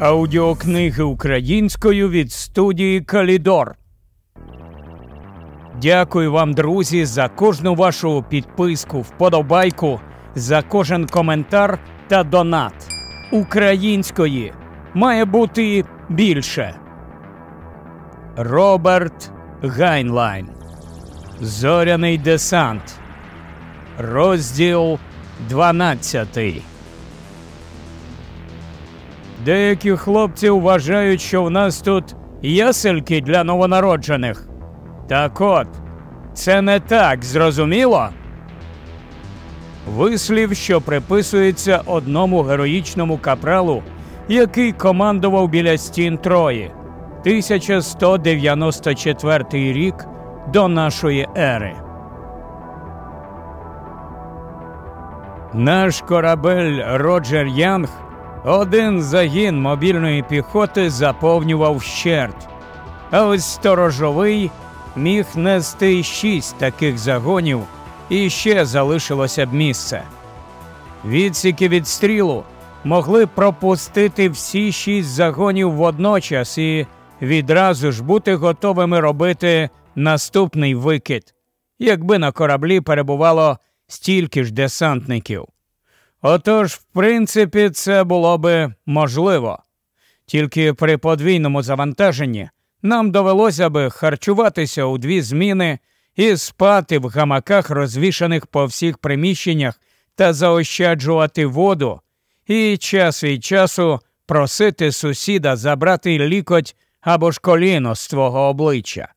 Аудіокниги українською від студії Калідор. Дякую вам, друзі, за кожну вашу підписку, вподобайку, за кожен коментар та донат. Української має бути більше. Роберт Гайнлайн. Зоряний десант. Розділ 12. Деякі хлопці вважають, що в нас тут ясельки для новонароджених. Так от, це не так, зрозуміло? Вислів, що приписується одному героїчному капралу, який командував біля стін Трої, 1194 рік до нашої ери. Наш корабель Роджер Янг один загін мобільної піхоти заповнював вщерть, а ось сторожовий міг нести шість таких загонів і ще залишилося б місце. Відсіки від стрілу могли пропустити всі шість загонів водночас і відразу ж бути готовими робити наступний викид, якби на кораблі перебувало стільки ж десантників. Отож, в принципі, це було би можливо. Тільки при подвійному завантаженні нам довелося би харчуватися у дві зміни і спати в гамаках, розвішаних по всіх приміщеннях, та заощаджувати воду, і час від часу просити сусіда забрати лікоть або ж коліно з твого обличчя.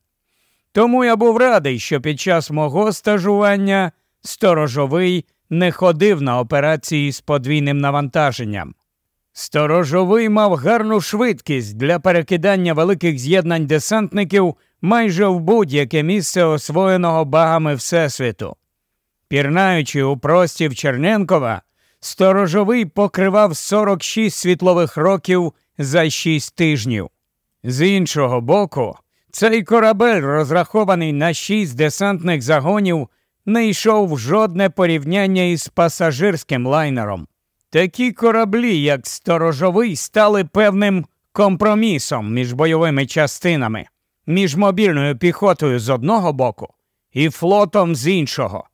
Тому я був радий, що під час мого стажування сторожовий не ходив на операції з подвійним навантаженням. Сторожовий мав гарну швидкість для перекидання великих з'єднань десантників майже в будь-яке місце освоєного багами Всесвіту. Пірнаючи у простів Черненкова, сторожовий покривав 46 світлових років за 6 тижнів. З іншого боку, цей корабель, розрахований на 6 десантних загонів, не йшов в жодне порівняння із пасажирським лайнером. Такі кораблі, як сторожовий, стали певним компромісом між бойовими частинами, між мобільною піхотою з одного боку і флотом з іншого.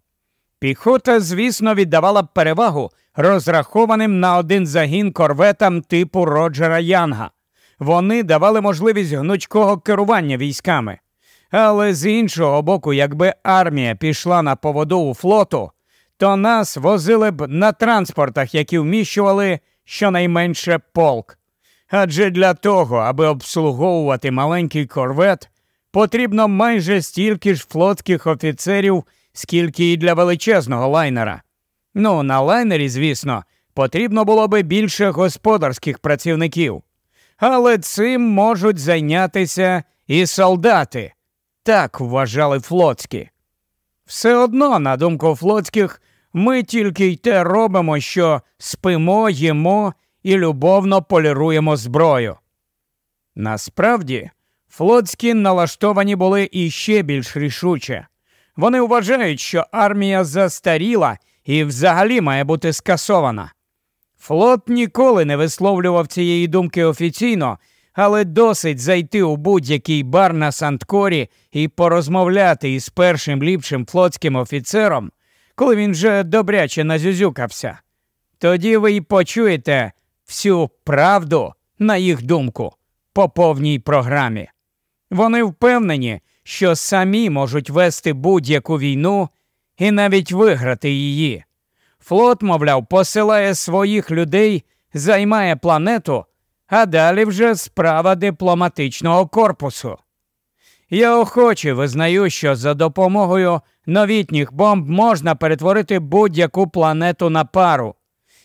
Піхота, звісно, віддавала перевагу розрахованим на один загін корветам типу Роджера Янга. Вони давали можливість гнучкого керування військами. Але з іншого боку, якби армія пішла на поводу у флоту, то нас возили б на транспортах, які вміщували щонайменше полк. Адже для того, аби обслуговувати маленький корвет, потрібно майже стільки ж флотських офіцерів, скільки і для величезного лайнера. Ну, на лайнері, звісно, потрібно було би більше господарських працівників. Але цим можуть зайнятися і солдати. Так вважали флотські. Все одно, на думку флотських, ми тільки й те робимо, що спимо, їмо і любовно поліруємо зброю. Насправді, флотські налаштовані були іще більш рішуче. Вони вважають, що армія застаріла і взагалі має бути скасована. Флот ніколи не висловлював цієї думки офіційно але досить зайти у будь-який бар на Санткорі і порозмовляти із першим ліпшим флотським офіцером, коли він вже добряче назюзюкався. Тоді ви й почуєте всю правду, на їх думку, по повній програмі. Вони впевнені, що самі можуть вести будь-яку війну і навіть виграти її. Флот, мовляв, посилає своїх людей, займає планету а далі вже справа дипломатичного корпусу. Я охоче визнаю, що за допомогою новітніх бомб можна перетворити будь-яку планету на пару.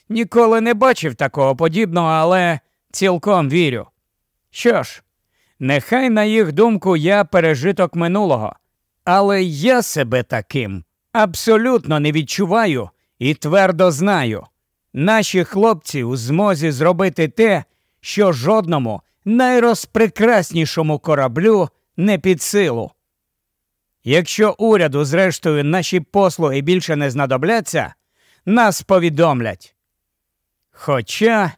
Ніколи не бачив такого подібного, але цілком вірю. Що ж, нехай, на їх думку, я пережиток минулого, але я себе таким абсолютно не відчуваю і твердо знаю. Наші хлопці у змозі зробити те, що жодному найрозпрекраснішому кораблю не під силу. Якщо уряду, зрештою, наші послуги більше не знадобляться, нас повідомлять. Хоча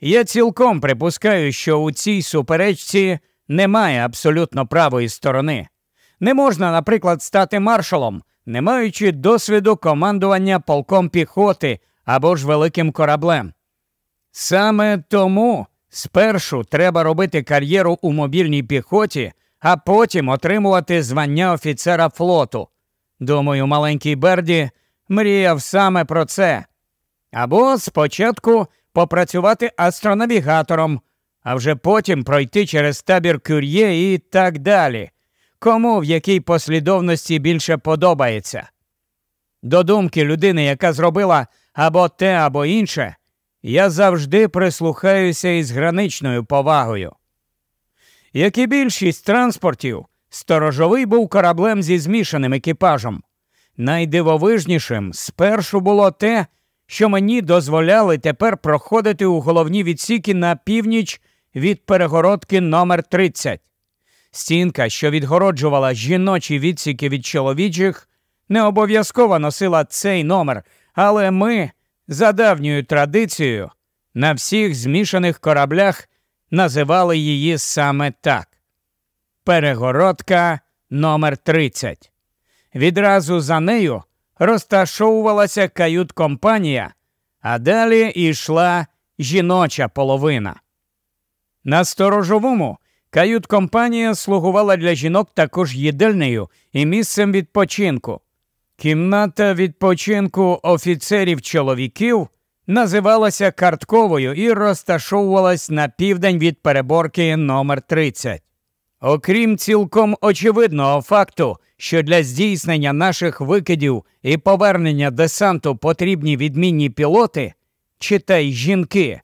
Я цілком припускаю, що у цій суперечці немає абсолютно правої сторони. Не можна, наприклад, стати маршалом, не маючи досвіду командування полком піхоти або ж великим кораблем. Саме тому спершу треба робити кар'єру у мобільній піхоті, а потім отримувати звання офіцера флоту. Думаю, маленький Берді мріяв саме про це. Або спочатку попрацювати астронавігатором, а вже потім пройти через табір кюр'є і так далі. Кому в якій послідовності більше подобається. До думки людини, яка зробила або те, або інше, я завжди прислухаюся із граничною повагою. Як і більшість транспортів, сторожовий був кораблем зі змішаним екіпажем. Найдивовижнішим спершу було те, що мені дозволяли тепер проходити у головні відсіки на північ від перегородки номер 30 Стінка, що відгороджувала жіночі відсіки від чоловічих, не обов'язково носила цей номер, але ми, за давньою традицією, на всіх змішаних кораблях називали її саме так. Перегородка номер 30 Відразу за нею розташовувалася кают-компанія, а далі йшла жіноча половина. На сторожовому кают-компанія слугувала для жінок також їдальнею і місцем відпочинку. Кімната відпочинку офіцерів чоловіків називалася картковою і розташовувалась на південь від переборки номер 30 Окрім цілком очевидного факту, що для здійснення наших викидів і повернення десанту потрібні відмінні пілоти, читай жінки,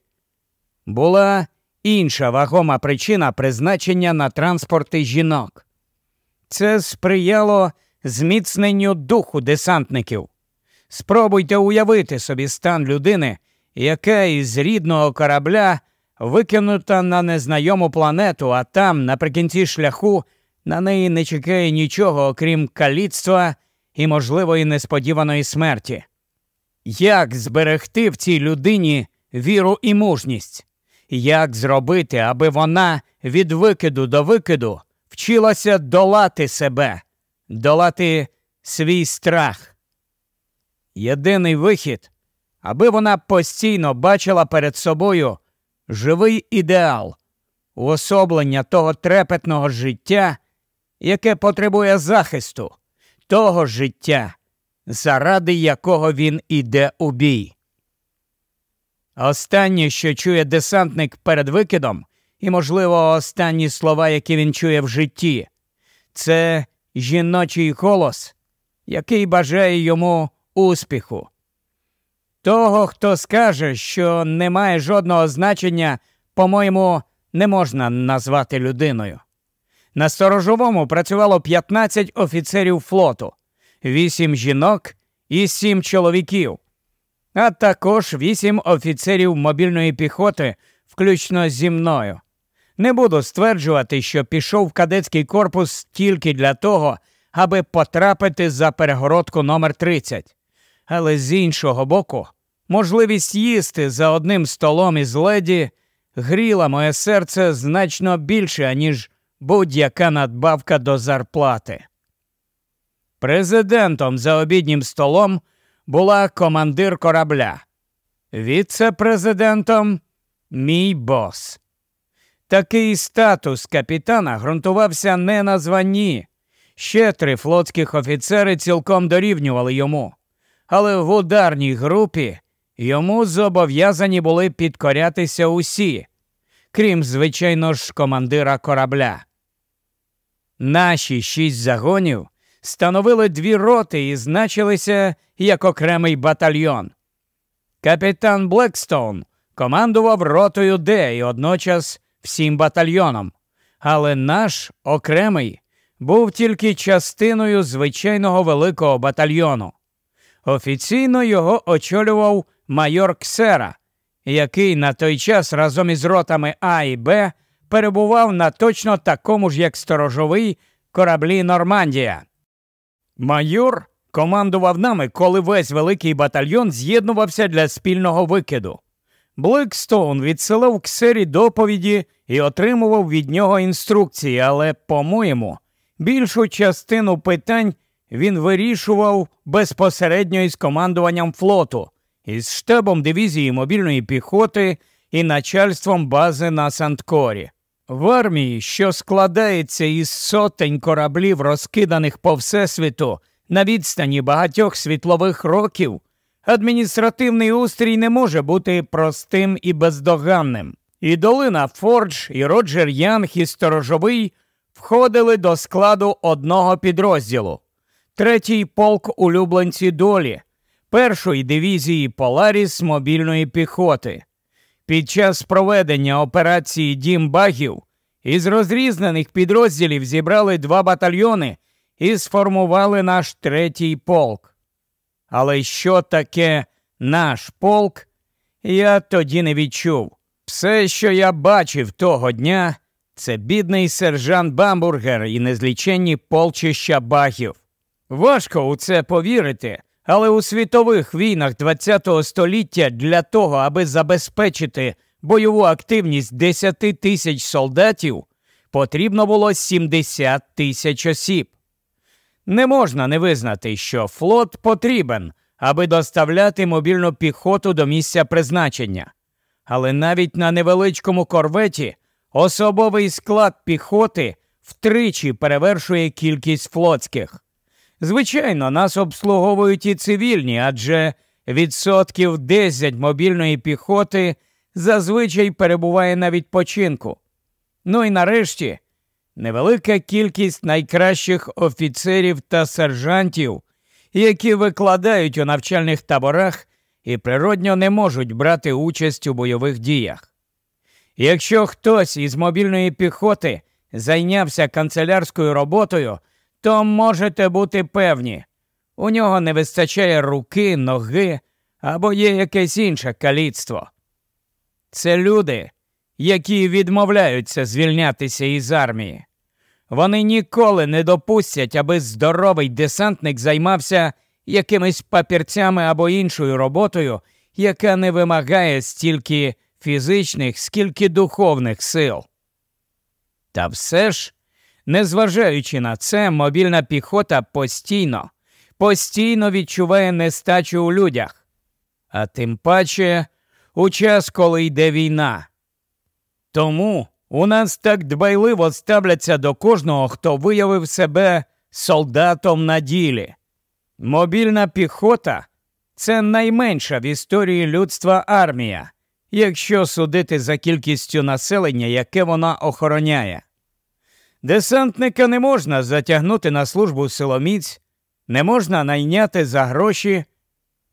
була інша вагома причина призначення на транспорти жінок. Це сприяло зміцненню духу десантників. Спробуйте уявити собі стан людини, яка із рідного корабля викинута на незнайому планету, а там, наприкінці шляху, на неї не чекає нічого, окрім каліцтва і можливої несподіваної смерті. Як зберегти в цій людині віру і мужність? Як зробити, аби вона від викиду до викиду вчилася долати себе, долати свій страх? Єдиний вихід, аби вона постійно бачила перед собою живий ідеал, уособлення того трепетного життя, яке потребує захисту, того життя, заради якого він іде у бій. Останнє, що чує десантник перед викидом, і, можливо, останні слова, які він чує в житті, це жіночий голос, який бажає йому успіху. Того, хто скаже, що не має жодного значення, по-моєму, не можна назвати людиною. На сторожовому працювало 15 офіцерів флоту, 8 жінок і 7 чоловіків, а також 8 офіцерів мобільної піхоти, включно зі мною. Не буду стверджувати, що пішов в кадетський корпус тільки для того, аби потрапити за перегородку номер 30 але з іншого боку, можливість їсти за одним столом із леді гріла моє серце значно більше, ніж будь-яка надбавка до зарплати. Президентом за обіднім столом була командир корабля, віце-президентом мій бос. Такий статус капітана ґрунтувався не на званні. Ще три флотських офіцери цілком дорівнювали йому але в ударній групі йому зобов'язані були підкорятися усі, крім, звичайно ж, командира корабля. Наші шість загонів становили дві роти і значилися як окремий батальйон. Капітан Блекстоун командував ротою Д і одночас всім батальйоном, але наш окремий був тільки частиною звичайного великого батальйону. Офіційно його очолював майор Ксера, який на той час разом із ротами А і Б перебував на точно такому ж, як сторожовому кораблі Нормандія. Майор командував нами, коли весь великий батальйон з'єднувався для спільного викиду. Блекстоун відсилав Ксері доповіді і отримував від нього інструкції, але, по-моєму, більшу частину питань він вирішував безпосередньо із командуванням флоту, із штабом дивізії мобільної піхоти і начальством бази на Санткорі. В армії, що складається із сотень кораблів, розкиданих по всесвіту на відстані багатьох світлових років, адміністративний устрій не може бути простим і бездоганним. І долина Фордж, і Роджер Янг, і Сторожовий входили до складу одного підрозділу. Третій полк улюбленці долі, першої дивізії Поларіс мобільної піхоти. Під час проведення операції Дім Багів із розрізнених підрозділів зібрали два батальйони і сформували наш третій полк. Але що таке наш полк, я тоді не відчув. Все, що я бачив того дня, це бідний сержант Бамбургер і незліченні полчища багів. Важко у це повірити, але у світових війнах ХХ століття для того, аби забезпечити бойову активність 10 тисяч солдатів, потрібно було 70 тисяч осіб. Не можна не визнати, що флот потрібен, аби доставляти мобільну піхоту до місця призначення. Але навіть на невеличкому корветі особовий склад піхоти втричі перевершує кількість флотських. Звичайно, нас обслуговують і цивільні, адже відсотків 10 мобільної піхоти зазвичай перебуває на відпочинку. Ну і нарешті невелика кількість найкращих офіцерів та сержантів, які викладають у навчальних таборах і природньо не можуть брати участь у бойових діях. Якщо хтось із мобільної піхоти зайнявся канцелярською роботою, то можете бути певні, у нього не вистачає руки, ноги або є якесь інше каліцтво. Це люди, які відмовляються звільнятися із армії. Вони ніколи не допустять, аби здоровий десантник займався якимись папірцями або іншою роботою, яка не вимагає стільки фізичних, скільки духовних сил. Та все ж, незважаючи на це, мобільна піхота постійно, постійно відчуває нестачу у людях, а тим паче у час, коли йде війна. Тому у нас так дбайливо ставляться до кожного, хто виявив себе солдатом на ділі. Мобільна піхота це найменша в історії людства армія, якщо судити за кількістю населення, яке вона охороняє. Десантника не можна затягнути на службу силоміць, не можна найняти за гроші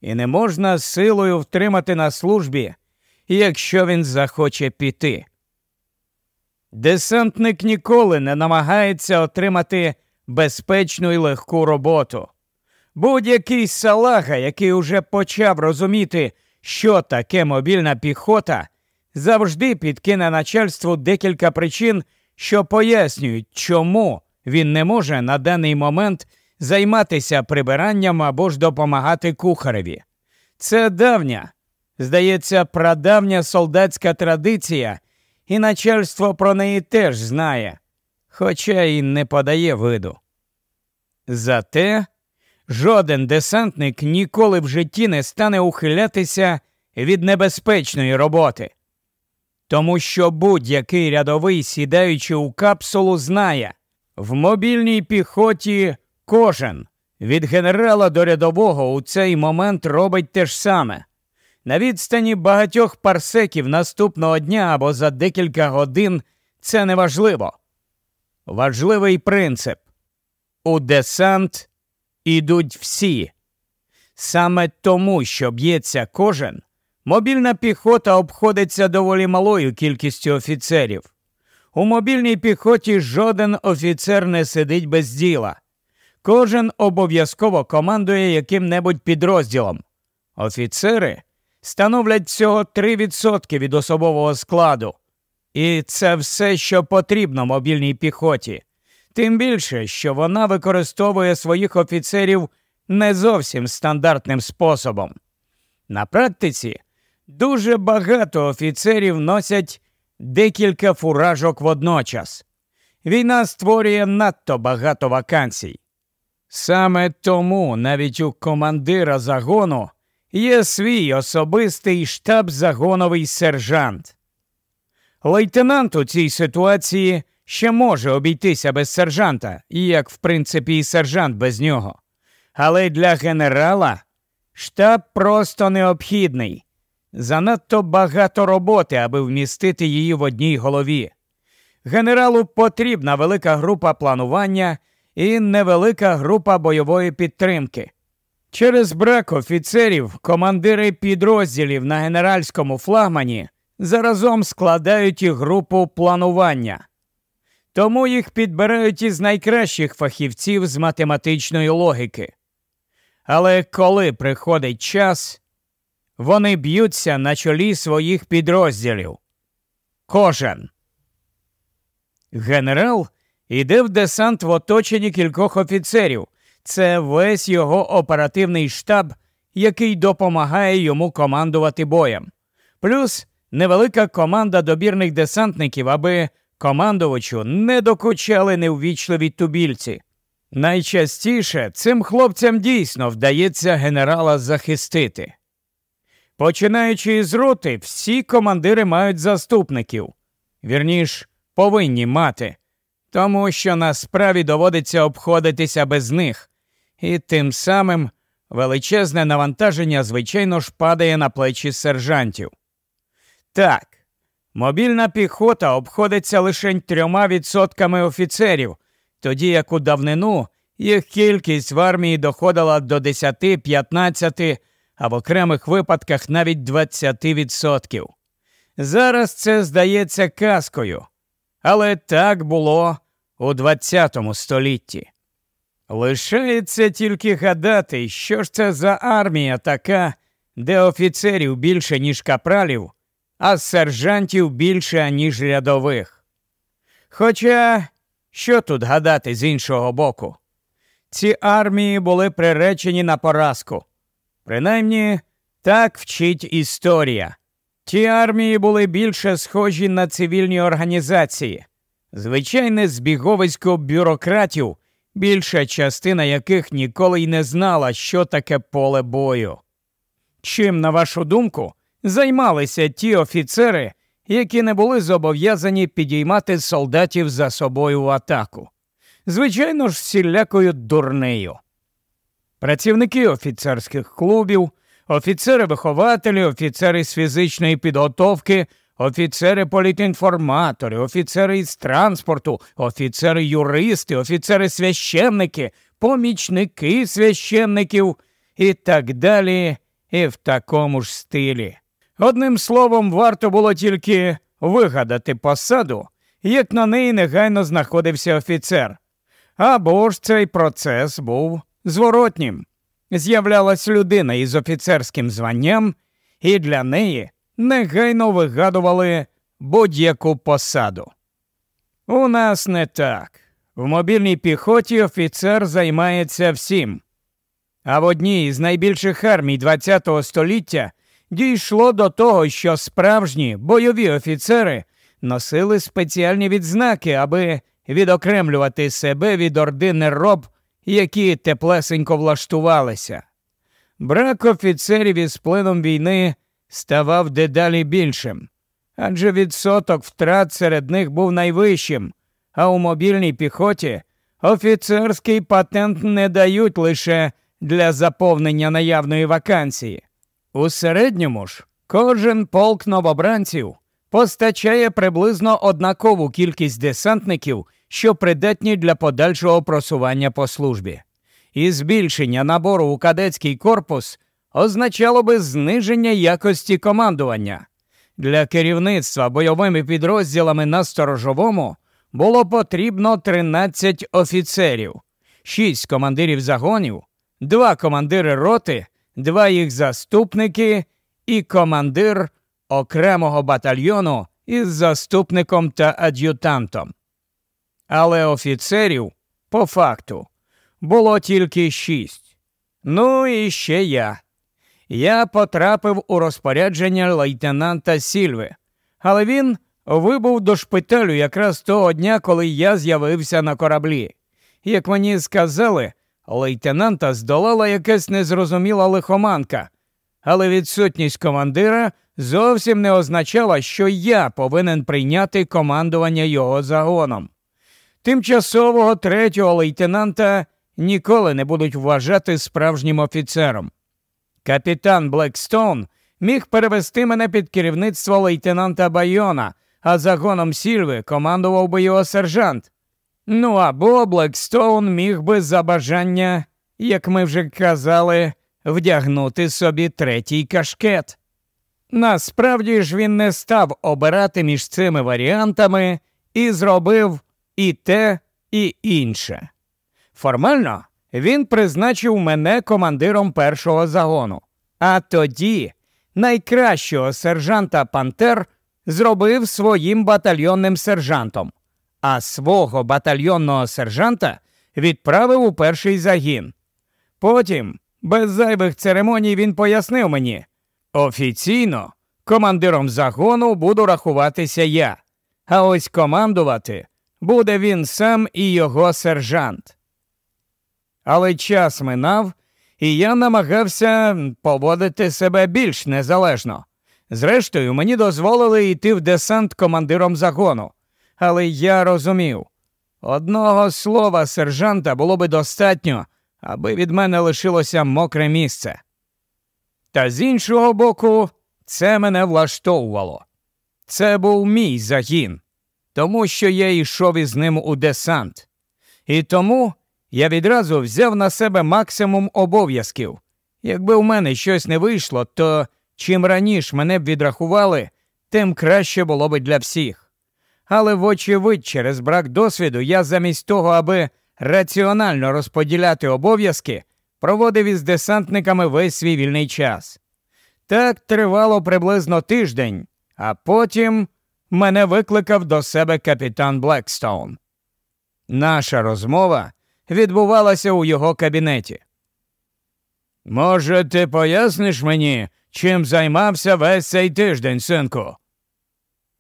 і не можна силою втримати на службі, якщо він захоче піти. Десантник ніколи не намагається отримати безпечну і легку роботу. Будь-який салага, який уже почав розуміти, що таке мобільна піхота, завжди підкине начальству декілька причин, що пояснюють, чому він не може на даний момент займатися прибиранням або ж допомагати кухареві. Це давня, здається, прадавня солдатська традиція, і начальство про неї теж знає, хоча й не подає виду. Зате жоден десантник ніколи в житті не стане ухилятися від небезпечної роботи. Тому що будь-який рядовий, сідаючи у капсулу, знає, в мобільній піхоті кожен від генерала до рядового у цей момент робить те ж саме. На відстані багатьох парсеків наступного дня або за декілька годин це не важливо. Важливий принцип у десант ідуть всі. Саме тому, що б'ється кожен, мобільна піхота обходиться доволі малою кількістю офіцерів. У мобільній піхоті жоден офіцер не сидить без діла. Кожен обов'язково командує яким-небудь підрозділом. Офіцери становлять всього 3% від особового складу. І це все, що потрібно мобільній піхоті. Тим більше, що вона використовує своїх офіцерів не зовсім стандартним способом. На практиці Дуже багато офіцерів носять декілька фуражок водночас. Війна створює надто багато вакансій. Саме тому навіть у командира загону є свій особистий штаб-загоновий сержант. Лейтенант у цій ситуації ще може обійтися без сержанта, як в принципі і сержант без нього. Але для генерала штаб просто необхідний. Занадто багато роботи, аби вмістити її в одній голові. Генералу потрібна велика група планування і невелика група бойової підтримки. Через брак офіцерів командири підрозділів на генеральському флагмані заразом складають і групу планування. Тому їх підбирають із найкращих фахівців з математичної логіки. Але коли приходить час, вони б'ються на чолі своїх підрозділів. Кожен. Генерал іде в десант в оточенні кількох офіцерів. Це весь його оперативний штаб, який допомагає йому командувати боєм. Плюс невелика команда добірних десантників, аби командувачу не докучали неввічливі тубільці. Найчастіше цим хлопцям дійсно вдається генерала захистити. Починаючи із роти, всі командири мають заступників, вірніш, повинні мати, тому що на справі доводиться обходитися без них, і тим самим величезне навантаження, звичайно ж, падає на плечі сержантів. Так, мобільна піхота обходиться лише трьома відсотками офіцерів, тоді як у давнину їх кількість в армії доходила до 10-15, а в окремих випадках навіть 20%. Зараз це здається казкою, але так було у ХХ столітті. Лишається тільки гадати, що ж це за армія така, де офіцерів більше, ніж капралів, а сержантів більше, ніж рядових. Хоча, що тут гадати з іншого боку? Ці армії були приречені на поразку. Принаймні, так вчить історія. Ті армії були більше схожі на цивільні організації, звичайне збіговисько бюрократів, більша частина яких ніколи й не знала, що таке поле бою. Чим, на вашу думку, займалися ті офіцери, які не були зобов'язані підіймати солдатів за собою в атаку? Звичайно ж, всілякою дурнею. Працівники офіцерських клубів, офіцери-вихователі, офіцери з фізичної підготовки, офіцери політінформатори, офіцери із транспорту, офіцери юристи, офіцери священники, помічники священників і так далі, і в такому ж стилі. Одним словом, варто було тільки вигадати посаду, як на неї негайно знаходився офіцер. Або ж цей процес був зворотнім. З'являлась людина із офіцерським званням, і для неї негайно вигадували будь-яку посаду. У нас не так. В мобільній піхоті офіцер займається всім. А в одній із найбільших армій ХХ століття дійшло до того, що справжні бойові офіцери носили спеціальні відзнаки, аби відокремлювати себе від орди нероб, які теплесенько влаштувалися. Брак офіцерів із плином війни ставав дедалі більшим, адже відсоток втрат серед них був найвищим, а у мобільній піхоті офіцерський патент не дають лише для заповнення наявної вакансії. У середньому ж кожен полк новобранців постачає приблизно однакову кількість десантників, що придатні для подальшого просування по службі. І збільшення набору у кадетський корпус означало би зниження якості командування. Для керівництва бойовими підрозділами на сторожовому було потрібно 13 офіцерів, 6 командирів загонів, 2 командири роти, 2 їх заступники і командир окремого батальйону із заступником та ад'ютантом. Але офіцерів, по факту, було тільки шість. Ну і ще я. Я потрапив у розпорядження лейтенанта Сільви, але він вибув до шпиталю якраз того дня, коли я з'явився на кораблі. Як мені сказали, лейтенанта здолала якась незрозуміла лихоманка, але відсутність командира зовсім не означала, що я повинен прийняти командування його загоном. Тимчасового третього лейтенанта ніколи не будуть вважати справжнім офіцером. Капітан Блекстоун міг перевести мене під керівництво лейтенанта Байона, а загоном Сільви командував би його сержант. Ну або Блекстоун міг би за бажання, як ми вже казали, вдягнути собі третій кашкет. Насправді ж він не став обирати між цими варіантами і зробив і те, і інше. Формально він призначив мене командиром першого загону, а тоді найкращого сержанта Пантер зробив своїм батальйонним сержантом, а свого батальйонного сержанта відправив у перший загін. Потім, без зайвих церемоній, він пояснив мені офіційно командиром загону буду рахуватися я, а ось командувати буде він сам і його сержант. Але час минав, і я намагався поводити себе більш незалежно. Зрештою, мені дозволили йти в десант командиром загону, але я розумів, одного слова сержанта було би достатньо, аби від мене лишилося мокре місце. Та з іншого боку, це мене влаштовувало. Це був мій загін, тому що я йшов із ним у десант. І тому я відразу взяв на себе максимум обов'язків. Якби у мене щось не вийшло, то чим раніше мене б відрахували, тим краще було б для всіх. Але, вочевидь, через брак досвіду я замість того, аби раціонально розподіляти обов'язки, проводив із десантниками весь свій вільний час. Так тривало приблизно тиждень, а потім мене викликав до себе капітан Блекстоун. Наша розмова відбувалася у його кабінеті. Може, ти поясниш мені, чим займався весь цей тиждень, синку?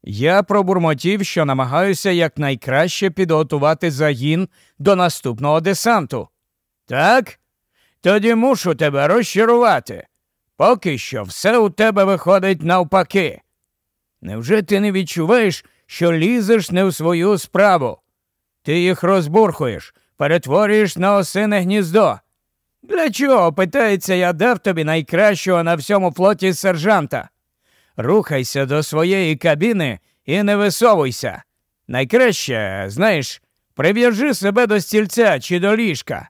Я пробурмотів, що намагаюся якнайкраще підготувати загін до наступного десанту. Так? Тоді мушу тебе розчарувати. Поки що все у тебе виходить навпаки. Невже ти не відчуваєш, що лізеш не в свою справу? Ти їх розбурхуєш, перетворюєш на осине гніздо. Для чого, питається, я дав тобі найкращого на всьому флоті сержанта? Рухайся до своєї кабіни і не висовуйся. Найкраще, знаєш, прив'яжи себе до стільця чи до ліжка.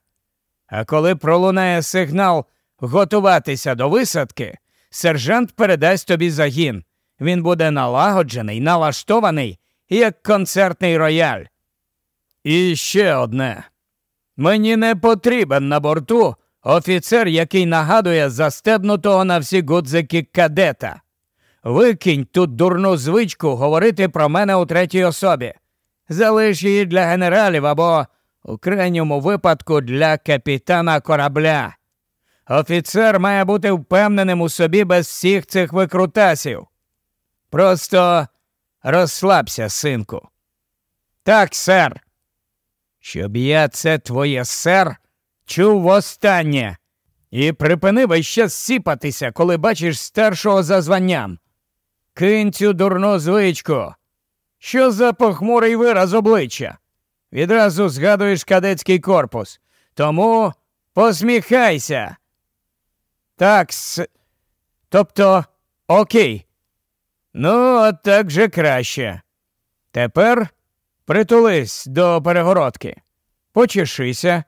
А коли пролунає сигнал готуватися до висадки, сержант передасть тобі загін. Він буде налагоджений, налаштований, як концертний рояль. І ще одне. Мені не потрібен на борту офіцер, який нагадує застебнутого на всі гудзики кадета. Викинь тут дурну звичку говорити про мене у третій особі. Залиш її для генералів або, у крайньому випадку, для капітана корабля. Офіцер має бути впевненим у собі без всіх цих викрутасів. Просто розслабся, синку. Так, сер. Щоб я це твоє сер чув востаннє. І припини весь час сіпатися, коли бачиш старшого за званням. Кинь цю дурну звичку. Що за похмурий вираз обличчя? Відразу згадуєш кадетський корпус. Тому посміхайся. Так, с... тобто окей. Ну, от так же краще. Тепер притулись до перегородки. Почешися,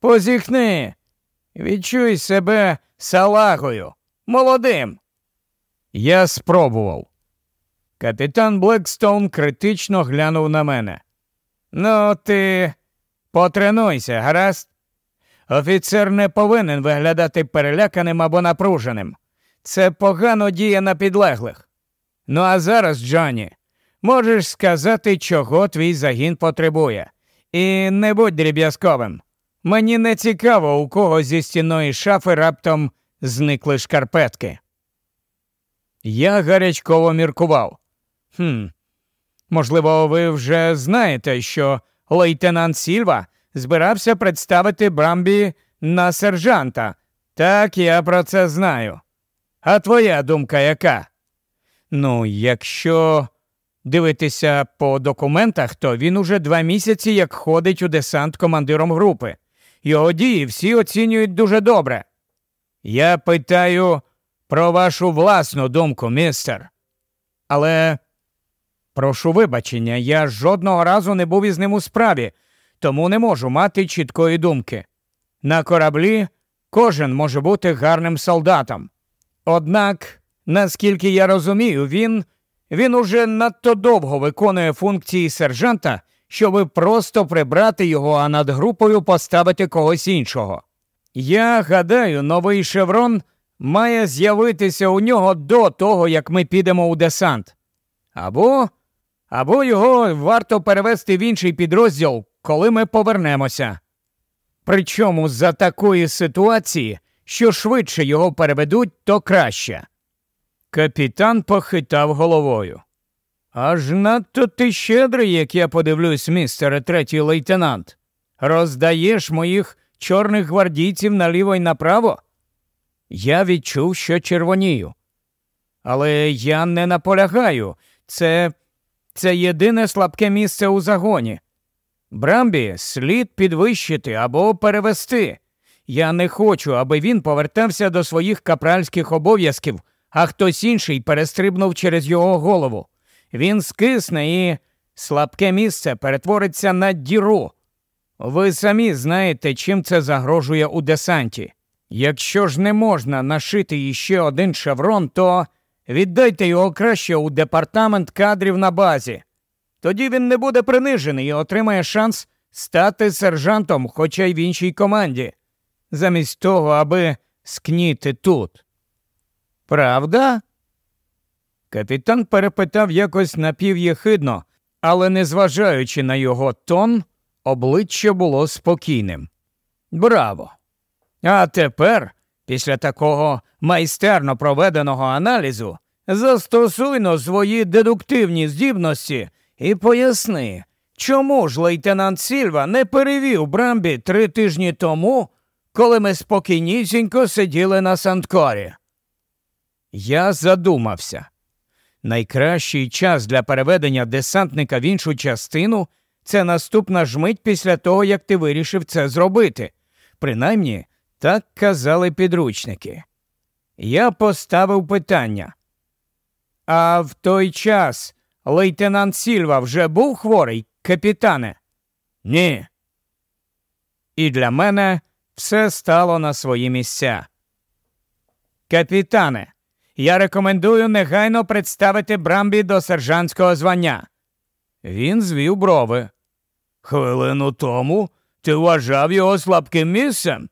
позіхни, відчуй себе салагою, молодим. Я спробував. Капітан Блекстоун критично глянув на мене. Ну, ти потренуйся, гаразд. Офіцер не повинен виглядати переляканим або напруженим. Це погано діє на підлеглих. Ну а зараз, Джоні, можеш сказати, чого твій загін потребує. І не будь дріб'язковим. Мені не цікаво, у кого зі стіної шафи раптом зникли шкарпетки. Я гарячково міркував. Хм, можливо, ви вже знаєте, що лейтенант Сільва збирався представити Брамбі на сержанта. Так, я про це знаю. А твоя думка яка? Ну, якщо дивитися по документах, то він уже два місяці як ходить у десант командиром групи. Його дії всі оцінюють дуже добре. Я питаю про вашу власну думку, містер. Але прошу вибачення, я жодного разу не був із ним у справі, тому не можу мати чіткої думки. На кораблі кожен може бути гарним солдатом. Однак, наскільки я розумію, він він уже надто довго виконує функції сержанта, щоб просто прибрати його, а над групою поставити когось іншого. Я гадаю, новий шеврон має з'явитися у нього до того, як ми підемо у десант. Або або його варто перевести в інший підрозділ, коли ми повернемося. Причому за такої ситуації, що швидше його переведуть, то краще. Капітан похитав головою. Аж надто ти щедрий, як я подивлюсь, містере третій лейтенант. Роздаєш моїх чорних гвардійців наліво й направо? Я відчув, що червонію. Але я не наполягаю. Це це єдине слабке місце у загоні. Брамбі слід підвищити або перевести. Я не хочу, аби він повертався до своїх капральських обов'язків, а хтось інший перестрибнув через його голову. Він скисне і слабке місце перетвориться на діру. Ви самі знаєте, чим це загрожує у десанті. Якщо ж не можна нашити іще один шеврон, то віддайте його краще у департамент кадрів на базі. Тоді він не буде принижений і отримає шанс стати сержантом, хоча й в іншій команді, замість того, аби скніти тут. Правда? Капітан перепитав якось напів'єхидно, але, незважаючи на його тон, обличчя було спокійним. Браво! А тепер, після такого майстерно проведеного аналізу, застосуйно свої дедуктивні здібності і поясни, чому ж лейтенант Сільва не перевів Брамбі три тижні тому, коли ми спокійнісінько сиділи на Санткорі. Я задумався. Найкращий час для переведення десантника в іншу частину це наступна жмить після того, як ти вирішив це зробити. Принаймні, так казали підручники. Я поставив питання. А в той час лейтенант Сільва вже був хворий, капітане? Ні. І для мене все стало на свої місця. Капітане, я рекомендую негайно представити Брамбі до сержантського звання. Він звів брови. Хвилину тому ти вважав його слабким місцем?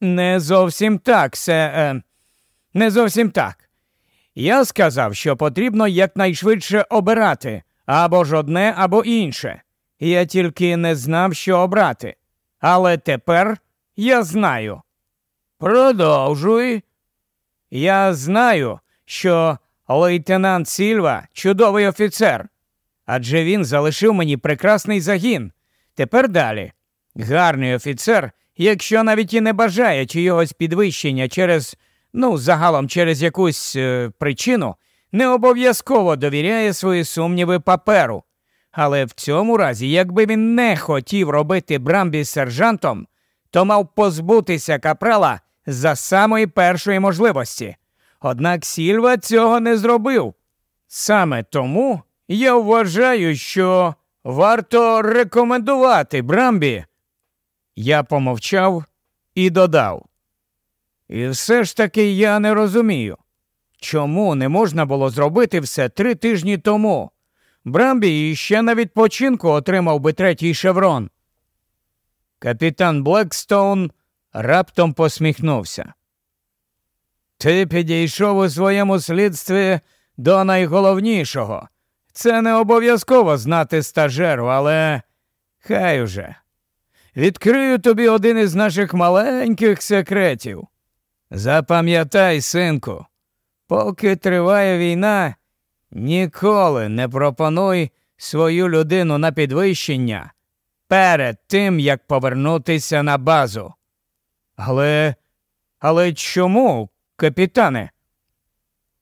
Не зовсім так, се. Е, не зовсім так. Я сказав, що потрібно якнайшвидше обирати або ж одне, або інше. Я тільки не знав, що обрати. Але тепер я знаю. Продовжуй. Я знаю, що лейтенант Сільва чудовий офіцер, адже він залишив мені прекрасний загін. Тепер далі. Гарний офіцер, якщо навіть і не бажає чийогось підвищення через, ну, загалом через якусь е, причину, не обов'язково довіряє свої сумніви паперу. Але в цьому разі, якби він не хотів робити Брамбі сержантом, то мав позбутися капрала за самої першої можливості. Однак Сільва цього не зробив. Саме тому я вважаю, що варто рекомендувати Брамбі. Я помовчав і додав. І все ж таки я не розумію, чому не можна було зробити все три тижні тому. Брамбі ще на відпочинку отримав би третій шеврон. Капітан Блекстоун раптом посміхнувся. Ти підійшов у своєму слідстві до найголовнішого. Це не обов'язково знати стажеру, але хай уже. Відкрию тобі один із наших маленьких секретів. Запам'ятай, синку, поки триває війна, ніколи не пропонуй свою людину на підвищення перед тим, як повернутися на базу. Але, але чому, капітане?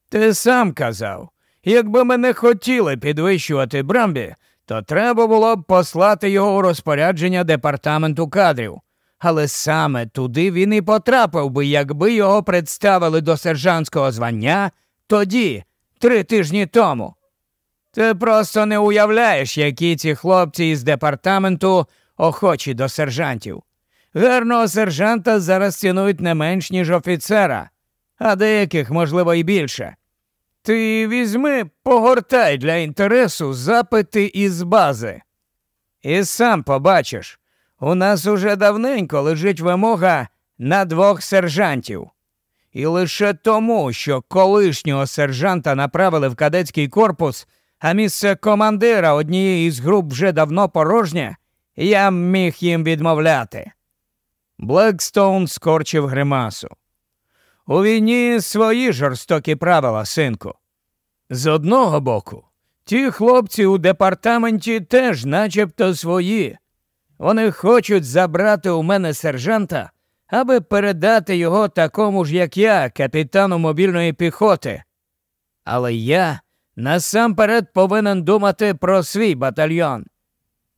Ти сам казав, якби ми не хотіли підвищувати Брамбі, то треба було б послати його у розпорядження департаменту кадрів. Але саме туди він і потрапив би, якби його представили до сержантського звання тоді, три тижні тому. Ти просто не уявляєш, які ці хлопці із департаменту охочі до сержантів. Гарного сержанта зараз цінують не менш, ніж офіцера, а деяких, можливо, і більше. Ти візьми, погортай для інтересу запити із бази. І сам побачиш, у нас уже давненько лежить вимога на двох сержантів. І лише тому, що колишнього сержанта направили в кадетський корпус, а місце командира однієї з груп вже давно порожнє, я міг їм відмовляти. Блекстоун скорчив гримасу. У війні свої жорстокі правила, синку. З одного боку, ті хлопці у департаменті теж начебто свої. Вони хочуть забрати у мене сержанта, аби передати його такому ж, як я, капітану мобільної піхоти. Але я насамперед повинен думати про свій батальйон.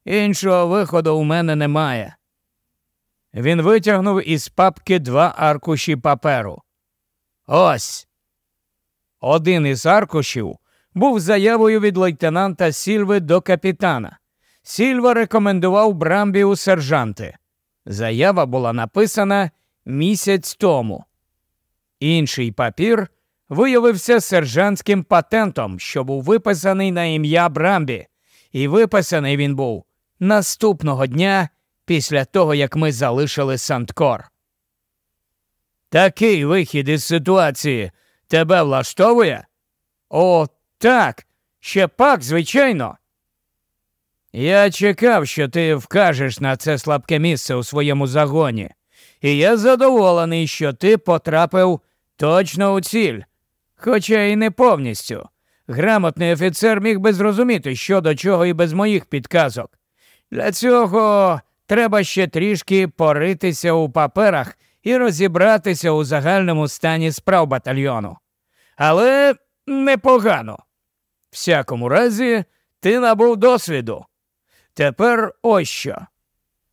Іншого виходу у мене немає. Він витягнув із папки два аркуші паперу. Ось. Один із аркушів був заявою від лейтенанта Сільви до капітана. Сільва рекомендував Брамбі у сержанти. Заява була написана місяць тому. Інший папір виявився сержантським патентом, що був виписаний на ім'я Брамбі, і виписаний він був наступного дня після того, як ми залишили Санткор. Такий вихід із ситуації тебе влаштовує? О, так, ще пак, звичайно. Я чекав, що ти вкажеш на це слабке місце у своєму загоні, і я задоволений, що ти потрапив точно у ціль, хоча й не повністю. Грамотний офіцер міг би зрозуміти, що до чого і без моїх підказок. Для цього треба ще трішки поритися у паперах і розібратися у загальному стані справ батальйону. Але непогано. Всякому разі, ти набув досвіду. Тепер ось що.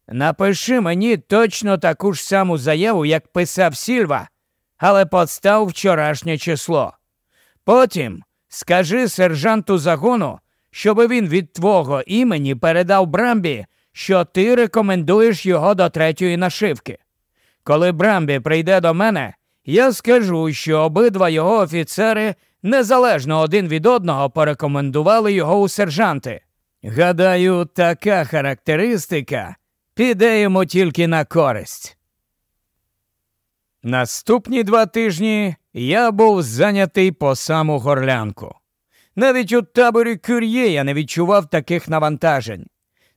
Напиши мені точно таку ж саму заяву, як писав Сільва, але постав вчорашнє число. Потім скажи сержанту загону, щоби він від твого імені передав Брамбі, що ти рекомендуєш його до третьої нашивки. Коли Брамбі прийде до мене, я скажу, що обидва його офіцери незалежно один від одного порекомендували його у сержанти. Гадаю, така характеристика піде йому тільки на користь. Наступні два тижні я був зайнятий по саму горлянку. Навіть у таборі кюр'є я не відчував таких навантажень.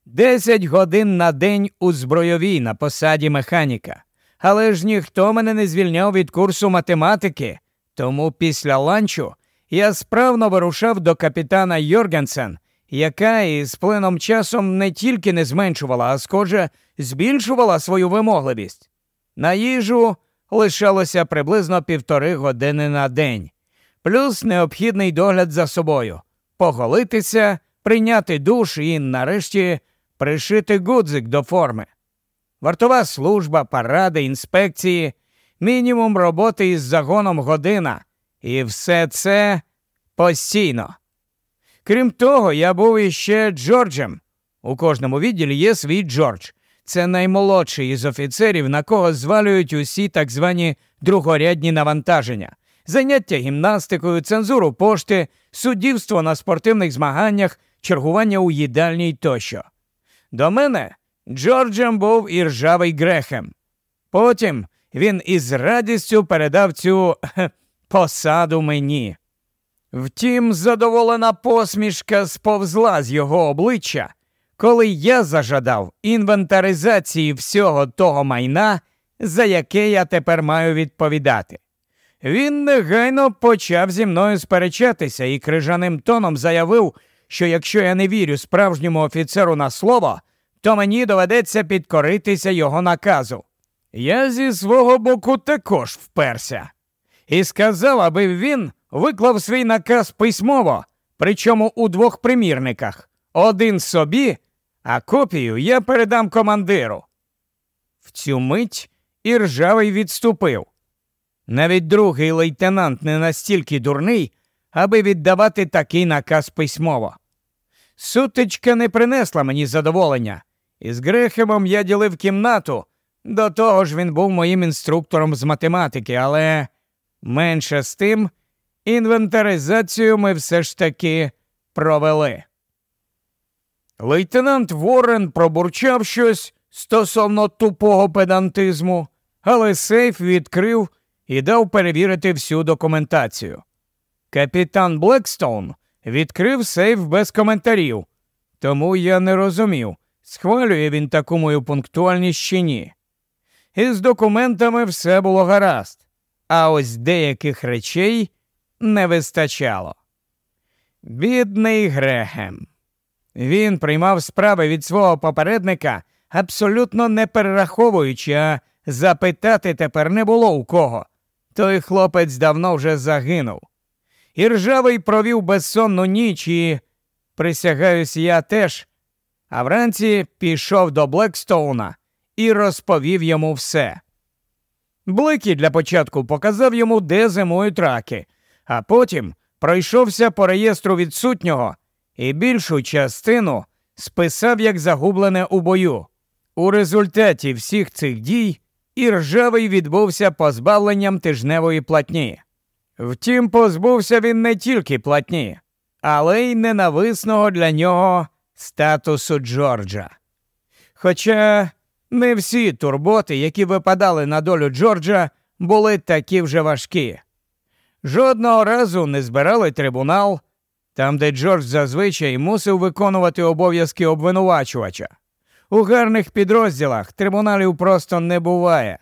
Десять годин на день у збройовій на посаді механіка. Але ж ніхто мене не звільняв від курсу математики, тому після ланчу я справно вирушав до капітана Йоргенсен, яка із плином часом не тільки не зменшувала, а схоже, збільшувала свою вимогливість. На їжу лишалося приблизно півтори години на день, плюс необхідний догляд за собою, поголитися, прийняти душ і, нарешті, пришити гудзик до форми. Вартова служба, паради, інспекції, мінімум роботи із загоном година. І все це постійно. Крім того, я був іще Джорджем. У кожному відділі є свій Джордж. Це наймолодший із офіцерів, на кого звалюють усі так звані другорядні навантаження, заняття гімнастикою, цензуру пошти, суддівство на спортивних змаганнях, чергування у їдальній тощо. До мене Джорджем був і ржавий Грехем. Потім він із радістю передав цю посаду мені. Втім, задоволена посмішка сповзла з його обличчя, коли я зажадав інвентаризації всього того майна, за яке я тепер маю відповідати. Він негайно почав зі мною сперечатися і крижаним тоном заявив, що якщо я не вірю справжньому офіцеру на слово, то мені доведеться підкоритися його наказу. Я зі свого боку також вперся і сказав, аби він виклав свій наказ письмово, причому у двох примірниках один собі, а копію я передам командиру. В цю мить і ржавий відступив. Навіть другий лейтенант не настільки дурний, аби віддавати такий наказ письмово. Сутичка не принесла мені задоволення, і з Грехемом я ділив кімнату. До того ж він був моїм інструктором з математики, але менше з тим інвентаризацію ми все ж таки провели. Лейтенант Ворен пробурчав щось стосовно тупого педантизму, але сейф відкрив і дав перевірити всю документацію. Капітан Блекстоун відкрив сейф без коментарів, тому я не розумів, схвалює він таку мою пунктуальність чи ні. Із документами все було гаразд, а ось деяких речей не вистачало. Бідний Грехем. Він приймав справи від свого попередника, абсолютно не перераховуючи, а запитати тепер не було у кого. Той хлопець давно вже загинув. І ржавий провів безсонну ніч і, присягаюсь, я теж, а вранці пішов до Блекстоуна і розповів йому все. Бликі для початку показав йому, де зимують раки, а потім пройшовся по реєстру відсутнього і більшу частину списав як загублене у бою. У результаті всіх цих дій і ржавий відбувся позбавленням тижневої платні. Втім, позбувся він не тільки платні, але й ненависного для нього статусу Джорджа. Хоча не всі турботи, які випадали на долю Джорджа, були такі вже важкі. Жодного разу не збирали трибунал, там, де Джордж зазвичай мусив виконувати обов'язки обвинувачувача. У гарних підрозділах трибуналів просто не буває.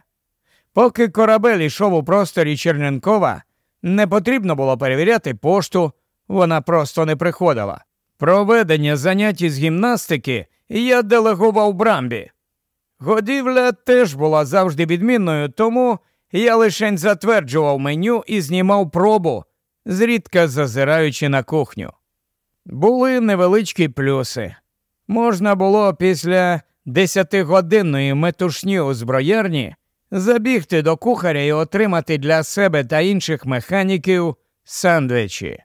Поки корабель йшов у просторі Черненкова, не потрібно було перевіряти пошту, вона просто не приходила. Проведення занять із гімнастики я делегував Брамбі. Годівля теж була завжди відмінною, тому я лишень затверджував меню і знімав пробу, зрідка зазираючи на кухню. Були невеличкі плюси. Можна було після десятигодинної метушні у зброярні забігти до кухаря і отримати для себе та інших механіків сандвічі.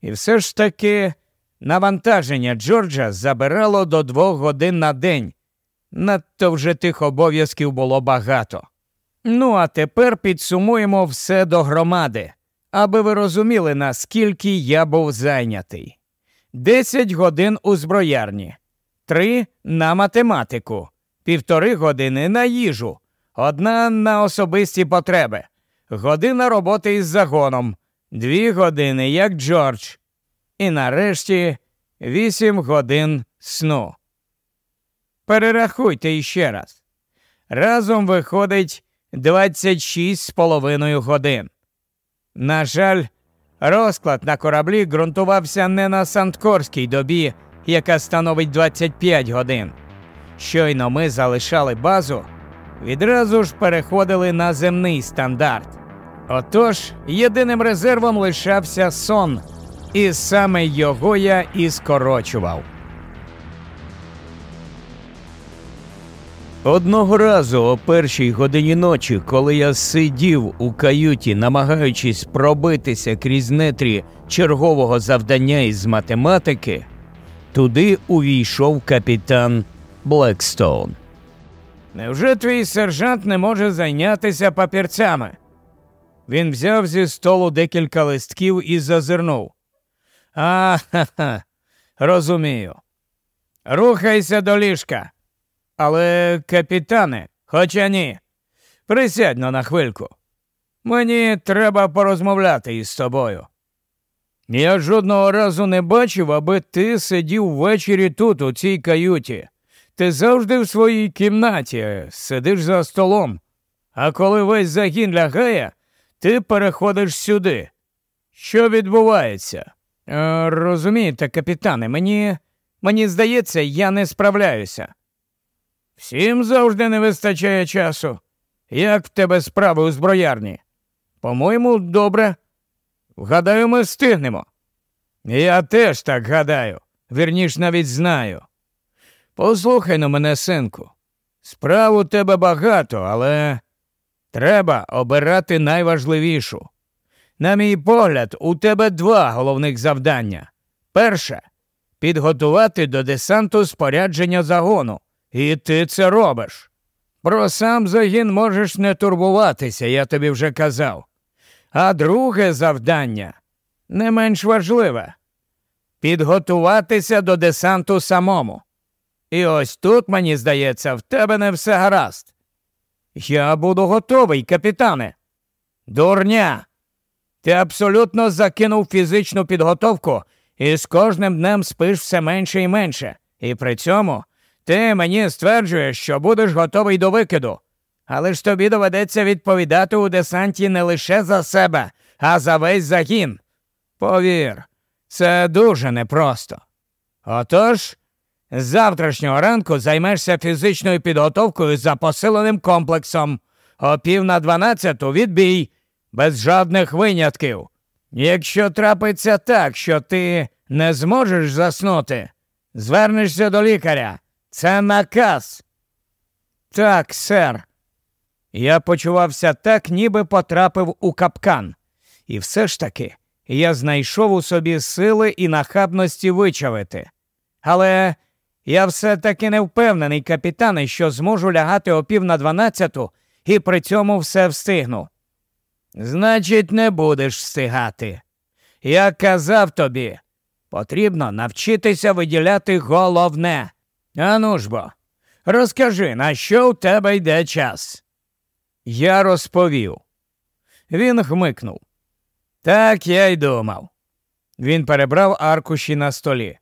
І все ж таки навантаження Джорджа забирало до двох годин на день. Надто вже тих обов'язків було багато. Ну, а тепер підсумуємо все до громади, аби ви розуміли, наскільки я був зайнятий. Десять годин у зброярні, три на математику, півтори години на їжу, одна на особисті потреби, година роботи із загоном, дві години як Джордж, і нарешті вісім годин сну. Перерахуйте іще раз. Разом виходить 26 з половиною годин. На жаль, розклад на кораблі ґрунтувався не на Санткорській добі, яка становить 25 годин. Щойно ми залишали базу, відразу ж переходили на земний стандарт. Отож, єдиним резервом лишався сон, і саме його я і скорочував. Одного разу о першій годині ночі, коли я сидів у каюті, намагаючись пробитися крізь нетрі чергового завдання із математики, туди увійшов капітан Блекстоун. Невже твій сержант не може зайнятися папірцями? Він взяв зі столу декілька листків і зазирнув. А, ха, ха розумію. Рухайся до ліжка. Але, капітане, хоча ні, присядь на хвильку. Мені треба порозмовляти із тобою. Я жодного разу не бачив, аби ти сидів ввечері тут, у цій каюті. Ти завжди в своїй кімнаті, сидиш за столом, А коли весь загін лягає, ти переходиш сюди. Що відбувається? Е, розумієте, капітане, мені мені здається, я не справляюся. Всім завжди не вистачає часу. Як в тебе справи у зброярні? По-моєму, добре. Гадаю, ми встигнемо. Я теж так гадаю, вірніш навіть знаю. Послухай на мене, синку. Справ у тебе багато, але треба обирати найважливішу. На мій погляд, у тебе два головних завдання. Перше підготувати до десанту спорядження загону. І ти це робиш. Про сам загін можеш не турбуватися, я тобі вже казав. А друге завдання не менш важливе підготуватися до десанту самому. І ось тут, мені здається, в тебе не все гаразд. Я буду готовий, капітане. Дурня. Ти абсолютно закинув фізичну підготовку і з кожним днем спиш все менше і менше. І при цьому ти мені стверджуєш, що будеш готовий до викиду. Але ж тобі доведеться відповідати у десанті не лише за себе, а за весь загін. Повір, це дуже непросто. Отож, з завтрашнього ранку займешся фізичною підготовкою за посиленим комплексом. О пів на дванадцяту відбій, без жодних винятків. Якщо трапиться так, що ти не зможеш заснути, звернешся до лікаря. Це наказ. Так, сер. Я почувався так, ніби потрапив у капкан. І все ж таки я знайшов у собі сили і нахабності вичавити. Але я все таки не впевнений, капітане, що зможу лягати о пів на дванадцяту і при цьому все встигну. Значить, не будеш встигати. Я казав тобі, потрібно навчитися виділяти головне. Ану ж бо, розкажи, на що у тебе йде час? Я розповів. Він гмикнув. Так я й думав. Він перебрав аркуші на столі.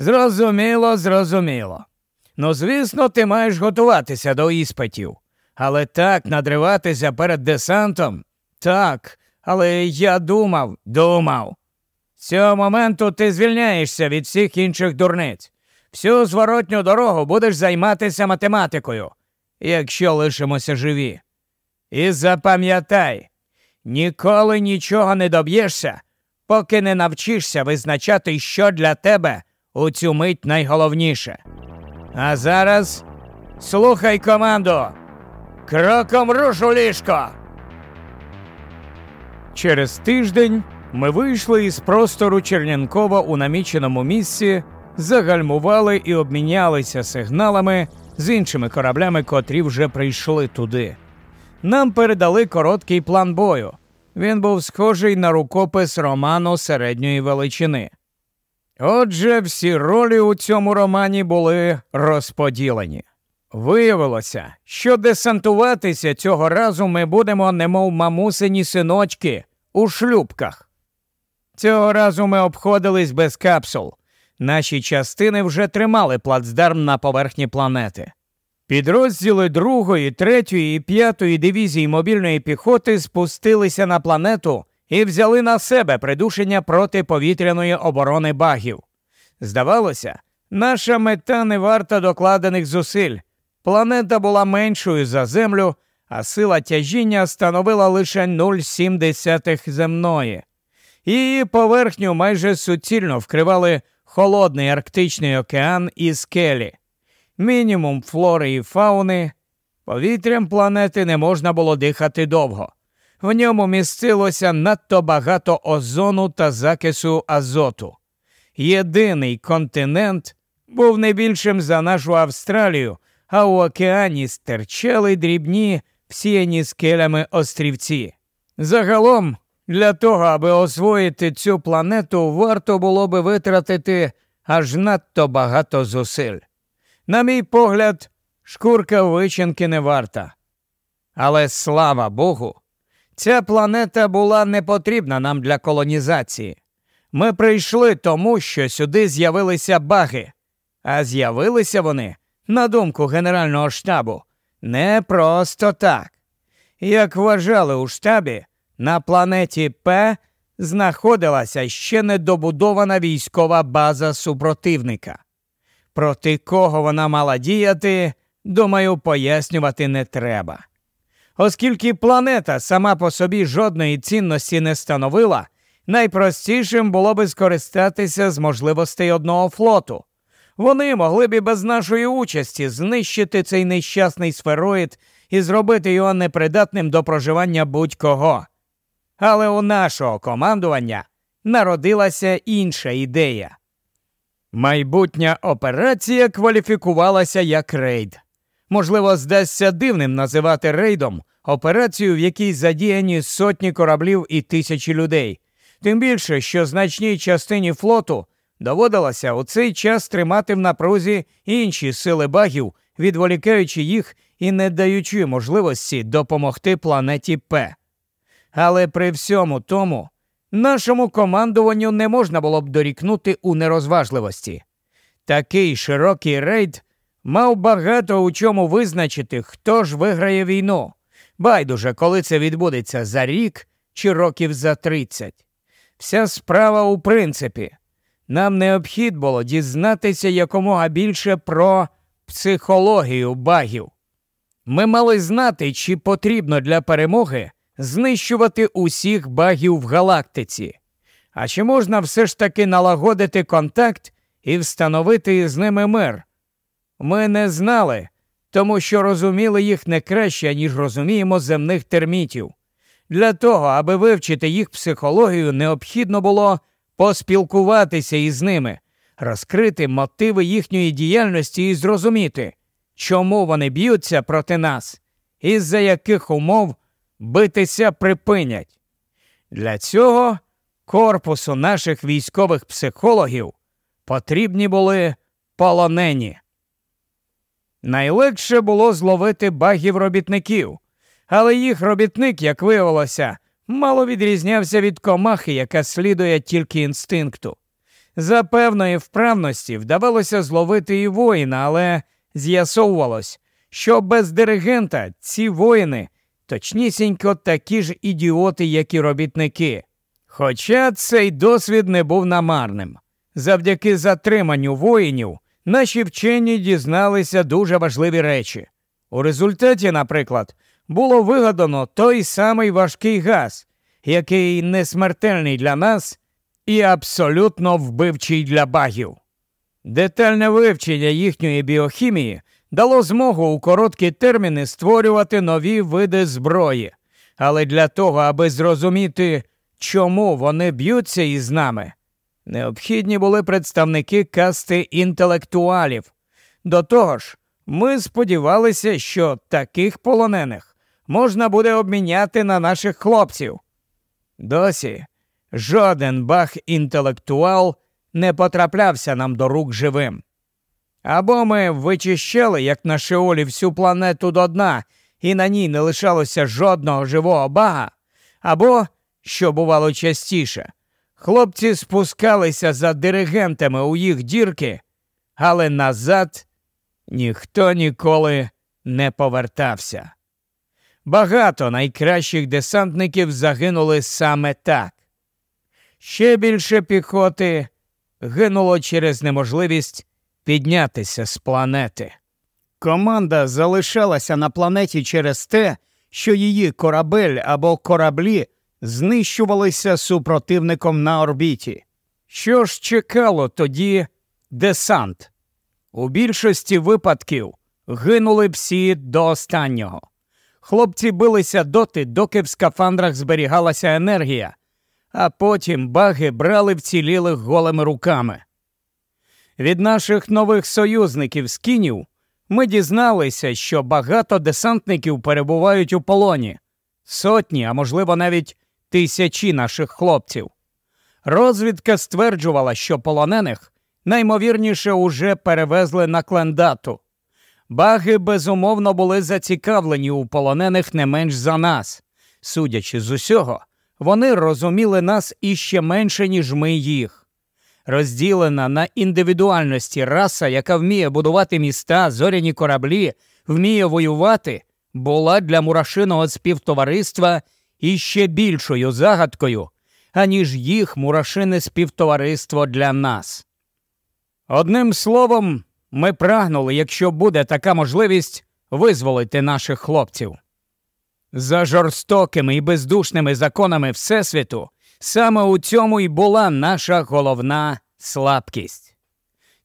Зрозуміло, зрозуміло. Ну, звісно, ти маєш готуватися до іспитів. Але так надриватися перед десантом. Так, але я думав, думав. З цього моменту ти звільняєшся від всіх інших дурниць. Всю зворотню дорогу будеш займатися математикою, якщо лишимося живі. І запам'ятай, ніколи нічого не доб'єшся, поки не навчишся визначати, що для тебе у цю мить найголовніше. А зараз слухай команду. Кроком руш у ліжко. Через тиждень ми вийшли із простору Чернянкова у наміченому місці, загальмували і обмінялися сигналами з іншими кораблями, котрі вже прийшли туди. Нам передали короткий план бою. Він був схожий на рукопис роману середньої величини. Отже, всі ролі у цьому романі були розподілені. Виявилося, що десантуватися цього разу ми будемо, немов мамусині синочки, у шлюбках. Цього разу ми обходились без капсул. Наші частини вже тримали плацдарм на поверхні планети. Підрозділи 2, 3 і 5 дивізії мобільної піхоти спустилися на планету і взяли на себе придушення протиповітряної оборони багів. Здавалося, наша мета не варта докладених зусиль. Планета була меншою за Землю, а сила тяжіння становила лише 0,7 земної. Її поверхню майже суцільно вкривали холодний Арктичний океан і скелі. Мінімум флори і фауни. Повітрям планети не можна було дихати довго. В ньому містилося надто багато озону та закису азоту. Єдиний континент був не більшим за нашу Австралію, а у океані стирчали дрібні, всіяні скелями острівці. Загалом, для того, аби освоїти цю планету, варто було би витратити аж надто багато зусиль. На мій погляд, шкурка вичинки не варта. Але слава Богу, ця планета була не потрібна нам для колонізації. Ми прийшли тому, що сюди з'явилися баги, а з'явилися вони, на думку Генерального штабу, не просто так. Як вважали у штабі, на планеті П знаходилася ще недобудована військова база супротивника. Проти кого вона мала діяти, думаю, пояснювати не треба. Оскільки планета сама по собі жодної цінності не становила, найпростішим було би скористатися з можливостей одного флоту. Вони могли б і без нашої участі знищити цей нещасний сфероїд і зробити його непридатним до проживання будь-кого. Але у нашого командування народилася інша ідея. Майбутня операція кваліфікувалася як рейд. Можливо, здасться дивним називати рейдом операцію, в якій задіяні сотні кораблів і тисячі людей, тим більше, що значній частині флоту доводилося у цей час тримати в напрузі інші сили багів, відволікаючи їх і не даючи можливості допомогти планеті П. Але при всьому тому нашому командуванню не можна було б дорікнути у нерозважливості. Такий широкий рейд мав багато у чому визначити, хто ж виграє війну. Байдуже, коли це відбудеться за рік чи років за тридцять. Вся справа у принципі. Нам необхідно було дізнатися якомога більше про психологію багів. Ми мали знати, чи потрібно для перемоги знищувати усіх багів в галактиці, а чи можна все ж таки налагодити контакт і встановити з ними мир. Ми не знали, тому що розуміли їх не краще, ніж розуміємо земних термітів. Для того, аби вивчити їх психологію, необхідно було поспілкуватися із ними, розкрити мотиви їхньої діяльності і зрозуміти, чому вони б'ються проти нас, і за яких умов битися припинять. Для цього корпусу наших військових психологів потрібні були полонені. Найлегше було зловити багів робітників, але їх робітник, як виявилося, мало відрізнявся від комахи, яка слідує тільки інстинкту. За певної вправності вдавалося зловити і воїна, але з'ясовувалось, що без диригента ці воїни точнісінько такі ж ідіоти, як і робітники. Хоча цей досвід не був намарним. Завдяки затриманню воїнів наші вчені дізналися дуже важливі речі. У результаті, наприклад, було вигадано той самий важкий газ, який не смертельний для нас і абсолютно вбивчий для багів. Детальне вивчення їхньої біохімії дало змогу у короткі терміни створювати нові види зброї, але для того, аби зрозуміти, чому вони б'ються із нами, необхідні були представники касти інтелектуалів. До того ж, ми сподівалися, що таких полонених можна буде обміняти на наших хлопців. Досі жоден бах інтелектуал не потраплявся нам до рук живим. Або ми вичищали, як на Шеолі, всю планету до дна, і на ній не лишалося жодного живого бага, або, що бувало частіше, хлопці спускалися за диригентами у їх дірки, але назад ніхто ніколи не повертався. Багато найкращих десантників загинули саме так. Ще більше піхоти гинуло через неможливість піднятися з планети. Команда залишалася на планеті через те, що її корабель або кораблі знищувалися супротивником на орбіті. Що ж чекало тоді десант? У більшості випадків гинули всі до останнього. Хлопці билися доти, доки в скафандрах зберігалася енергія, а потім баги брали вцілілих голими руками. Від наших нових союзників з кінів ми дізналися, що багато десантників перебувають у полоні, сотні, а можливо навіть тисячі наших хлопців. Розвідка стверджувала, що полонених наймовірніше уже перевезли на клендату. Баги безумовно були зацікавлені у полонених не менш за нас. Судячи з усього, вони розуміли нас іще менше, ніж ми їх. Розділена на індивідуальності раса, яка вміє будувати міста, зоряні кораблі, вміє воювати, була для мурашиного співтовариства іще більшою загадкою, аніж їх мурашине співтовариство для нас. Одним словом, ми прагнули, якщо буде така можливість, визволити наших хлопців. За жорстокими і бездушними законами Всесвіту саме у цьому і була наша головна слабкість.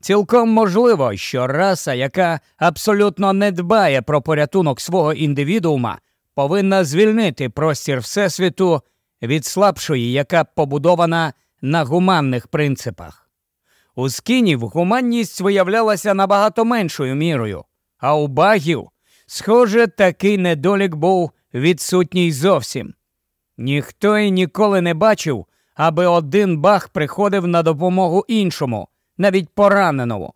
Цілком можливо, що раса, яка абсолютно не дбає про порятунок свого індивідуума, повинна звільнити простір Всесвіту від слабшої, яка побудована на гуманних принципах. У скінів гуманність виявлялася набагато меншою мірою, а у багів, схоже, такий недолік був відсутній зовсім. Ніхто і ніколи не бачив, аби один баг приходив на допомогу іншому, навіть пораненому.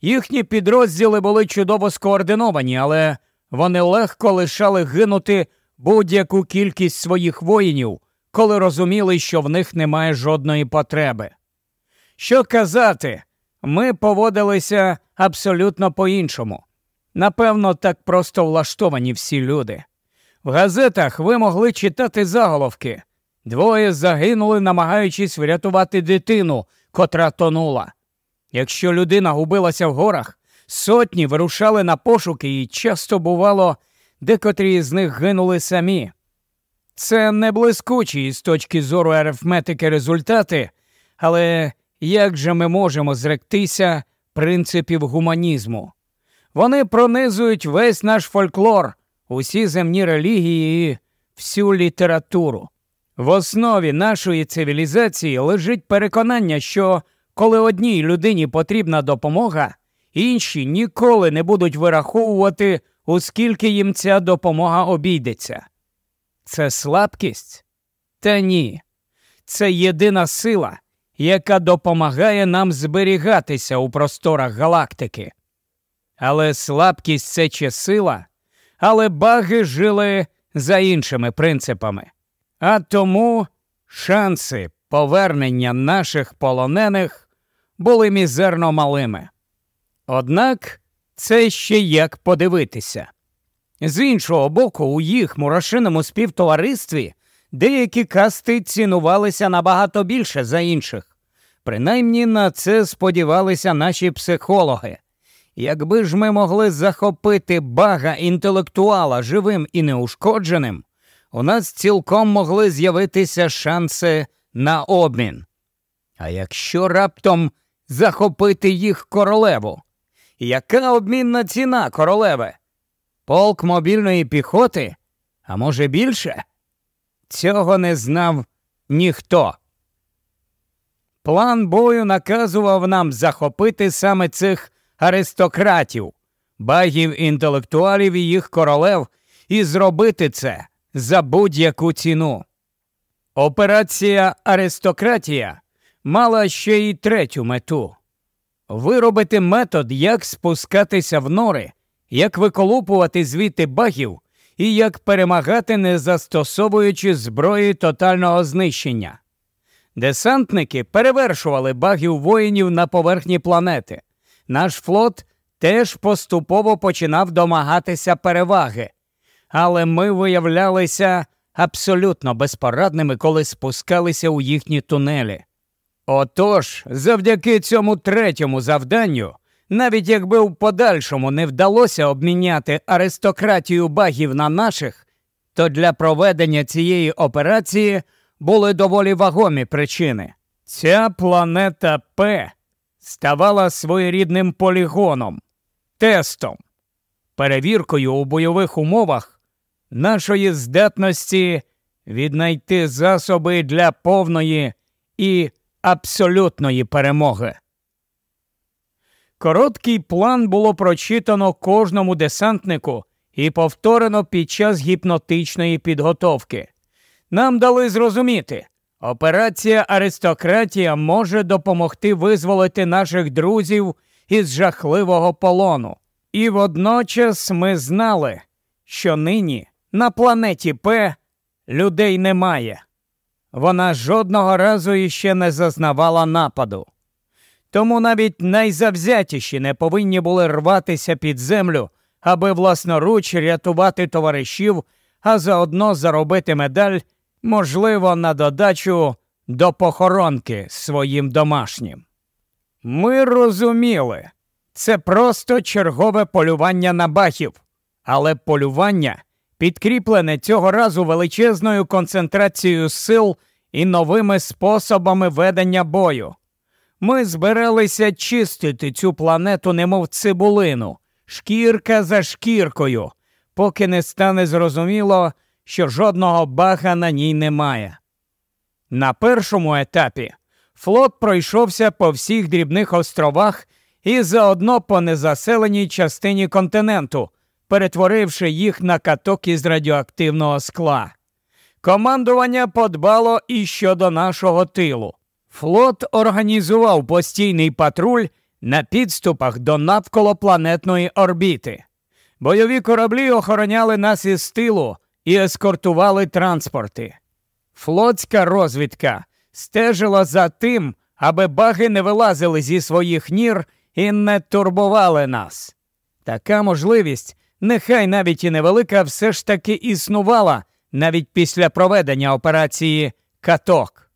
Їхні підрозділи були чудово скоординовані, але вони легко лишали гинути будь-яку кількість своїх воїнів, коли розуміли, що в них немає жодної потреби. Що казати, ми поводилися абсолютно по-іншому. Напевно, так просто влаштовані всі люди. В газетах ви могли читати заголовки. Двоє загинули, намагаючись врятувати дитину, котра тонула. Якщо людина губилася в горах, сотні вирушали на пошуки, і часто бувало, декотрі з них гинули самі. Це не блискучі з точки зору арифметики результати, але як же ми можемо зректися принципів гуманізму? Вони пронизують весь наш фольклор, усі земні релігії і всю літературу. В основі нашої цивілізації лежить переконання, що коли одній людині потрібна допомога, інші ніколи не будуть вираховувати, оскільки їм ця допомога обійдеться. Це слабкість? Та ні. Це єдина сила, яка допомагає нам зберігатися у просторах галактики. Але слабкість це чи сила, але баги жили за іншими принципами. А тому шанси повернення наших полонених були мізерно малими. Однак це ще як подивитися. З іншого боку, у їх мурашиному співтоваристві деякі касти цінувалися набагато більше за інших. Принаймні на це сподівалися наші психологи. Якби ж ми могли захопити бага інтелектуала живим і неушкодженим, у нас цілком могли з'явитися шанси на обмін. А якщо раптом захопити їх королеву, яка обмінна ціна королеве? Полк мобільної піхоти? А може більше? Цього не знав ніхто. План бою наказував нам захопити саме цих аристократів, багів інтелектуалів і їх королев, і зробити це за будь-яку ціну. Операція Аристократія мала ще й третю мету виробити метод, як спускатися в нори, як виколупувати звідти багів і як перемагати, не застосовуючи зброї тотального знищення. Десантники перевершували багів воїнів на поверхні планети. Наш флот теж поступово починав домагатися переваги, але ми виявлялися абсолютно безпорадними, коли спускалися у їхні тунелі. Отож, завдяки цьому третьому завданню, навіть якби в подальшому не вдалося обміняти аристократію багів на наших, то для проведення цієї операції були доволі вагомі причини. Ця планета П ставала своєрідним полігоном, тестом, перевіркою у бойових умовах нашої здатності віднайти засоби для повної і абсолютної перемоги. Короткий план було прочитано кожному десантнику і повторено під час гіпнотичної підготовки. Нам дали зрозуміти, операція Аристократія може допомогти визволити наших друзів із жахливого полону. І водночас ми знали, що нині на планеті П людей немає. Вона жодного разу іще не зазнавала нападу. Тому навіть найзавзятіші не повинні були рватися під землю, аби власноруч рятувати товаришів, а заодно заробити медаль, можливо, на додачу до похоронки своїм домашнім. Ми розуміли, це просто чергове полювання на бахів, але полювання підкріплене цього разу величезною концентрацією сил і новими способами ведення бою. Ми збиралися чистити цю планету, немов цибулину, шкірка за шкіркою, поки не стане зрозуміло, що жодного бага на ній немає. На першому етапі флот пройшовся по всіх дрібних островах і заодно по незаселеній частині континенту, перетворивши їх на каток із радіоактивного скла. Командування подбало і щодо нашого тилу. Флот організував постійний патруль на підступах до навколопланетної орбіти. Бойові кораблі охороняли нас із тилу і ескортували транспорти. Флотська розвідка стежила за тим, аби баги не вилазили зі своїх нір і не турбували нас. Така можливість, нехай навіть і невелика, все ж таки існувала навіть після проведення операції Каток.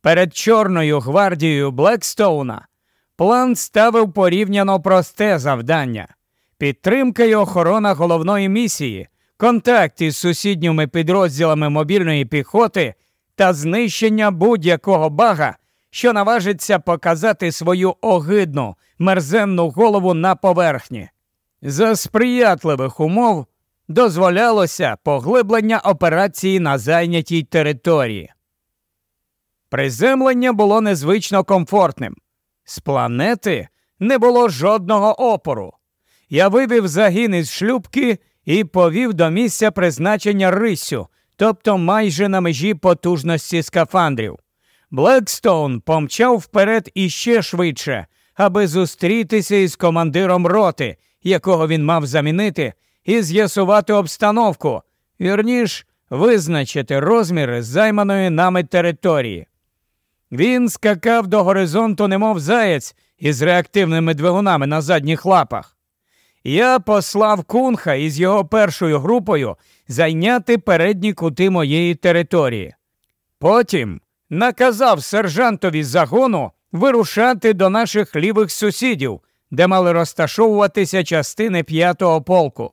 Перед Чорною гвардією Блекстоуна план ставив порівняно просте завдання підтримка і охорона головної місії, контакт із сусідніми підрозділами мобільної піхоти та знищення будь-якого бага, що наважиться показати свою огидну мерзенну голову на поверхні. За сприятливих умов дозволялося поглиблення операції на зайнятій території. Приземлення було незвично комфортним. З планети не було жодного опору. Я вивів загін із шлюбки і повів до місця призначення рисю, тобто майже на межі потужності скафандрів. Блекстоун помчав вперед іще швидше, аби зустрітися із командиром роти, якого він мав замінити, і з'ясувати обстановку, вірніш, визначити розміри займаної нами території. Він скакав до горизонту, немов заєць із реактивними двигунами на задніх лапах. Я послав кунха із його першою групою зайняти передні кути моєї території. Потім наказав сержантові загону вирушати до наших лівих сусідів, де мали розташовуватися частини п'ятого полку.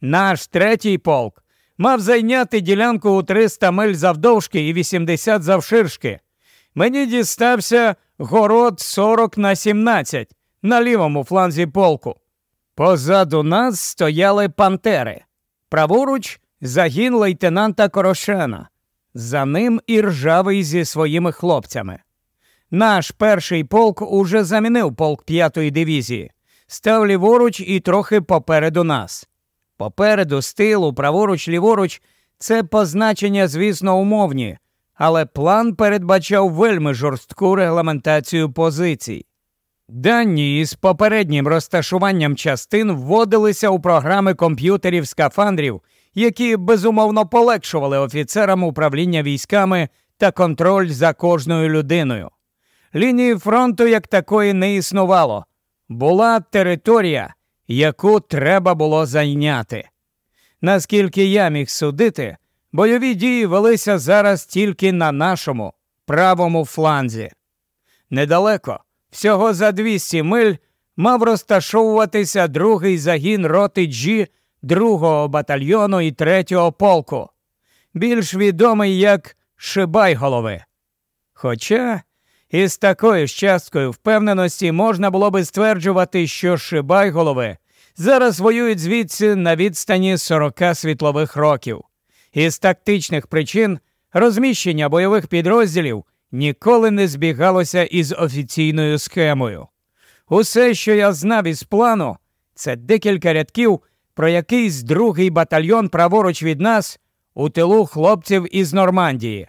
Наш третій полк мав зайняти ділянку у 300 миль завдовжки і 80 завширшки. Мені дістався город 40 на 17 на лівому фланзі полку. Позаду нас стояли пантери. Праворуч загін лейтенанта Корошена. За ним і ржавий зі своїми хлопцями. Наш перший полк уже замінив полк п'ятої дивізії, став ліворуч і трохи попереду нас. Попереду, з тилу, праворуч, ліворуч це позначення, звісно, умовні, але план передбачав вельми жорстку регламентацію позицій. Дані із попереднім розташуванням частин вводилися у програми комп'ютерів скафандрів, які безумовно полегшували офіцерам управління військами та контроль за кожною людиною. Лінії фронту як такої не існувало, була територія, яку треба було зайняти. Наскільки я міг судити, бойові дії велися зараз тільки на нашому правому фланзі. Недалеко, всього за 200 миль, мав розташовуватися другий загін роти Джі 2-го батальйону і 3-го полку, більш відомий як Шибайголови. Хоча із такою ж часткою впевненості можна було би стверджувати, що Шибайголови зараз воюють звідси на відстані 40 світлових років. Із тактичних причин розміщення бойових підрозділів ніколи не збігалося із офіційною схемою. Усе, що я знав із плану, це декілька рядків про якийсь другий батальйон праворуч від нас у тилу хлопців із Нормандії.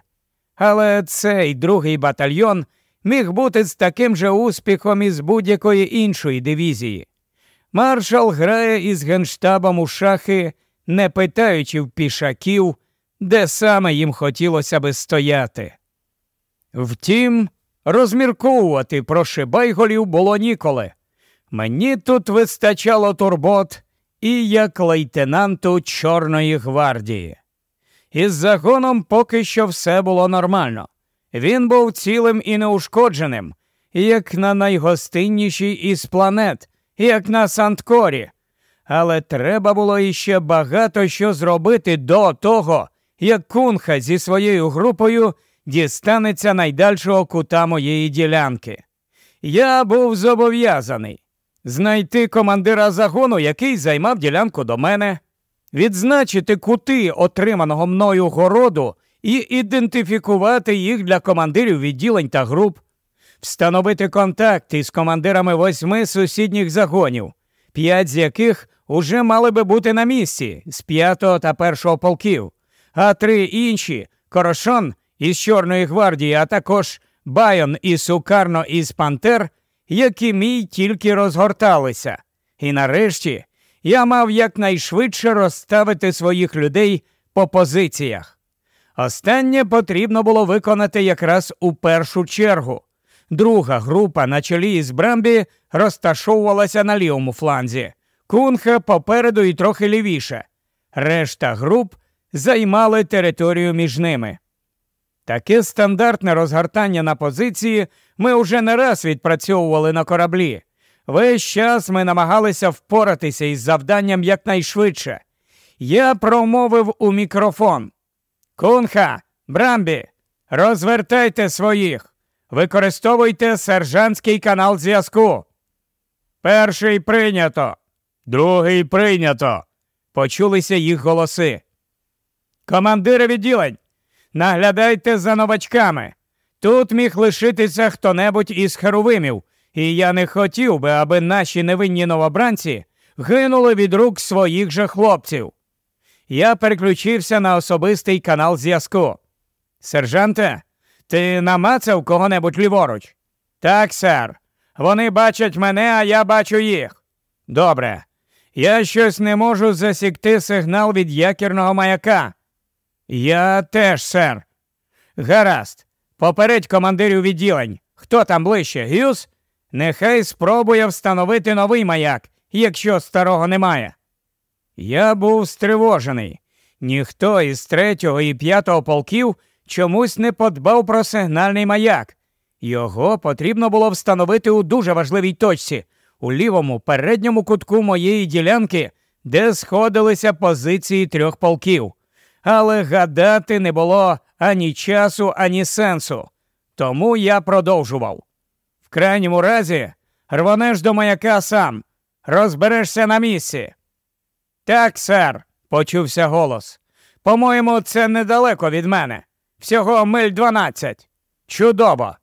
Але цей другий батальйон міг бути з таким же успіхом із будь-якої іншої дивізії. Маршал грає із генштабом у шахи, не питаючи в пішаків, де саме їм хотілося би стояти. Втім, розмірковувати про шибайголів було ніколи. Мені тут вистачало турбот і як лейтенанту Чорної гвардії. Із загоном поки що все було нормально. Він був цілим і неушкодженим, як на найгостиннішій із планет, як на Санткорі. Але треба було іще багато що зробити до того, як кунха зі своєю групою дістанеться найдальшого кута моєї ділянки. Я був зобов'язаний знайти командира загону, який займав ділянку до мене, відзначити кути отриманого мною городу і ідентифікувати їх для командирів відділень та груп, встановити контакт із командирами восьми сусідніх загонів, п'ять з яких уже мали би бути на місці з п'ятого та першого полків, а три інші Корошон із Чорної гвардії, а також Байон і Сукарно із Пантер, які мій тільки розгорталися. І нарешті я мав якнайшвидше розставити своїх людей по позиціях. Останнє потрібно було виконати якраз у першу чергу. Друга група на чолі із Брамбі розташовувалася на лівому фланзі, кунха попереду і трохи лівіше. Решта груп займали територію між ними. Таке стандартне розгортання на позиції ми вже не раз відпрацьовували на кораблі. Весь час ми намагалися впоратися із завданням якнайшвидше. Я промовив у мікрофон. Кунха, Брамбі, розвертайте своїх, використовуйте сержантський канал зв'язку. Перший прийнято, другий прийнято. Почулися їх голоси. Командири відділень, наглядайте за новачками. Тут міг лишитися хто небудь із херовимів, і я не хотів би, аби наші невинні новобранці гинули від рук своїх же хлопців. Я переключився на особистий канал зв'язку. Сержанте, ти намацав кого-небудь ліворуч? Так, сер. Вони бачать мене, а я бачу їх. Добре. Я щось не можу засікти сигнал від якірного маяка. Я теж, сер. Гаразд. Попередь командирів відділень. Хто там ближче? Гюс? Нехай спробує встановити новий маяк, якщо старого немає. Я був стривожений. Ніхто із третього і п'ятого полків чомусь не подбав про сигнальний маяк. Його потрібно було встановити у дуже важливій точці, у лівому передньому кутку моєї ділянки, де сходилися позиції трьох полків. Але гадати не було ані часу, ані сенсу. Тому я продовжував. В крайньому разі рванеш до маяка сам, розберешся на місці. Так, сер, почувся голос. По-моєму, це недалеко від мене. Всього миль дванадцять. Чудово.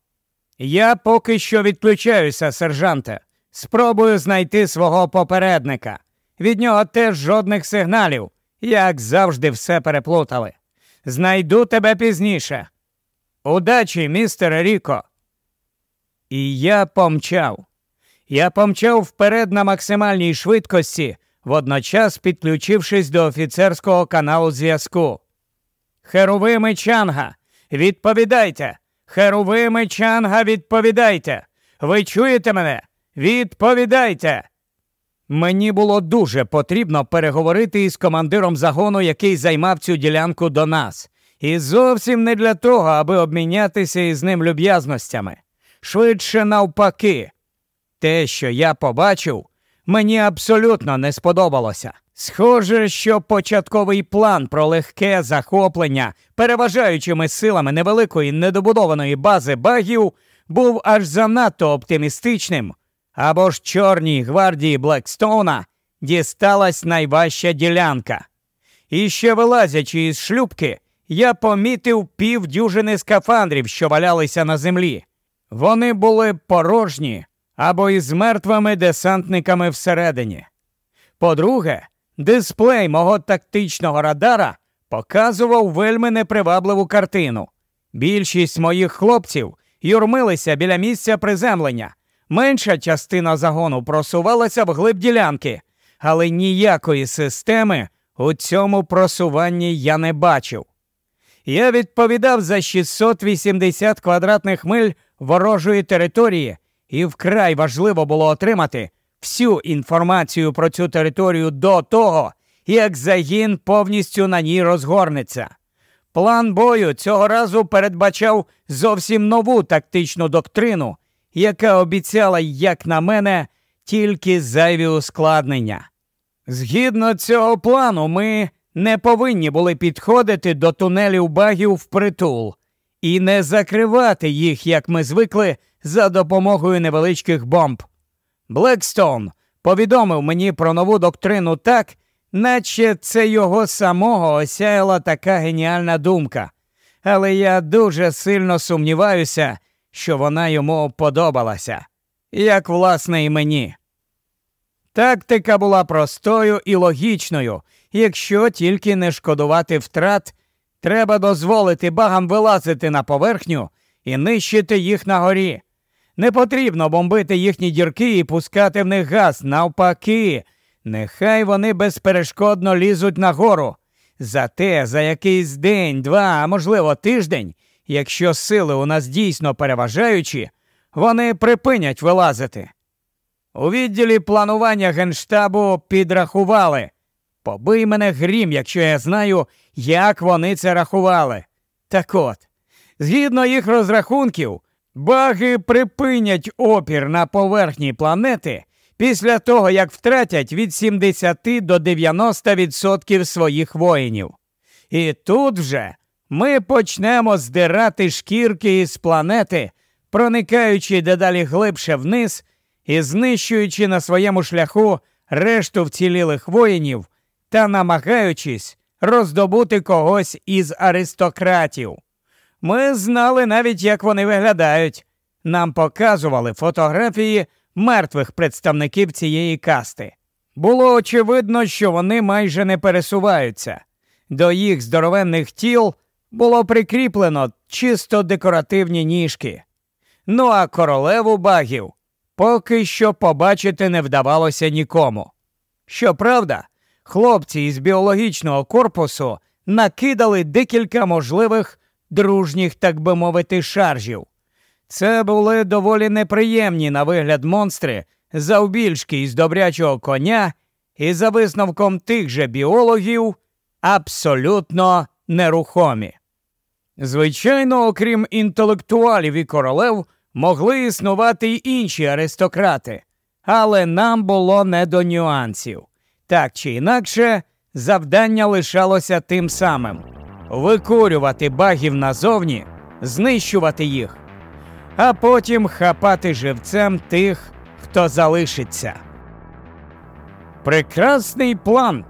Я поки що відключаюся, сержанте. Спробую знайти свого попередника. Від нього теж жодних сигналів, як завжди, все переплутали. Знайду тебе пізніше. Удачі, містер Ріко. І я помчав. Я помчав вперед на максимальній швидкості, водночас підключившись до офіцерського каналу зв'язку. Херовими Чанга, відповідайте. Херовими Чанга, відповідайте. Ви чуєте мене? Відповідайте. Мені було дуже потрібно переговорити із командиром загону, який займав цю ділянку до нас, і зовсім не для того, аби обмінятися із ним люб'язностями. Швидше навпаки, те, що я побачив, мені абсолютно не сподобалося. Схоже, що початковий план про легке захоплення переважаючими силами невеликої недобудованої бази багів був аж занадто оптимістичним, або ж Чорній гвардії Блекстоуна дісталась найважча ділянка. І ще вилазячи із шлюбки, я помітив півдюжини скафандрів, що валялися на землі. Вони були порожні або із мертвими десантниками всередині. По-друге, дисплей мого тактичного радара показував вельми непривабливу картину. Більшість моїх хлопців юрмилися біля місця приземлення. Менша частина загону просувалася в глиб ділянки, але ніякої системи у цьому просуванні я не бачив. Я відповідав за 680 квадратних миль ворожої території, і вкрай важливо було отримати всю інформацію про цю територію до того, як загін повністю на ній розгорнеться. План бою цього разу передбачав зовсім нову тактичну доктрину, яка обіцяла, як на мене, тільки зайві ускладнення. Згідно цього плану, ми не повинні були підходити до тунелів багів впритул і не закривати їх, як ми звикли, за допомогою невеличких бомб. Блекстоун повідомив мені про нову доктрину так, наче це його самого осяяла така геніальна думка. Але я дуже сильно сумніваюся, що вона йому подобалася, як власне і мені. Тактика була простою і логічною, якщо тільки не шкодувати втрат, треба дозволити багам вилазити на поверхню і нищити їх на горі. Не потрібно бомбити їхні дірки і пускати в них газ. Навпаки, нехай вони безперешкодно лізуть нагору. Зате за якийсь день, два, а можливо тиждень, якщо сили у нас дійсно переважаючі, вони припинять вилазити. У відділі планування генштабу підрахували. Побий мене грім, якщо я знаю, як вони це рахували. Так от, згідно їх розрахунків, баги припинять опір на поверхні планети після того, як втратять від 70 до 90% своїх воїнів. І тут вже ми почнемо здирати шкірки із планети, проникаючи дедалі глибше вниз і знищуючи на своєму шляху решту вцілілих воїнів та намагаючись роздобути когось із аристократів. Ми знали навіть, як вони виглядають. Нам показували фотографії мертвих представників цієї касти. Було очевидно, що вони майже не пересуваються. До їх здоровенних тіл було прикріплено чисто декоративні ніжки. Ну а королеву багів поки що побачити не вдавалося нікому. Щоправда, хлопці із біологічного корпусу накидали декілька можливих дружніх, так би мовити, шаржів. Це були доволі неприємні на вигляд монстри завбільшки із добрячого коня, і за висновком тих же біологів абсолютно нерухомі. Звичайно, окрім інтелектуалів і королев, могли існувати й інші аристократи, але нам було не до нюансів. Так чи інакше, завдання лишалося тим самим викурювати багів назовні, знищувати їх, а потім хапати живцем тих, хто залишиться. Прекрасний план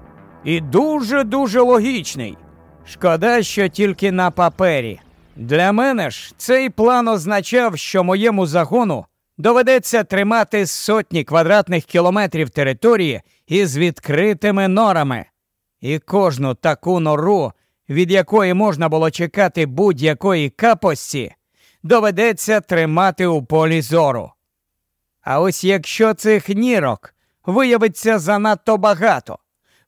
і дуже-дуже логічний. Шкода, що тільки на папері. Для мене ж цей план означав, що моєму загону доведеться тримати сотні квадратних кілометрів території із відкритими норами. І кожну таку нору, від якої можна було чекати будь-якої капості, доведеться тримати у полі зору. А ось якщо цих нірок виявиться занадто багато,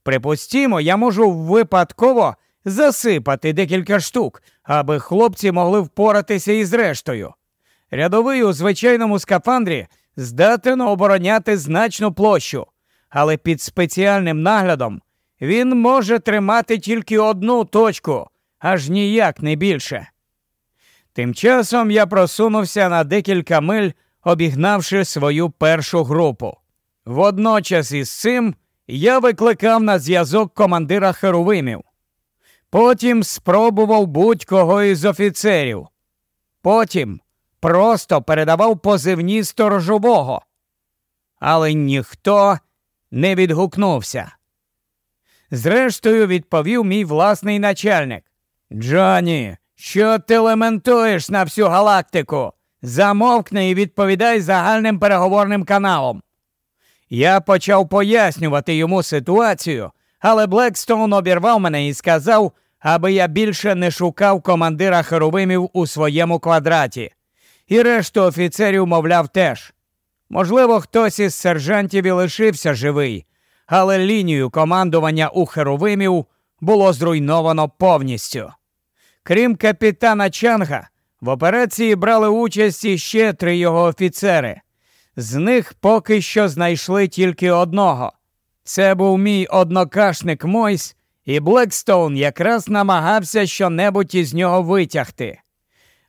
припустімо, я можу випадково засипати декілька штук, аби хлопці могли впоратися із рештою. Рядовий у звичайному скафандрі здатен обороняти значну площу, але під спеціальним наглядом він може тримати тільки одну точку, аж ніяк не більше. Тим часом я просунувся на декілька миль, обігнавши свою першу групу. Водночас із цим я викликав на зв'язок командира Херовимів. Потім спробував будь-кого із офіцерів. Потім просто передавав позивні сторожового. Але ніхто не відгукнувся. Зрештою, відповів мій власний начальник. Джоні, що ти лементуєш на всю галактику? Замовкни і відповідай загальним переговорним каналом. Я почав пояснювати йому ситуацію, але Блекстоун обірвав мене і сказав, аби я більше не шукав командира херовимів у своєму квадраті. І решту офіцерів, мовляв, теж. Можливо, хтось із сержантів і лишився живий, але лінію командування у херовимів було зруйновано повністю. Крім капітана Чанга, в операції брали участь іще три його офіцери. З них поки що знайшли тільки одного. Це був мій однокашник Мойс, і Блекстоун якраз намагався щонебудь із нього витягти.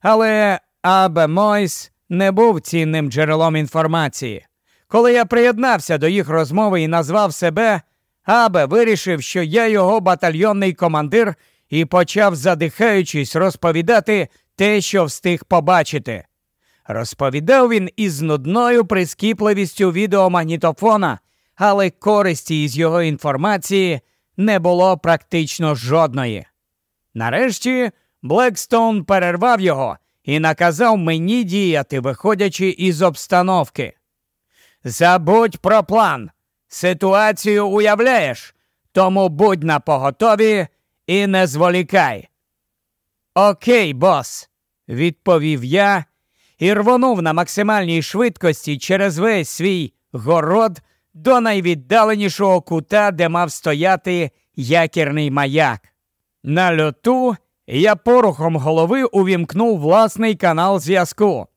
Але Абе Мойс не був цінним джерелом інформації. Коли я приєднався до їх розмови і назвав себе, Абе вирішив, що я його батальйонний командир і почав, задихаючись, розповідати те, що встиг побачити. Розповідав він із нудною прискіпливістю відеомагнітофона, але користі із його інформації не було практично жодної. Нарешті Блекстоун перервав його і наказав мені діяти, виходячи із обстановки. Забудь про план. Ситуацію уявляєш, тому будь на поготові і не зволікай. Окей, бос, відповів я і рвонув на максимальній швидкості через весь свій город до найвіддаленішого кута, де мав стояти якірний маяк. На льоту я порухом голови увімкнув власний канал зв'язку.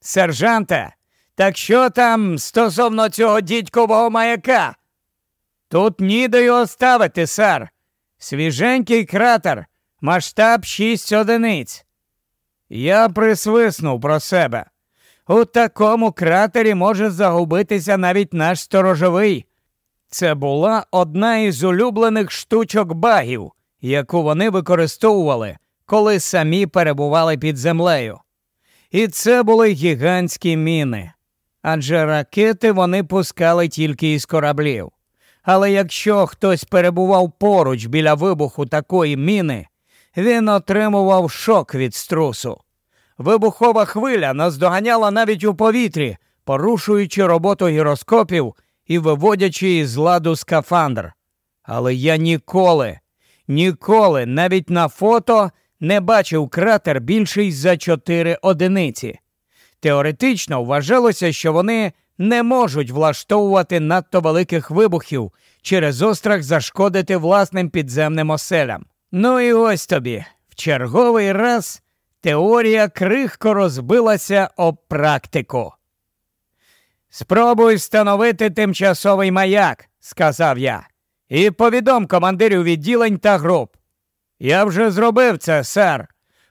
Сержанте, так що там стосовно цього дідькового маяка? Тут ніде його ставити, сер. Свіженький кратер, масштаб 6 одиниць. Я присвиснув про себе. У такому кратері може загубитися навіть наш сторожовий. Це була одна із улюблених штучок багів, яку вони використовували, коли самі перебували під землею. І це були гігантські міни, адже ракети вони пускали тільки із кораблів. Але якщо хтось перебував поруч біля вибуху такої міни, він отримував шок від струсу. Вибухова хвиля наздоганяла навіть у повітрі, порушуючи роботу гіроскопів і виводячи із ладу скафандр. Але я ніколи, ніколи навіть на фото не бачив кратер більший за чотири одиниці. Теоретично вважалося, що вони не можуть влаштовувати надто великих вибухів через острах зашкодити власним підземним оселям. Ну і ось тобі в черговий раз теорія крихко розбилася об практику. Спробуй встановити тимчасовий маяк, сказав я, і повідом командирів відділень та груп. Я вже зробив це, сер.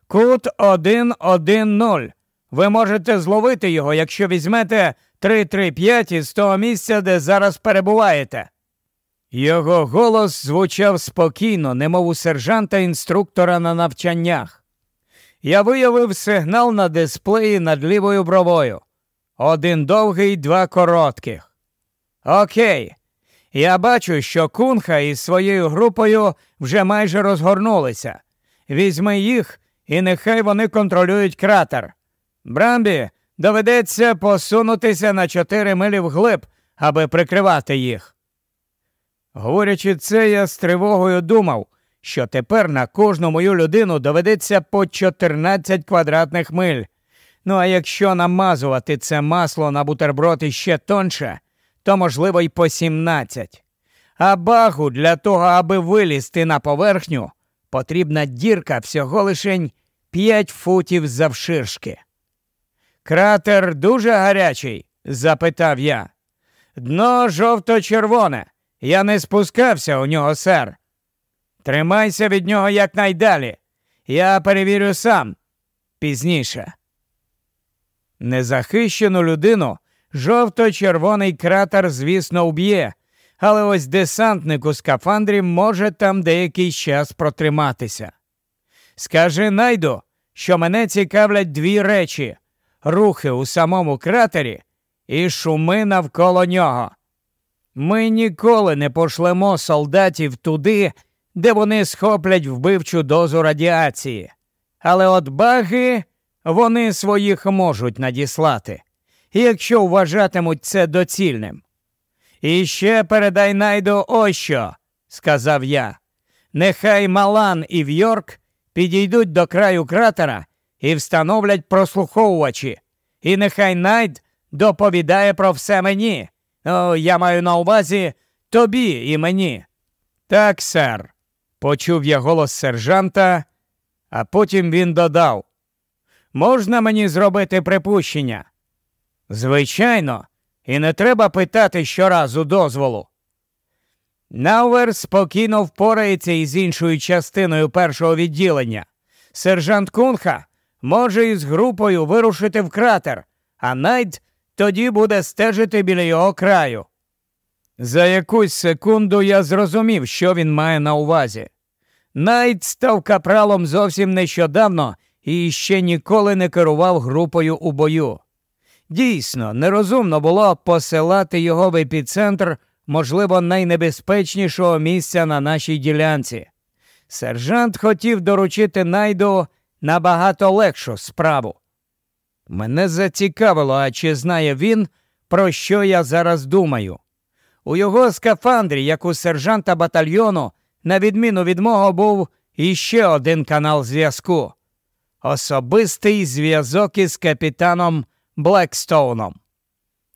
Кут 110. Ви можете зловити його, якщо візьмете 335 із того місця, де зараз перебуваєте. Його голос звучав спокійно, немов у сержанта інструктора на навчаннях. Я виявив сигнал на дисплеї над лівою бровою. Один довгий, два коротких. Окей. Я бачу, що кунха із своєю групою вже майже розгорнулися. Візьми їх, і нехай вони контролюють кратер. Брамбі, доведеться посунутися на чотири милі вглиб, аби прикривати їх. Говорячи це, я з тривогою думав, що тепер на кожну мою людину доведеться по 14 квадратних миль. Ну а якщо намазувати це масло на бутерброд іще тонше, то можливо й по 17. А багу для того, аби вилізти на поверхню, потрібна дірка всього лишень 5 футів завширшки. Кратер дуже гарячий? запитав я. Дно жовто-червоне. Я не спускався у нього, сер. Тримайся від нього якнайдалі. Я перевірю сам пізніше. Незахищену людину жовто-червоний кратер, звісно, уб'є, але ось десантник у скафандрі може там деякий час протриматися. Скажи найду, що мене цікавлять дві речі рухи у самому кратері і шуми навколо нього. Ми ніколи не пошлемо солдатів туди, де вони схоплять вбивчу дозу радіації. Але от баги вони своїх можуть надіслати, якщо вважатимуть це доцільним. І ще передай найду ось що, сказав я. Нехай Малан і Вьорк підійдуть до краю кратера і встановлять прослуховувачі, і нехай найд доповідає про все мені. О, Я маю на увазі тобі і мені. Так, сер, почув я голос сержанта, а потім він додав. Можна мені зробити припущення? Звичайно, і не треба питати щоразу дозволу. Наувер спокійно впорається із іншою частиною першого відділення. Сержант Кунха може із групою вирушити в кратер, а Найт тоді буде стежити біля його краю. За якусь секунду я зрозумів, що він має на увазі. Найт став капралом зовсім нещодавно і ще ніколи не керував групою у бою. Дійсно, нерозумно було посилати його в епіцентр, можливо, найнебезпечнішого місця на нашій ділянці. Сержант хотів доручити найду набагато легшу справу. Мене зацікавило, а чи знає він, про що я зараз думаю. У його скафандрі, як у сержанта батальйону, на відміну від мого, був іще один канал зв'язку особистий зв'язок із капітаном Блекстоуном.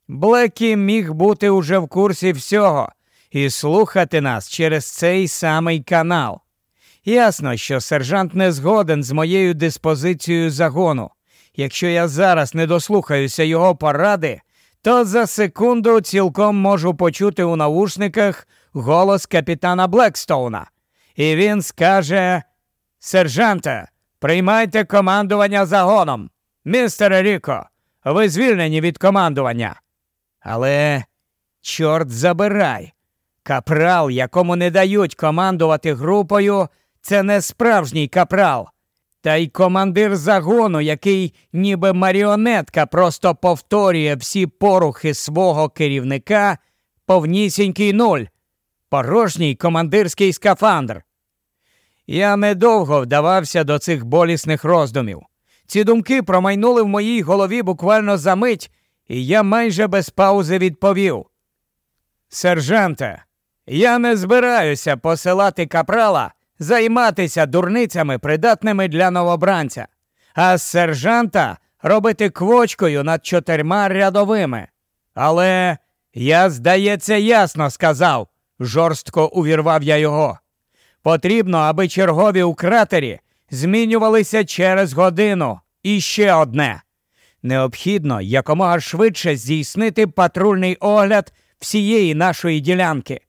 Блекі міг бути уже в курсі всього і слухати нас через цей самий канал. Ясно, що сержант не згоден з моєю диспозицією загону. Якщо я зараз не дослухаюся його поради, то за секунду цілком можу почути у навушниках голос капітана Блекстоуна. І він скаже: Сержанте, приймайте командування загоном. Містере Ріко, ви звільнені від командування. Але, чорт забирай, капрал, якому не дають командувати групою, це не справжній капрал. Та й командир загону, який ніби маріонетка просто повторює всі порухи свого керівника, повнісінький нуль, порожній командирський скафандр. Я недовго вдавався до цих болісних роздумів. Ці думки промайнули в моїй голові буквально за мить, і я майже без паузи відповів. Сержанте, я не збираюся посилати капрала займатися дурницями, придатними для новобранця, а з сержанта робити квочкою над чотирма рядовими. Але я, здається, ясно сказав, жорстко увірвав я його. Потрібно, аби чергові у кратері змінювалися через годину. І ще одне. Необхідно якомога швидше здійснити патрульний огляд всієї нашої ділянки.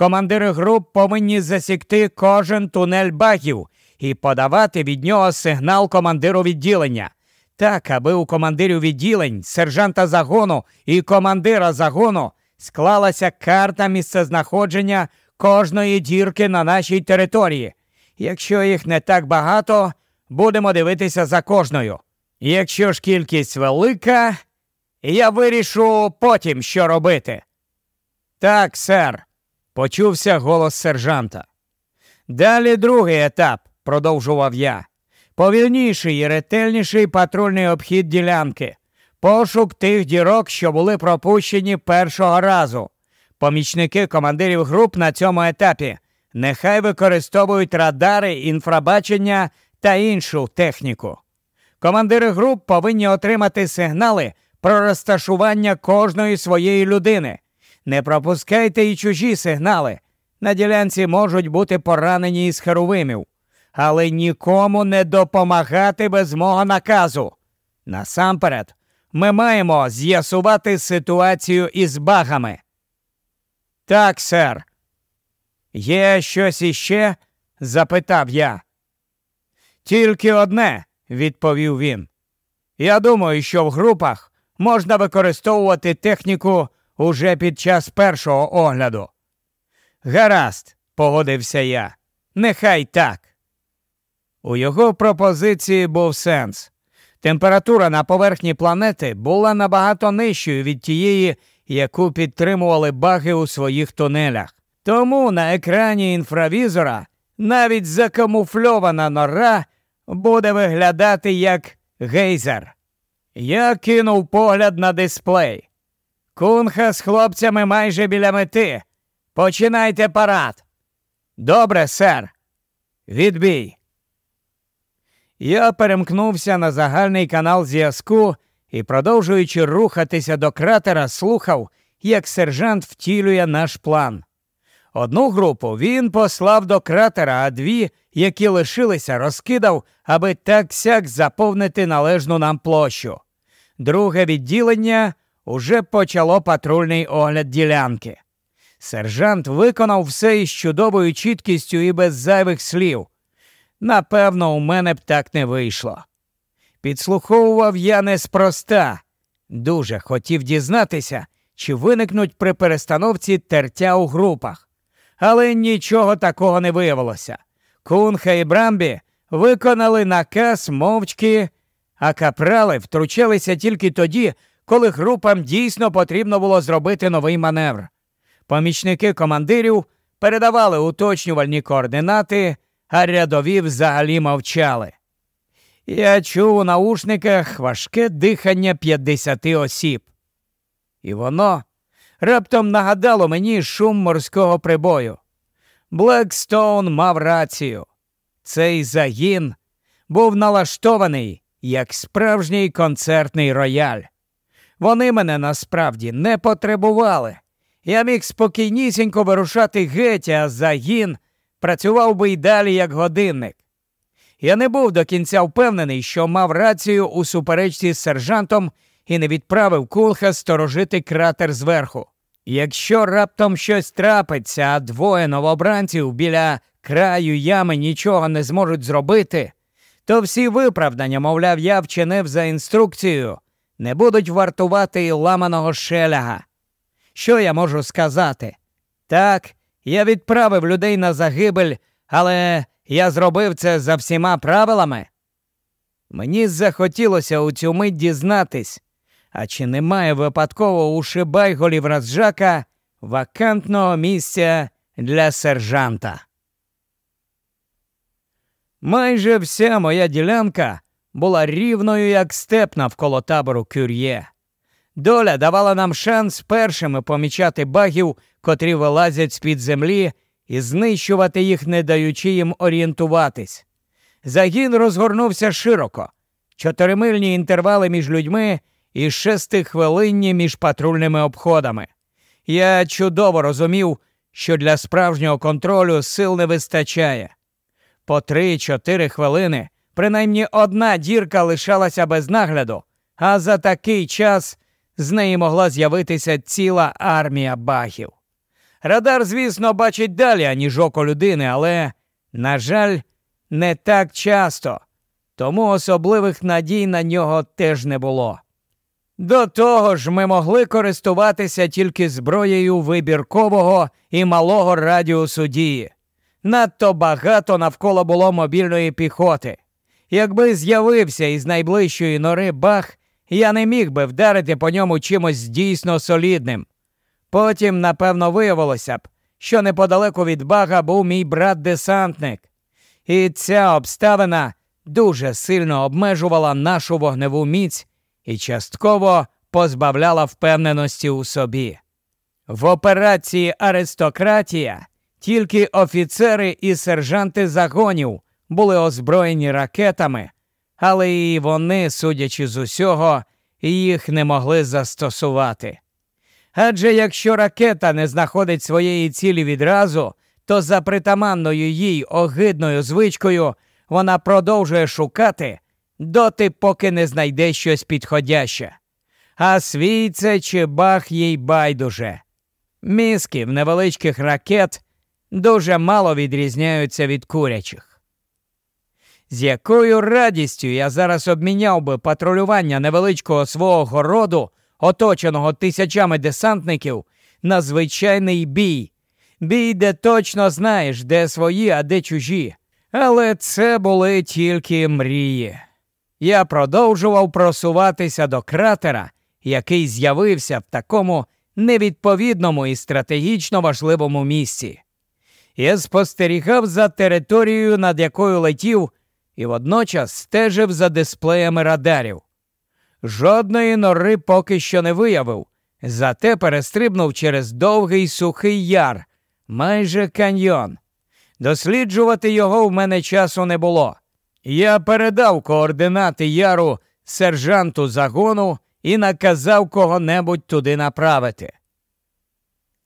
Командири груп повинні засікти кожен тунель багів і подавати від нього сигнал командиру відділення. Так, аби у командирів відділень, сержанта загону і командира загону склалася карта місцезнаходження кожної дірки на нашій території. Якщо їх не так багато, будемо дивитися за кожною. Якщо ж кількість велика, я вирішу потім, що робити. Так, сер почувся голос сержанта. Далі другий етап, продовжував я. Повільніший і ретельніший патрульний обхід ділянки, пошук тих дірок, що були пропущені першого разу. Помічники командирів груп на цьому етапі нехай використовують радари, інфрабачення та іншу техніку. Командири груп повинні отримати сигнали про розташування кожної своєї людини. Не пропускайте і чужі сигнали. На ділянці можуть бути поранені із херовимів, але нікому не допомагати без мого наказу. Насамперед, ми маємо з'ясувати ситуацію із багами. Так, сер. Є щось іще? запитав я. Тільки одне, відповів він. Я думаю, що в групах можна використовувати техніку уже під час першого огляду. Гаразд, погодився я. Нехай так. У його пропозиції був сенс. Температура на поверхні планети була набагато нижчою від тієї, яку підтримували баги у своїх тунелях. Тому на екрані інфравізора навіть закамуфльована нора буде виглядати як гейзер. Я кинув погляд на дисплей. Кунха з хлопцями майже біля мети. Починайте парад. Добре, сер. Відбій. Я перемкнувся на загальний канал зв'язку і, продовжуючи рухатися до кратера, слухав, як сержант втілює наш план. Одну групу він послав до кратера, а дві, які лишилися, розкидав, аби так сяк заповнити належну нам площу. Друге відділення уже почало патрульний огляд ділянки. Сержант виконав все із чудовою чіткістю і без зайвих слів. Напевно, у мене б так не вийшло. Підслуховував я неспроста, дуже хотів дізнатися, чи виникнуть при перестановці тертя у групах. Але нічого такого не виявилося. Кунха і Брамбі виконали наказ мовчки, а капрали втручалися тільки тоді, коли групам дійсно потрібно було зробити новий маневр. Помічники командирів передавали уточнювальні координати, а рядові взагалі мовчали. Я чув у наушниках важке дихання 50 осіб. І воно раптом нагадало мені шум морського прибою. Блекстоун мав рацію. Цей загін був налаштований як справжній концертний рояль. Вони мене насправді не потребували. Я міг спокійнісінько вирушати геть, а загін працював би й далі як годинник. Я не був до кінця впевнений, що мав рацію у суперечці з сержантом і не відправив кулха сторожити кратер зверху. Якщо раптом щось трапиться, а двоє новобранців біля краю ями нічого не зможуть зробити, то всі виправдання, мовляв, я вчинив за інструкцією, не будуть вартувати і ламаного шеляга. Що я можу сказати? Так, я відправив людей на загибель, але я зробив це за всіма правилами. Мені захотілося у цю мить дізнатись, а чи немає випадково у Шибайголів Разжака вакантного місця для сержанта. Майже вся моя ділянка була рівною, як степ навколо табору кюр'є. Доля давала нам шанс першими помічати багів, котрі вилазять з-під землі, і знищувати їх, не даючи їм орієнтуватись. Загін розгорнувся широко, чотиримильні інтервали між людьми і шестихвилинні між патрульними обходами. Я чудово розумів, що для справжнього контролю сил не вистачає. По три-чотири хвилини принаймні одна дірка лишалася без нагляду, а за такий час з неї могла з'явитися ціла армія багів. Радар, звісно, бачить далі, аніж око людини, але, на жаль, не так часто, тому особливих надій на нього теж не було. До того ж, ми могли користуватися тільки зброєю вибіркового і малого радіусу дії. Надто багато навколо було мобільної піхоти. Якби з'явився із найближчої нори бах, я не міг би вдарити по ньому чимось дійсно солідним. Потім, напевно, виявилося б, що неподалеку від бага був мій брат-десантник, і ця обставина дуже сильно обмежувала нашу вогневу міць і частково позбавляла впевненості у собі. В операції Аристократія тільки офіцери і сержанти загонів були озброєні ракетами, але і вони, судячи з усього, їх не могли застосувати. Адже якщо ракета не знаходить своєї цілі відразу, то за притаманною їй огидною звичкою вона продовжує шукати доти, поки не знайде щось підходяще. А свій це чи бах їй байдуже. Мізки в невеличких ракет дуже мало відрізняються від курячих. З якою радістю я зараз обміняв би патрулювання невеличкого свого городу, оточеного тисячами десантників, на звичайний бій, бій, де точно знаєш, де свої, а де чужі. Але це були тільки мрії. Я продовжував просуватися до кратера, який з'явився в такому невідповідному і стратегічно важливому місці. Я спостерігав за територією, над якою летів, і водночас стежив за дисплеями радарів. Жодної нори поки що не виявив, зате перестрибнув через довгий сухий яр, майже каньйон. Досліджувати його в мене часу не було. Я передав координати яру сержанту загону і наказав кого-небудь туди направити.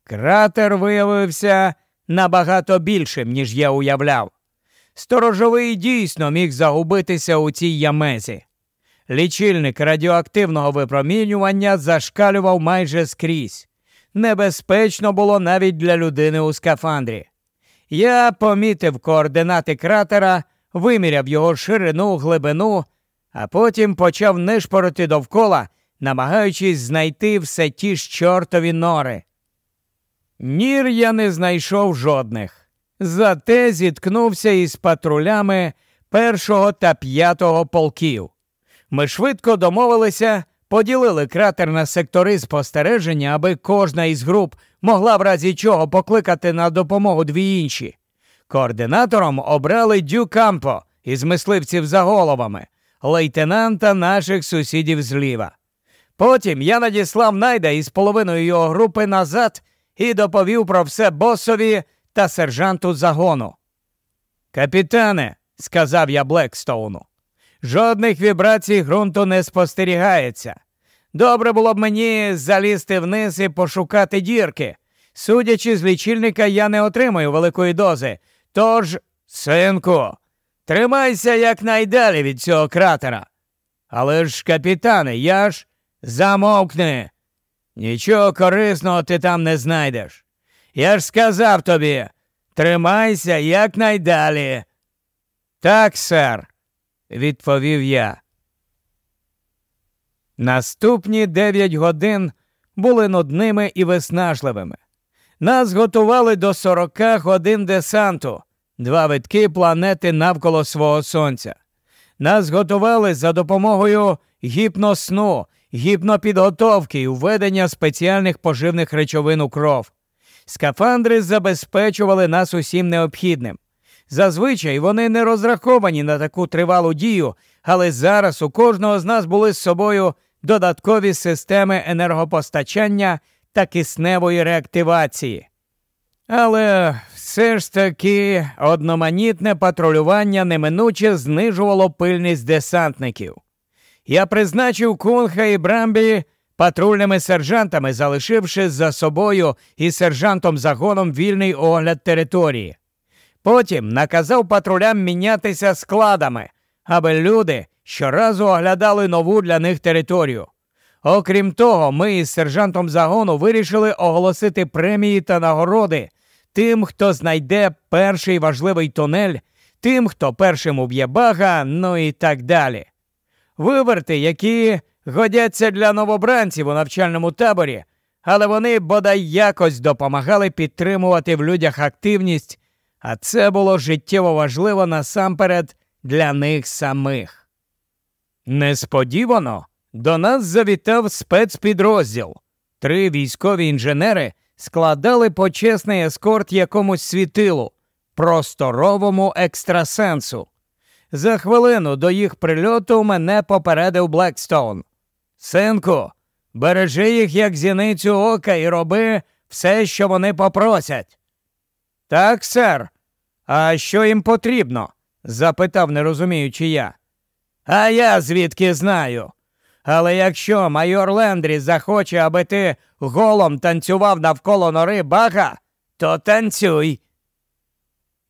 Кратер виявився набагато більшим, ніж я уявляв. Сторожовий дійсно міг загубитися у цій ямезі. Лічильник радіоактивного випромінювання зашкалював майже скрізь. Небезпечно було навіть для людини у скафандрі. Я помітив координати кратера, виміряв його ширину, глибину, а потім почав нишпорити довкола, намагаючись знайти все ті ж чортові нори. Нір я не знайшов жодних, зате зіткнувся із патрулями першого та п'ятого полків. Ми швидко домовилися, поділили кратер на сектори спостереження, аби кожна із груп могла в разі чого покликати на допомогу дві інші. Координатором обрали Дю Кампо із мисливців за головами, лейтенанта наших сусідів зліва. Потім я надіслав найда із половиною його групи назад і доповів про все босові та сержанту загону. Капітане, сказав я Блекстоуну, жодних вібрацій ґрунту не спостерігається. Добре було б мені залізти вниз і пошукати дірки. Судячи з лічильника, я не отримаю великої дози. Тож, синку, тримайся якнайдалі від цього кратера. Але ж, капітане, я ж замовкни. Нічого корисного ти там не знайдеш. Я ж сказав тобі, тримайся якнайдалі. Так, сер, відповів я. Наступні дев'ять годин були нудними і виснажливими. Нас готували до сорока годин десанту, два витки планети навколо свого сонця. Нас готували за допомогою гіпносну, гіпнопідготовки і введення спеціальних поживних речовин у кров. Скафандри забезпечували нас усім необхідним. Зазвичай вони не розраховані на таку тривалу дію, але зараз у кожного з нас були з собою додаткові системи енергопостачання та кисневої реактивації. Але все ж таки одноманітне патрулювання неминуче знижувало пильність десантників. Я призначив Кунха і Брамбі патрульними сержантами, залишивши за собою і сержантом загоном вільний огляд території. Потім наказав патрулям мінятися складами, аби люди щоразу оглядали нову для них територію. Окрім того, ми із сержантом загону вирішили оголосити премії та нагороди тим, хто знайде перший важливий тунель, тим, хто першим уб'є бага, ну і так далі. Виверти, які годяться для новобранців у навчальному таборі, але вони бодай якось допомагали підтримувати в людях активність, а це було життєво важливо насамперед для них самих. Несподівано до нас завітав спецпідрозділ. Три військові інженери складали почесний ескорт якомусь світилу, просторовому екстрасенсу. За хвилину до їх прильоту мене попередив Блекстоун. Синку, бережи їх як зіницю ока і роби все, що вони попросять. Так, сер. А що їм потрібно? запитав, не розуміючи я. А я звідки знаю. Але якщо майор Лендрі захоче, аби ти голом танцював навколо нори бага, то танцюй.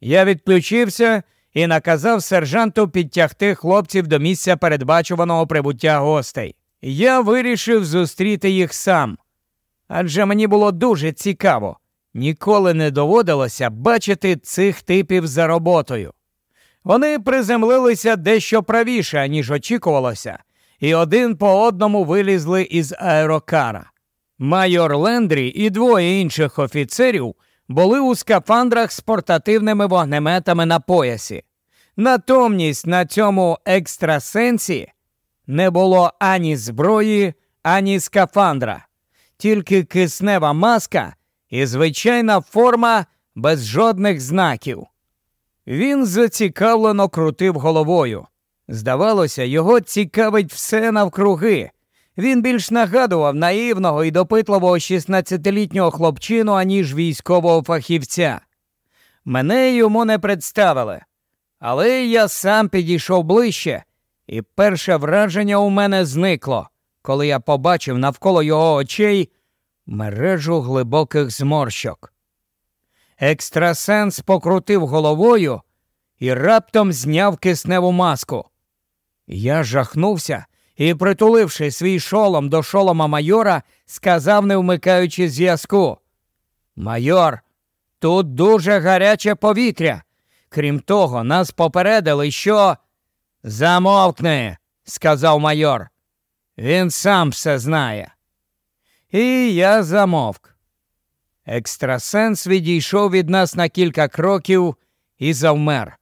Я відключився і наказав сержанту підтягти хлопців до місця передбачуваного прибуття гостей. Я вирішив зустріти їх сам. Адже мені було дуже цікаво, ніколи не доводилося бачити цих типів за роботою. Вони приземлилися дещо правіше, ніж очікувалося, і один по одному вилізли із аерокара. Майор Лендрі і двоє інших офіцерів були у скафандрах з портативними вогнеметами на поясі. Натомність на цьому екстрасенсі не було ані зброї, ані скафандра, тільки киснева маска і звичайна форма без жодних знаків. Він зацікавлено крутив головою. Здавалося, його цікавить все навкруги. Він більш нагадував наївного і допитливого 16-літнього хлопчину, аніж військового фахівця. Мене йому не представили, але я сам підійшов ближче, і перше враження у мене зникло, коли я побачив навколо його очей мережу глибоких зморщок. Екстрасенс покрутив головою і раптом зняв кисневу маску. Я жахнувся і, притуливши свій шолом до шолома майора, сказав, не вмикаючи зв'язку. Майор, тут дуже гаряче повітря. Крім того, нас попередили, що. Замовкни, сказав майор. Він сам все знає. І я замовк. Екстрасенс відійшов від нас на кілька кроків і завмер.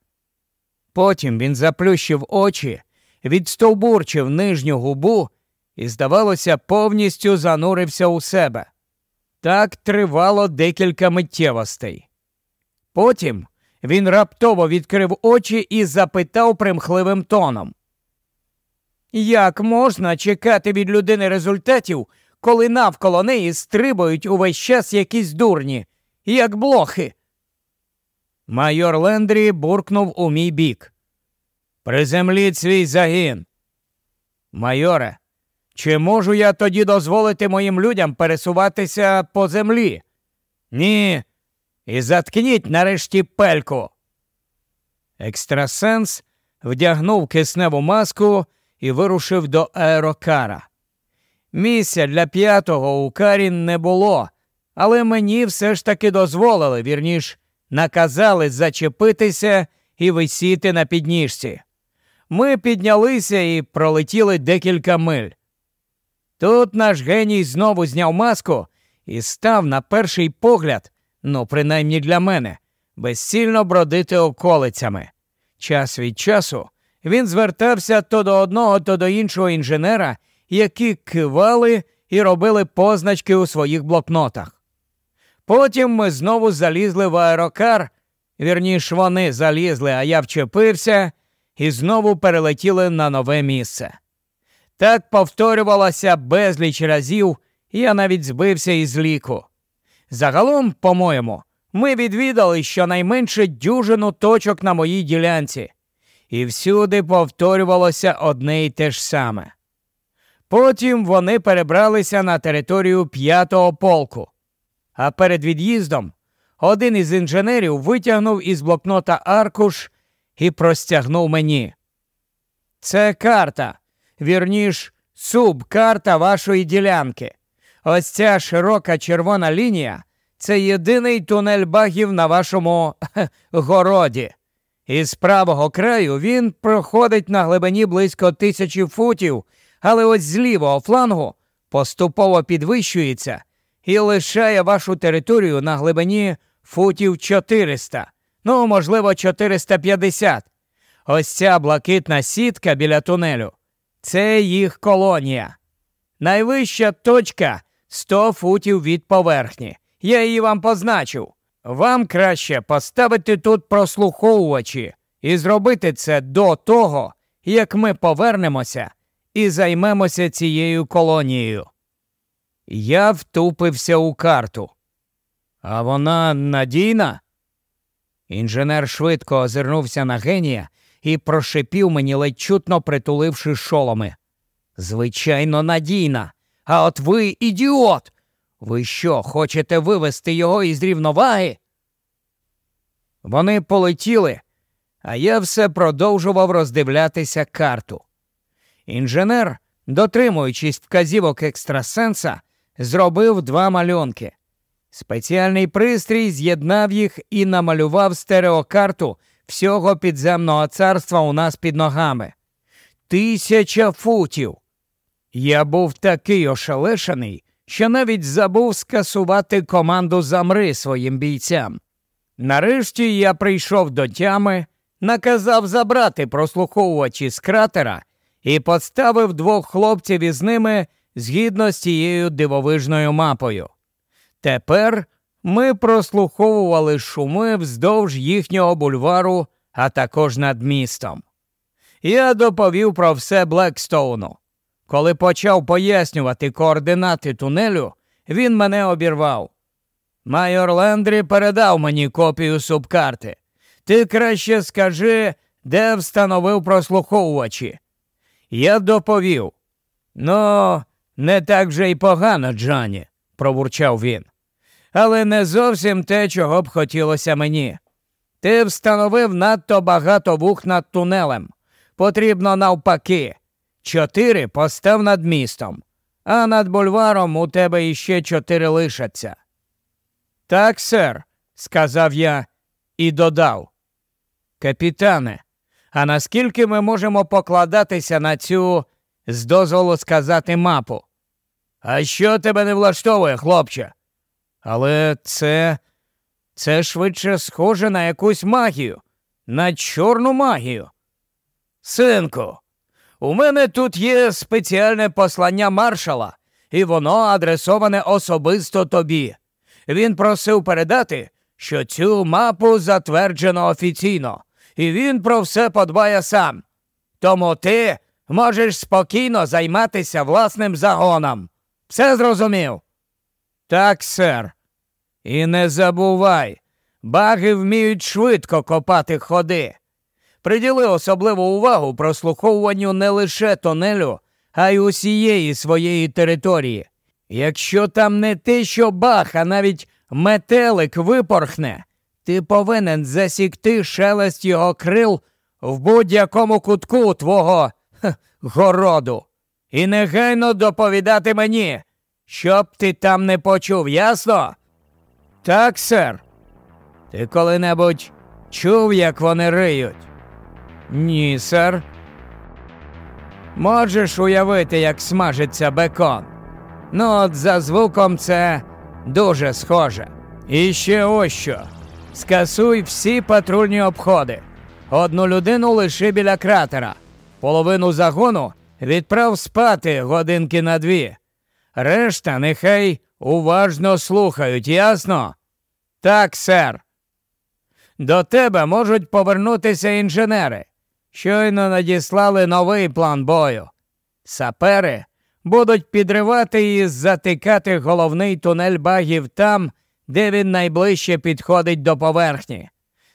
Потім він заплющив очі, відстовбурчив нижню губу і, здавалося, повністю занурився у себе. Так тривало декілька миттєвостей. Потім він раптово відкрив очі і запитав примхливим тоном. Як можна чекати від людини результатів, коли навколо неї стрибають увесь час якісь дурні, як блохи? Майор Лендрі буркнув у мій бік. Приземліть свій загін. Майоре, чи можу я тоді дозволити моїм людям пересуватися по землі? Ні. І заткніть нарешті пельку. Екстрасенс вдягнув кисневу маску і вирушив до аерокара. Місця для п'ятого у карі не було, але мені все ж таки дозволили, вірніш, наказали зачепитися і висіти на підніжці. Ми піднялися і пролетіли декілька миль. Тут наш геній знову зняв маску і став на перший погляд, ну, принаймні для мене, безцільно бродити околицями. Час від часу він звертався то до одного, то до іншого інженера, які кивали і робили позначки у своїх блокнотах. Потім ми знову залізли в аерокар, вірніш, вони залізли, а я вчепився, і знову перелетіли на нове місце. Так повторювалося безліч разів, і я навіть збився із ліку. Загалом, по-моєму, ми відвідали щонайменше дюжину точок на моїй ділянці, і всюди повторювалося одне й те ж саме. Потім вони перебралися на територію п'ятого полку, а перед від'їздом один із інженерів витягнув із блокнота аркуш і простягнув мені. Це карта, вірніш, субкарта вашої ділянки. Ось ця широка червона лінія це єдиний тунель багів на вашому городі. Із правого краю він проходить на глибині близько тисячі футів, але ось з лівого флангу поступово підвищується і лишає вашу територію на глибині футів 400, ну, можливо, 450. Ось ця блакитна сітка біля тунелю це їх колонія. Найвища точка 100 футів від поверхні. Я її вам позначив. Вам краще поставити тут прослуховувачі і зробити це до того, як ми повернемося і займемося цією колонією. Я втупився у карту. А вона надійна? Інженер швидко озирнувся на генія і прошипів мені ледь чутно притуливши шоломи. Звичайно, надійна. А от ви ідіот. Ви що, хочете вивести його із рівноваги? Вони полетіли, а я все продовжував роздивлятися карту. Інженер, дотримуючись вказівок екстрасенса, зробив два малюнки. Спеціальний пристрій з'єднав їх і намалював стереокарту всього підземного царства у нас під ногами. Тисяча футів. Я був такий ошелешений, що навіть забув скасувати команду замри своїм бійцям. Нарешті я прийшов до тями, наказав забрати прослуховувачі з кратера і поставив двох хлопців із ними згідно з цією дивовижною мапою. Тепер ми прослуховували шуми вздовж їхнього бульвару, а також над містом. Я доповів про все Блекстоуну. Коли почав пояснювати координати тунелю, він мене обірвав. Майор Лендрі передав мені копію субкарти. Ти краще скажи, де встановив прослуховувачі. Я доповів. Ну, не так вже й погано, Джані, пробурчав він. Але не зовсім те, чого б хотілося мені. Ти встановив надто багато вух над тунелем. Потрібно навпаки. Чотири постав над містом, а над бульваром у тебе іще чотири лишаться. Так, сер, сказав я і додав. Капітане, а наскільки ми можемо покладатися на цю, з дозволу сказати, мапу? А що тебе не влаштовує, хлопче? Але це. це швидше схоже на якусь магію, на чорну магію. Синку, у мене тут є спеціальне послання маршала, і воно адресоване особисто тобі. Він просив передати, що цю мапу затверджено офіційно, і він про все подбає сам. Тому ти можеш спокійно займатися власним загоном. Все зрозумів? Так, сер. І не забувай, баги вміють швидко копати ходи. Приділи особливу увагу прослуховуванню не лише тонелю, а й усієї своєї території. Якщо там не те, що баг, а навіть метелик випорхне, ти повинен засікти шелест його крил в будь-якому кутку твого ха, городу. І негайно доповідати мені, щоб ти там не почув, ясно? Так, сер. Ти коли-небудь чув, як вони риють? Ні, сер. Можеш уявити, як смажиться бекон. Ну, от за звуком це дуже схоже. І ще ось що. Скасуй всі патрульні обходи. Одну людину лиши біля кратера. Половину загону відправ спати годинки на дві. Решта нехай уважно слухають, ясно? Так, сер. До тебе можуть повернутися інженери. Щойно надіслали новий план бою. Сапери будуть підривати і затикати головний тунель багів там, де він найближче підходить до поверхні.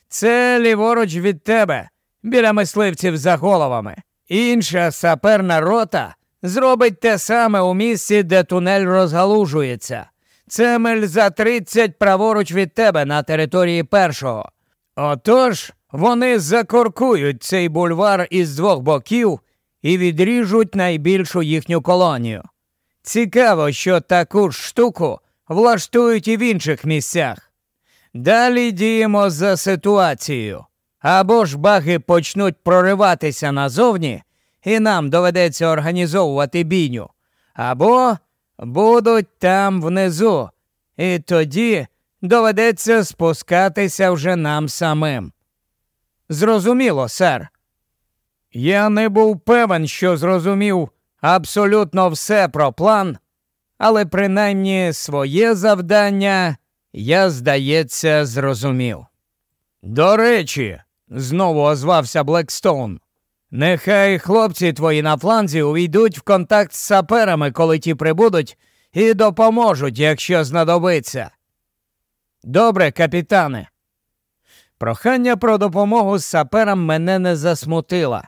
Це ліворуч від тебе, біля мисливців за головами. Інша саперна рота зробить те саме у місці, де тунель розгалужується. Це миль за 30 праворуч від тебе на території першого. Отож, вони закоркують цей бульвар із двох боків і відріжуть найбільшу їхню колонію. Цікаво, що таку ж штуку влаштують і в інших місцях. Далі діємо за ситуацією. Або ж баги почнуть прориватися назовні, і нам доведеться організовувати бійню, або будуть там внизу, і тоді доведеться спускатися вже нам самим. Зрозуміло, сер. Я не був певен, що зрозумів абсолютно все про план, але принаймні своє завдання я, здається, зрозумів. До речі, знову озвався Блекстоун. Нехай хлопці твої на фланзі увійдуть в контакт з саперами, коли ті прибудуть, і допоможуть, якщо знадобиться. Добре, капітане. Прохання про допомогу з саперам мене не засмутило.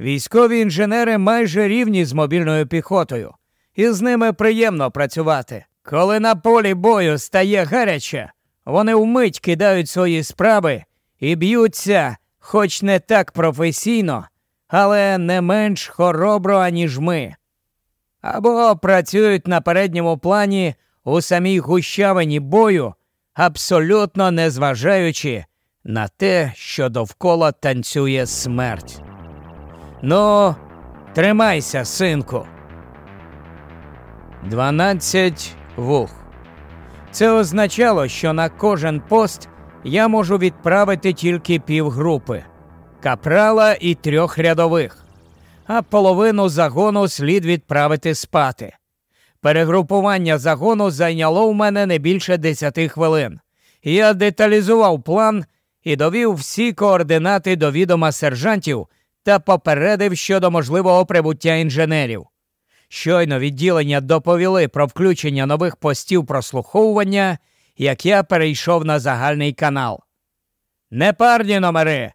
Військові інженери майже рівні з мобільною піхотою, і з ними приємно працювати. Коли на полі бою стає гаряче, вони вмить кидають свої справи і б'ються, хоч не так професійно, але не менш хоробро, аніж ми. Або працюють на передньому плані у самій гущавині бою, абсолютно не зважаючи на те, що довкола танцює смерть. Ну, тримайся, синку. Дванадцять вух. Це означало, що на кожен пост я можу відправити тільки півгрупи капрала і трьох рядових, а половину загону слід відправити спати. Перегрупування загону зайняло в мене не більше десяти хвилин. Я деталізував план і довів всі координати до відома сержантів та попередив щодо можливого прибуття інженерів. Щойно відділення доповіли про включення нових постів прослуховування, як я перейшов на загальний канал. Непарні номери.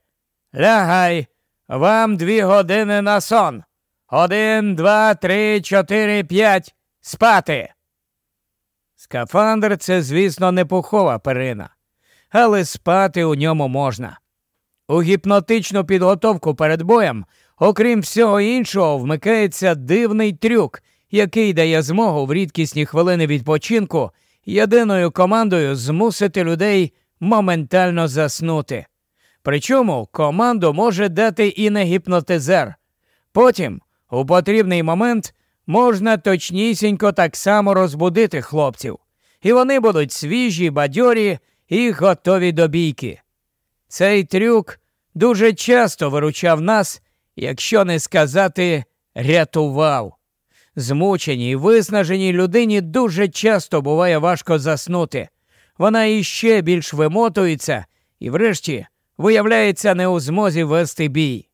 Лягай. Вам дві години на сон. Один, два, три, чотири, п'ять. Спати. Скафандр це, звісно, не пухова перина, але спати у ньому можна. У гіпнотичну підготовку перед боєм окрім всього іншого, вмикається дивний трюк, який дає змогу в рідкісні хвилини відпочинку єдиною командою змусити людей моментально заснути. Причому команду може дати і не гіпнотизер. Потім, у потрібний момент, можна точнісінько так само розбудити хлопців, і вони будуть свіжі, бадьорі і готові до бійки. Цей трюк дуже часто виручав нас, якщо не сказати рятував. Змученій і виснаженій людині дуже часто буває важко заснути. Вона іще більш вимотується і, врешті, виявляється не у змозі вести бій.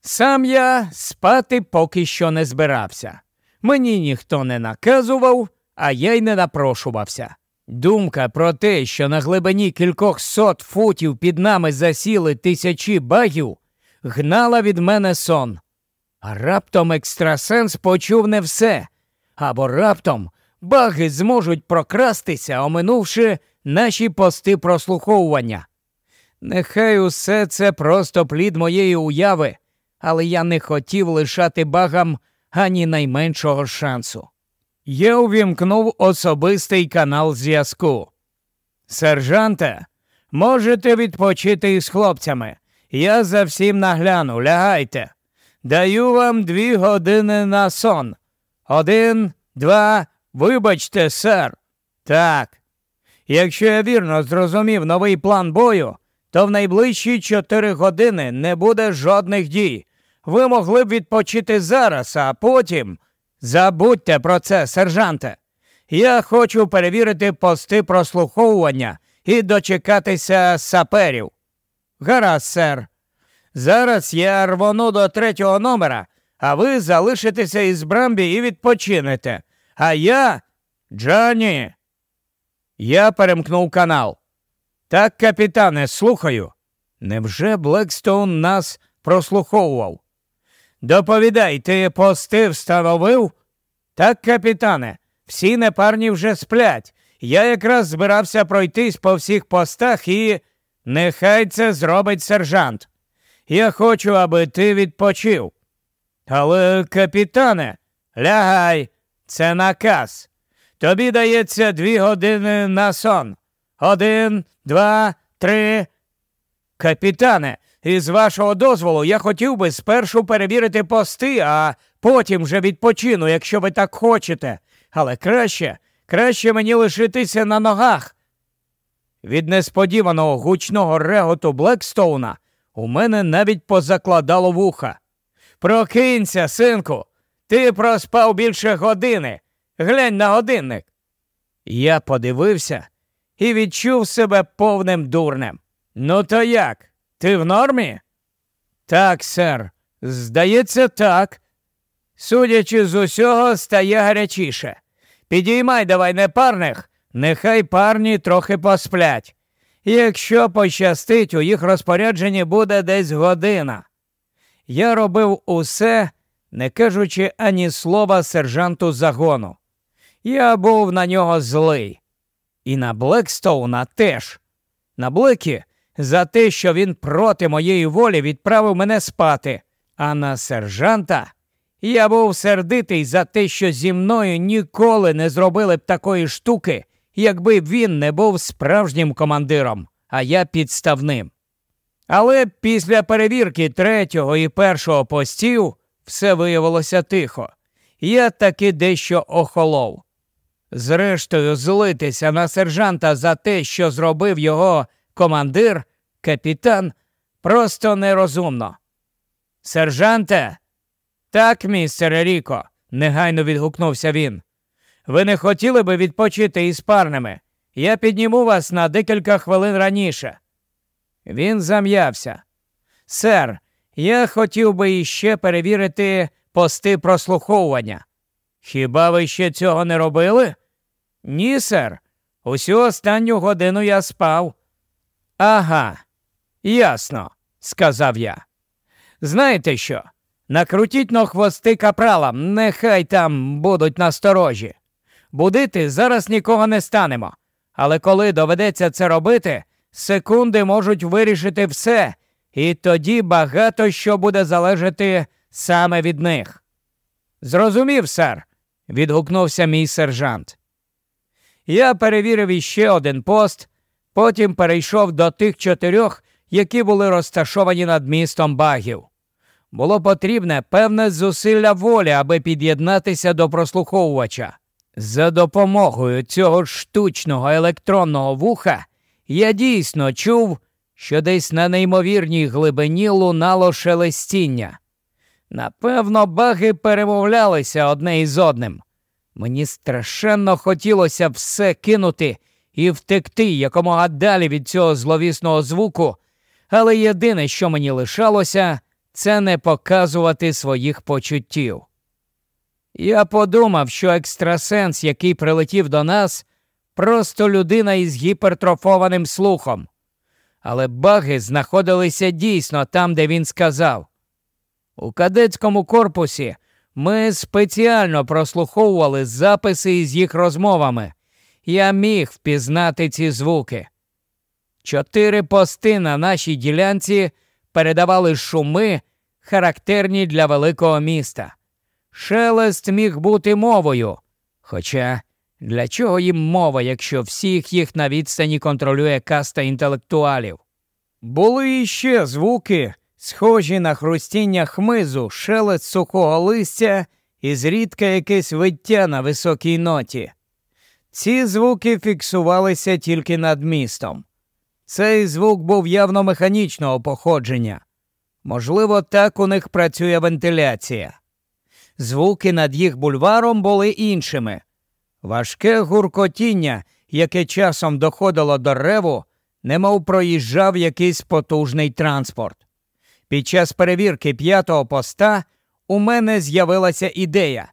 Сам я спати поки що не збирався. Мені ніхто не наказував, а я й не напрошувався. Думка про те, що на глибині кількох сот футів під нами засіли тисячі багів, гнала від мене сон. А раптом екстрасенс почув не все, або раптом баги зможуть прокрастися, оминувши наші пости прослуховування. Нехай усе це просто плід моєї уяви, але я не хотів лишати багам ані найменшого шансу. Я увімкнув особистий канал зв'язку. Сержанте, можете відпочити із хлопцями. Я за всім нагляну, лягайте. Даю вам дві години на сон. Один, два, вибачте, сер. Так. Якщо я вірно зрозумів новий план бою, то в найближчі чотири години не буде жодних дій. Ви могли б відпочити зараз, а потім. Забудьте про це, сержанте. Я хочу перевірити пости прослуховування і дочекатися саперів. Гаразд, сер. Зараз я рвону до третього номера, а ви залишитеся із Брамбі і відпочинете. А я. Джоні. Я перемкнув канал. Так, капітане, слухаю. Невже Блекстоун нас прослуховував? Доповідай, ти пости встановив? Так, капітане, всі непарні вже сплять. Я якраз збирався пройтись по всіх постах і. Нехай це зробить сержант. Я хочу, аби ти відпочив. Але, капітане, лягай, це наказ. Тобі дається дві години на сон. Один, два, три. Капітане, із вашого дозволу я хотів би спершу перевірити пости, а потім вже відпочину, якщо ви так хочете. Але краще, краще мені лишитися на ногах. Від несподіваного гучного реготу Блекстоуна у мене навіть позакладало вуха. Прокинься, синку, ти проспав більше години. Глянь на годинник. Я подивився і відчув себе повним дурнем. Ну, то як? Ти в нормі? Так, сер. Здається, так. Судячи з усього, стає гарячіше. Підіймай давай непарних, нехай парні трохи посплять. Якщо пощастить, у їх розпорядженні буде десь година. Я робив усе, не кажучи ані слова сержанту загону. Я був на нього злий. І на Блекстоуна теж. На Блекі за те, що він проти моєї волі відправив мене спати, а на сержанта я був сердитий за те, що зі мною ніколи не зробили б такої штуки, якби він не був справжнім командиром, а я підставним. Але після перевірки третього і першого постів все виявилося тихо. Я таки дещо охолов. Зрештою, злитися на сержанта за те, що зробив його командир, капітан, просто нерозумно. Сержанте, так, містере Ріко, негайно відгукнувся він. Ви не хотіли би відпочити із парними? Я підніму вас на декілька хвилин раніше. Він зам'явся. Сер, я хотів би іще перевірити пости прослуховування. Хіба ви ще цього не робили? Ні, сер. Усю останню годину я спав. Ага, ясно, сказав я. Знаєте що? Накрутіть на хвости капралам, нехай там будуть насторожі. Будити зараз нікого не станемо. Але коли доведеться це робити, секунди можуть вирішити все, і тоді багато що буде залежати саме від них. Зрозумів, сер, відгукнувся мій сержант. Я перевірив іще один пост, потім перейшов до тих чотирьох, які були розташовані над містом багів. Було потрібне певне зусилля волі, аби під'єднатися до прослуховувача. За допомогою цього штучного електронного вуха я дійсно чув, що десь на неймовірній глибині лунало шелестіння. Напевно, баги перемовлялися одне із одним. Мені страшенно хотілося все кинути і втекти якомога далі від цього зловісного звуку, але єдине, що мені лишалося, це не показувати своїх почуттів. Я подумав, що екстрасенс, який прилетів до нас, просто людина із гіпертрофованим слухом. Але баги знаходилися дійсно там, де він сказав. У кадетському корпусі ми спеціально прослуховували записи із їх розмовами. Я міг впізнати ці звуки. Чотири пости на нашій ділянці передавали шуми, характерні для великого міста. Шелест міг бути мовою. Хоча для чого їм мова, якщо всіх їх на відстані контролює каста інтелектуалів? Були іще звуки, схожі на хрустіння хмизу, шелест сухого листя і зрідка якесь виття на високій ноті. Ці звуки фіксувалися тільки над містом. Цей звук був явно механічного походження. Можливо, так у них працює вентиляція. Звуки над їх бульваром були іншими. Важке гуркотіння, яке часом доходило до реву, немов проїжджав якийсь потужний транспорт. Під час перевірки п'ятого поста у мене з'явилася ідея.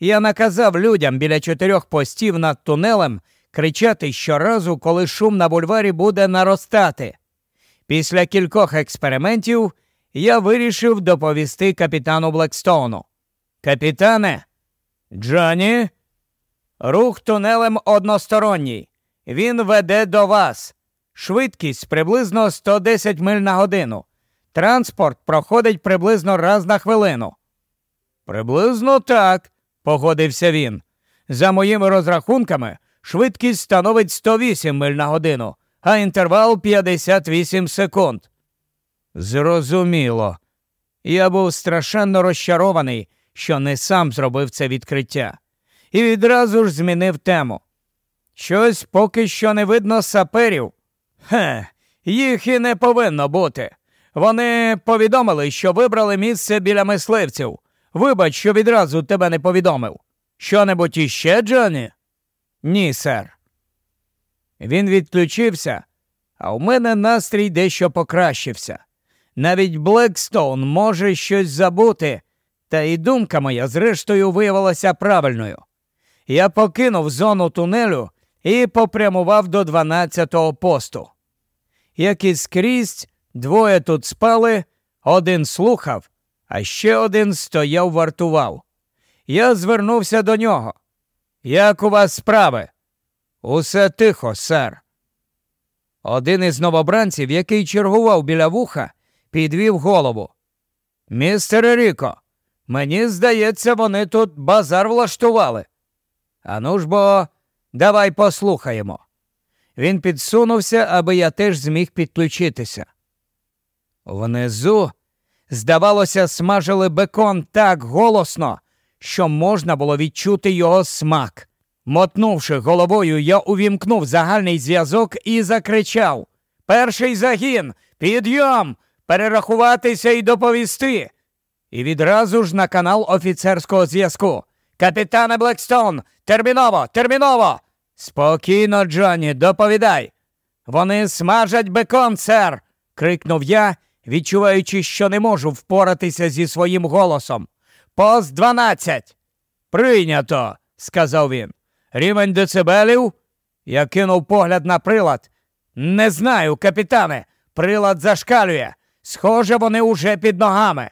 Я наказав людям біля чотирьох постів над тунелем кричати щоразу, коли шум на бульварі буде наростати. Після кількох експериментів я вирішив доповісти капітану Блекстоуну. Капітане, Джоні, рух тунелем односторонній. Він веде до вас. Швидкість приблизно 110 миль на годину. Транспорт проходить приблизно раз на хвилину. Приблизно так, погодився він. За моїми розрахунками, швидкість становить 108 миль на годину, а інтервал 58 секунд. Зрозуміло. Я був страшенно розчарований, що не сам зробив це відкриття, і відразу ж змінив тему. Щось поки що не видно саперів. Хе, їх і не повинно бути. Вони повідомили, що вибрали місце біля мисливців. Вибач, що відразу тебе не повідомив. Що небудь іще, Джоні? Ні, сер. Він відключився, а у мене настрій дещо покращився. Навіть Блекстоун може щось забути, та і думка моя, зрештою, виявилася правильною. Я покинув зону тунелю і попрямував до 12-го посту. Як і скрізь, двоє тут спали, один слухав, а ще один стояв вартував. Я звернувся до нього. Як у вас справи? Усе тихо, сер. Один із новобранців, який чергував біля вуха, підвів голову. Містер Ріко, мені здається, вони тут базар влаштували. Ану ж бо, давай послухаємо. Він підсунувся, аби я теж зміг підключитися. Внизу, здавалося, смажили бекон так голосно, що можна було відчути його смак. Мотнувши головою, я увімкнув загальний зв'язок і закричав Перший загін! Підйом! Перерахуватися і доповісти. І відразу ж на канал офіцерського зв'язку. Капітане Блекстон, терміново, терміново. Спокійно, Джонні, доповідай. Вони смажать бекон, сер. крикнув я, відчуваючи, що не можу впоратися зі своїм голосом. Пост дванадцять. Прийнято, сказав він. Рівень децибелів? Я кинув погляд на прилад. Не знаю, капітане. Прилад зашкалює. Схоже, вони уже під ногами.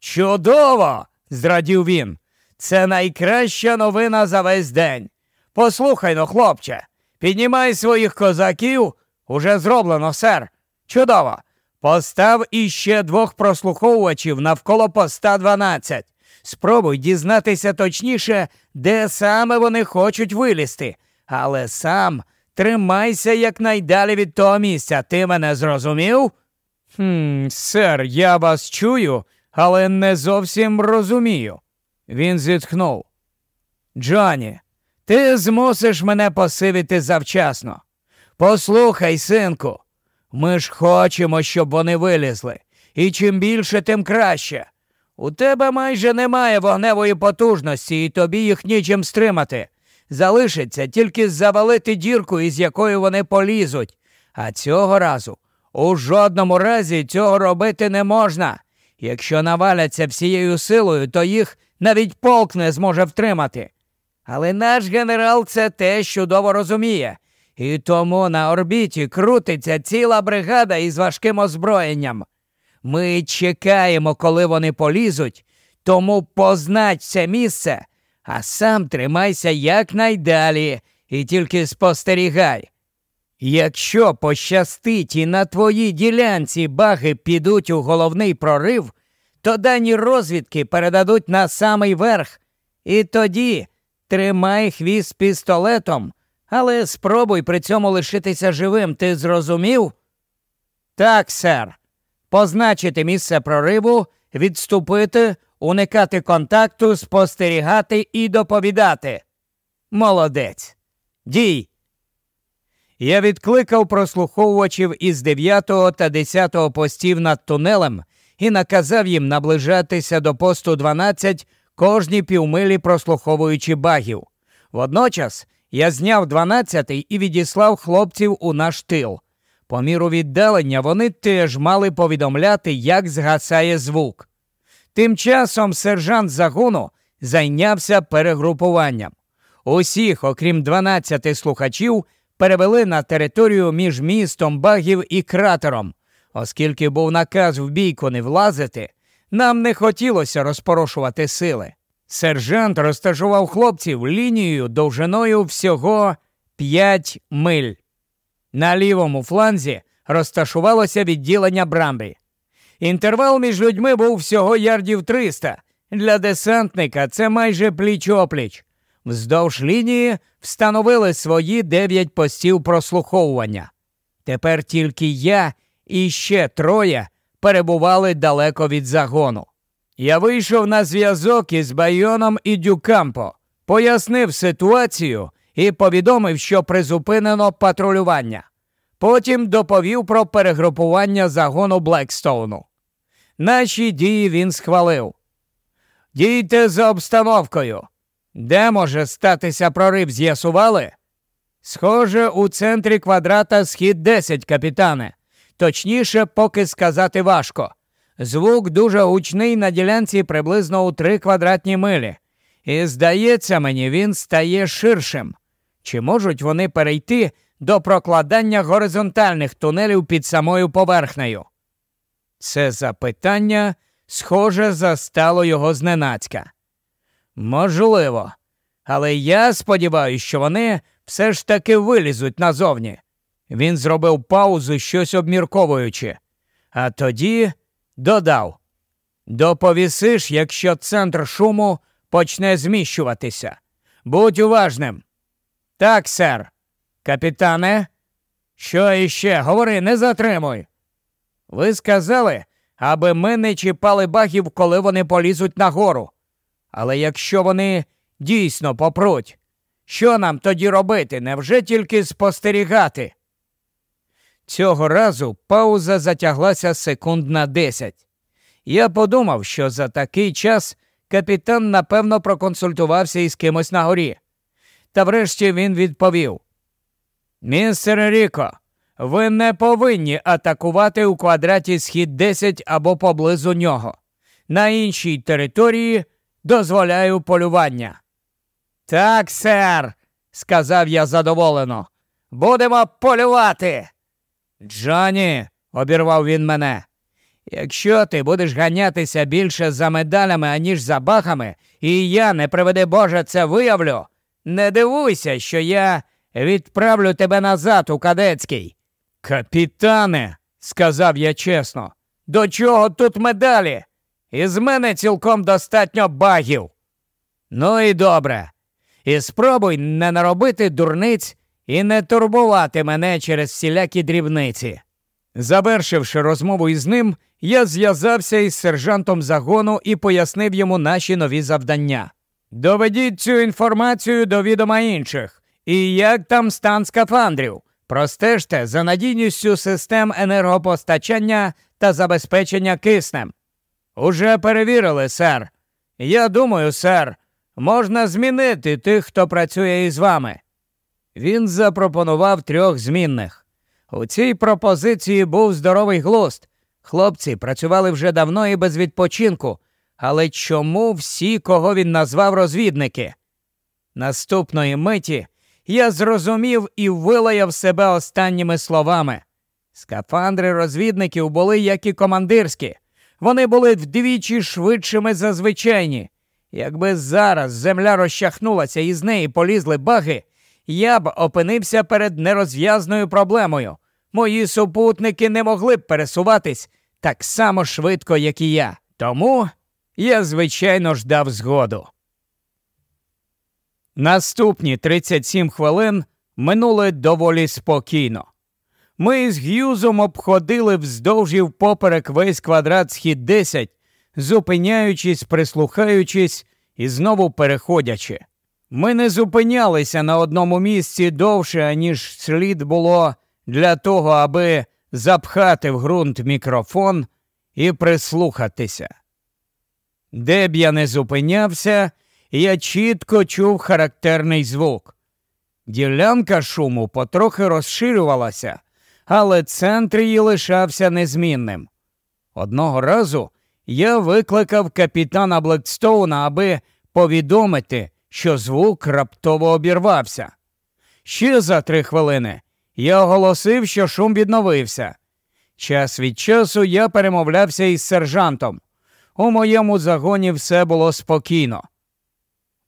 Чудово! зрадів він. Це найкраща новина за весь день. Послухай но, хлопче, піднімай своїх козаків. Уже зроблено, сер. Чудово. Постав іще двох прослуховувачів навколо поста 12. Спробуй дізнатися точніше, де саме вони хочуть вилізти. Але сам тримайся якнайдалі від того місця. Ти мене зрозумів? «Хм, Сер, я вас чую, але не зовсім розумію. Він зітхнув. Джоні, ти змусиш мене посивити завчасно. Послухай, синку, ми ж хочемо, щоб вони вилізли. І чим більше, тим краще. У тебе майже немає вогневої потужності, і тобі їх нічим стримати. Залишиться тільки завалити дірку, із якої вони полізуть. А цього разу у жодному разі цього робити не можна. Якщо наваляться всією силою, то їх навіть полк не зможе втримати. Але наш генерал це теж чудово розуміє. І тому на орбіті крутиться ціла бригада із важким озброєнням. Ми чекаємо, коли вони полізуть, тому познач це місце, а сам тримайся якнайдалі і тільки спостерігай. Якщо пощастить і на твоїй ділянці баги підуть у головний прорив, то дані розвідки передадуть на самий верх. І тоді тримай хвіст пістолетом, але спробуй при цьому лишитися живим. Ти зрозумів? Так, сер. Позначити місце прориву, відступити, уникати контакту, спостерігати і доповідати. Молодець. Дій. Я відкликав прослуховувачів із 9 та 10 постів над тунелем і наказав їм наближатися до посту 12 кожні півмилі прослуховуючи багів. Водночас я зняв 12-й і відіслав хлопців у наш тил. По міру віддалення вони теж мали повідомляти, як згасає звук. Тим часом сержант загону зайнявся перегрупуванням. Усіх, окрім 12 слухачів, перевели на територію між містом багів і кратером. Оскільки був наказ в бійку не влазити, нам не хотілося розпорошувати сили. Сержант розташував хлопців лінією довжиною всього 5 миль. На лівому фланзі розташувалося відділення Брамбі. Інтервал між людьми був всього ярдів 300. Для десантника це майже пліч опліч. Вздовж лінії встановили свої дев'ять постів прослуховування. Тепер тільки я і ще троє перебували далеко від загону. Я вийшов на зв'язок із Байоном і Дюкампо, пояснив ситуацію і повідомив, що призупинено патрулювання. Потім доповів про перегрупування загону Блекстоуну. Наші дії він схвалив. Дійте за обстановкою. Де може статися прорив, з'ясували? Схоже, у центрі квадрата схід 10, капітане. Точніше, поки сказати важко. Звук дуже гучний на ділянці приблизно у 3 квадратні милі. І, здається мені, він стає ширшим. Чи можуть вони перейти до прокладання горизонтальних тунелів під самою поверхнею? Це запитання, схоже, застало його зненацька. Можливо, але я сподіваюся, що вони все ж таки вилізуть назовні. Він зробив паузу, щось обмірковуючи, а тоді додав доповісиш, якщо центр шуму почне зміщуватися. Будь уважним. Так, сер. Капітане, що іще? Говори, не затримуй. Ви сказали, аби ми не чіпали багів, коли вони полізуть нагору. Але якщо вони дійсно попруть, що нам тоді робити? Невже тільки спостерігати? Цього разу пауза затяглася секунд на десять. Я подумав, що за такий час капітан напевно проконсультувався із кимось на горі. Та врешті він відповів: Містер Ріко, ви не повинні атакувати у квадраті схід 10 або поблизу нього. На іншій території дозволяю полювання. Так, сер, сказав я задоволено. Будемо полювати. Джоні, обірвав він мене. Якщо ти будеш ганятися більше за медалями, аніж за бахами, і я, не приведи Боже, це виявлю, не дивуйся, що я відправлю тебе назад у кадецький. Капітане, сказав я чесно. До чого тут медалі? Із мене цілком достатньо багів. Ну і добре. І спробуй не наробити дурниць і не турбувати мене через всілякі дрібниці. Завершивши розмову із ним, я зв'язався із сержантом загону і пояснив йому наші нові завдання. Доведіть цю інформацію до відома інших. І як там стан скафандрів? Простежте за надійністю систем енергопостачання та забезпечення киснем. Уже перевірили, сер. Я думаю, сер, можна змінити тих, хто працює із вами. Він запропонував трьох змінних. У цій пропозиції був здоровий глузд. Хлопці працювали вже давно і без відпочинку. Але чому всі, кого він назвав розвідники? Наступної миті я зрозумів і вилаяв себе останніми словами. Скафандри розвідників були як і командирські. Вони були вдвічі швидшими за звичайні. Якби зараз земля розчахнулася і з неї полізли баги, я б опинився перед нерозв'язною проблемою. Мої супутники не могли б пересуватись так само швидко, як і я. Тому я, звичайно, ждав згоду. Наступні 37 хвилин минули доволі спокійно. Ми з Г'юзом обходили вздовж і впоперек весь квадрат схід 10, зупиняючись, прислухаючись і знову переходячи. Ми не зупинялися на одному місці довше, аніж слід було для того, аби запхати в ґрунт мікрофон і прислухатися. Де б я не зупинявся, я чітко чув характерний звук. Ділянка шуму потрохи розширювалася, але центр її лишався незмінним. Одного разу я викликав капітана Блекстоуна, аби повідомити, що звук раптово обірвався. Ще за три хвилини я оголосив, що шум відновився. Час від часу я перемовлявся із сержантом. У моєму загоні все було спокійно.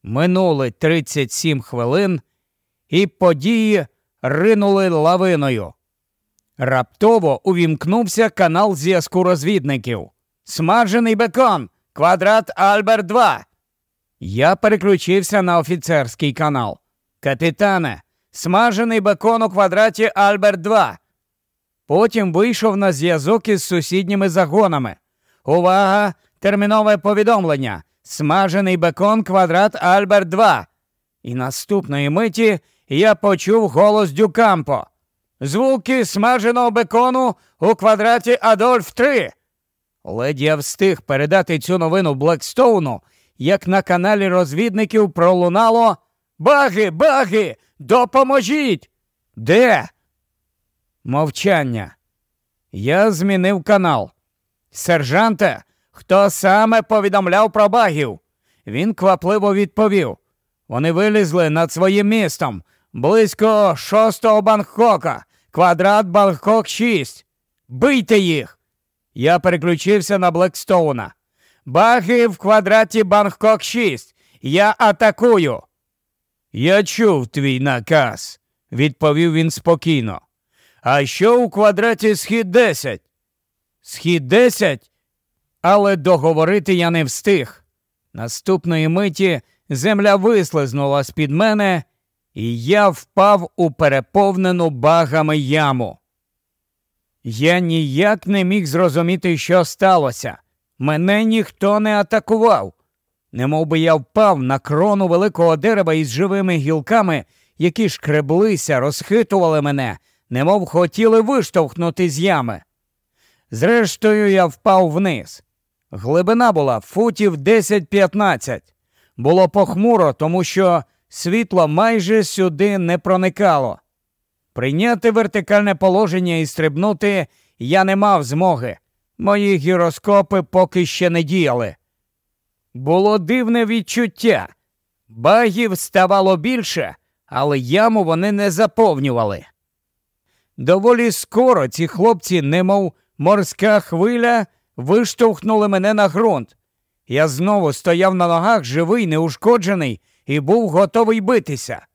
Минули 37 хвилин, і події ринули лавиною. Раптово увімкнувся канал зв'язку розвідників. Смажений бекон, квадрат Альберт 2. Я переключився на офіцерський канал. Капітане, смажений бекон у квадраті Альберт 2. Потім вийшов на зв'язок із сусідніми загонами. Увага! Термінове повідомлення. Смажений бекон квадрат Альберт 2. І наступної миті я почув голос Дюкампо. Звуки смаженого бекону у квадраті Адольф 3. Ледь я встиг передати цю новину Блекстоуну, як на каналі розвідників пролунало Баги, баги, допоможіть! Де? Мовчання. Я змінив канал. Сержанте, хто саме повідомляв про багів? Він квапливо відповів. Вони вилізли над своїм містом близько шостого Бангкока, квадрат Бангкок 6. Бийте їх! Я переключився на Блекстоуна. Баги в квадраті Бангкок 6. Я атакую. Я чув твій наказ, відповів він спокійно. А що у квадраті схід 10? Схід 10? Але договорити я не встиг. Наступної миті земля вислизнула з під мене, і я впав у переповнену багами яму. Я ніяк не міг зрозуміти, що сталося. Мене ніхто не атакував. Немов би я впав на крону великого дерева із живими гілками, які шкреблися, розхитували мене, немов хотіли виштовхнути з ями. Зрештою, я впав вниз. Глибина була футів 10-15. Було похмуро, тому що світло майже сюди не проникало. Прийняти вертикальне положення і стрибнути я не мав змоги. Мої гіроскопи поки ще не діяли. Було дивне відчуття. Багів ставало більше, але яму вони не заповнювали. Доволі скоро ці хлопці, немов морська хвиля, виштовхнули мене на ґрунт. Я знову стояв на ногах, живий, неушкоджений, і був готовий битися.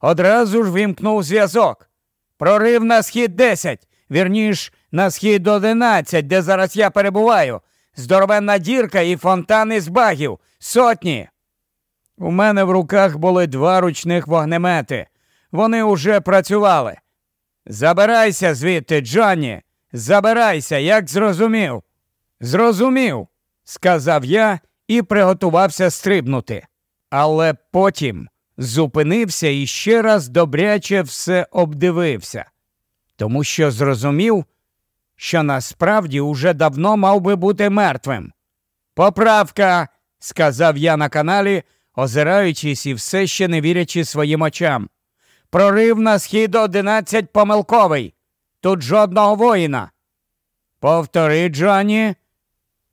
Одразу ж вімкнув зв'язок. Прорив на схід 10, вірніш, на схід 11, де зараз я перебуваю. Здоровенна дірка і фонтани з багів. Сотні. У мене в руках були два ручних вогнемети. Вони уже працювали. Забирайся звідти, Джонні. Забирайся, як зрозумів. Зрозумів, сказав я і приготувався стрибнути. Але потім зупинився і ще раз добряче все обдивився, тому що зрозумів, що насправді уже давно мав би бути мертвим. Поправка, сказав я на каналі, озираючись і все ще не вірячи своїм очам. Прорив на схід одинадцять помилковий. Тут жодного воїна. Повтори, Джоні.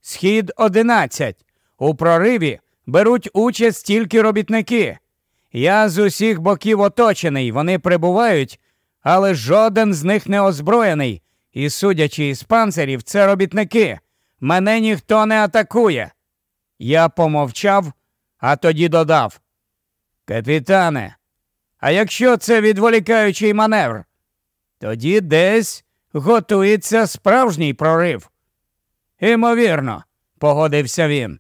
Схід одинадцять. У прориві беруть участь тільки робітники. Я з усіх боків оточений, вони прибувають, але жоден з них не озброєний. І, судячи із панцирів, це робітники. Мене ніхто не атакує. Я помовчав, а тоді додав. Капітане, а якщо це відволікаючий маневр, тоді десь готується справжній прорив. Імовірно, погодився він.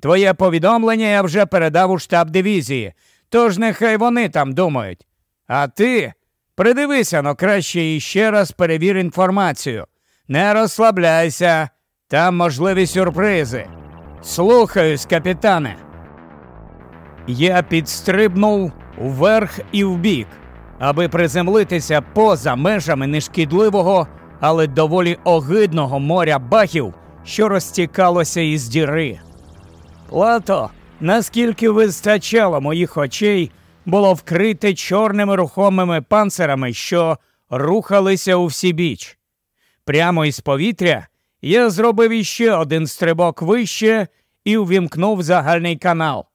Твоє повідомлення я вже передав у штаб дивізії, тож нехай вони там думають. А ти придивися но краще і ще раз перевір інформацію. Не розслабляйся, там можливі сюрпризи. Слухаюсь, капітане. Я підстрибнув вверх і вбік, аби приземлитися поза межами нешкідливого, але доволі огидного моря бахів, що розтікалося із діри. Плато, наскільки вистачало моїх очей, було вкрите чорними рухомими панцирами, що рухалися у всі біч. Прямо із повітря я зробив іще один стрибок вище і увімкнув загальний канал.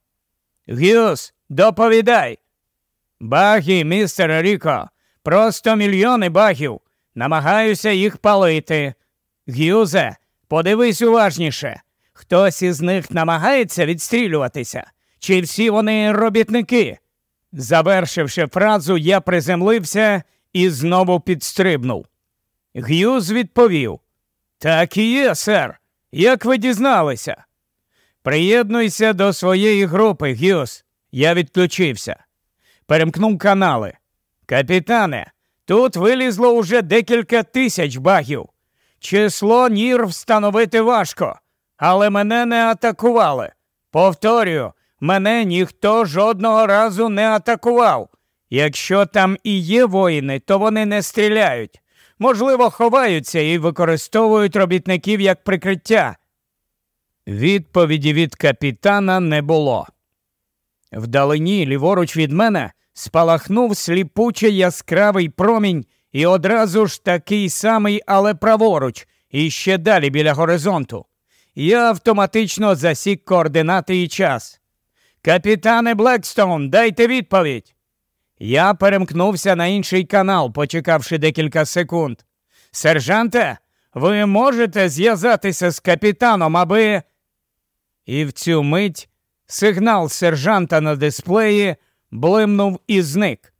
Гюс, доповідай. Баги, містер Ріко, просто мільйони багів. Намагаюся їх палити. Гюзе, подивись уважніше. Хтось із них намагається відстрілюватися, чи всі вони робітники? Завершивши фразу, я приземлився і знову підстрибнув. Г'юз відповів Так і є, сер. Як ви дізналися? Приєднуйся до своєї групи, Г'юз. Я відключився. Перемкнув канали. Капітане, тут вилізло уже декілька тисяч багів. Число нір встановити важко але мене не атакували. Повторюю, мене ніхто жодного разу не атакував. Якщо там і є воїни, то вони не стріляють. Можливо, ховаються і використовують робітників як прикриття. Відповіді від капітана не було. Вдалині, ліворуч від мене, спалахнув сліпучий яскравий промінь і одразу ж такий самий, але праворуч, і ще далі біля горизонту я автоматично засік координати і час. Капітане Блекстоун, дайте відповідь. Я перемкнувся на інший канал, почекавши декілька секунд. Сержанте, ви можете зв'язатися з капітаном, аби. І в цю мить сигнал сержанта на дисплеї блимнув і зник.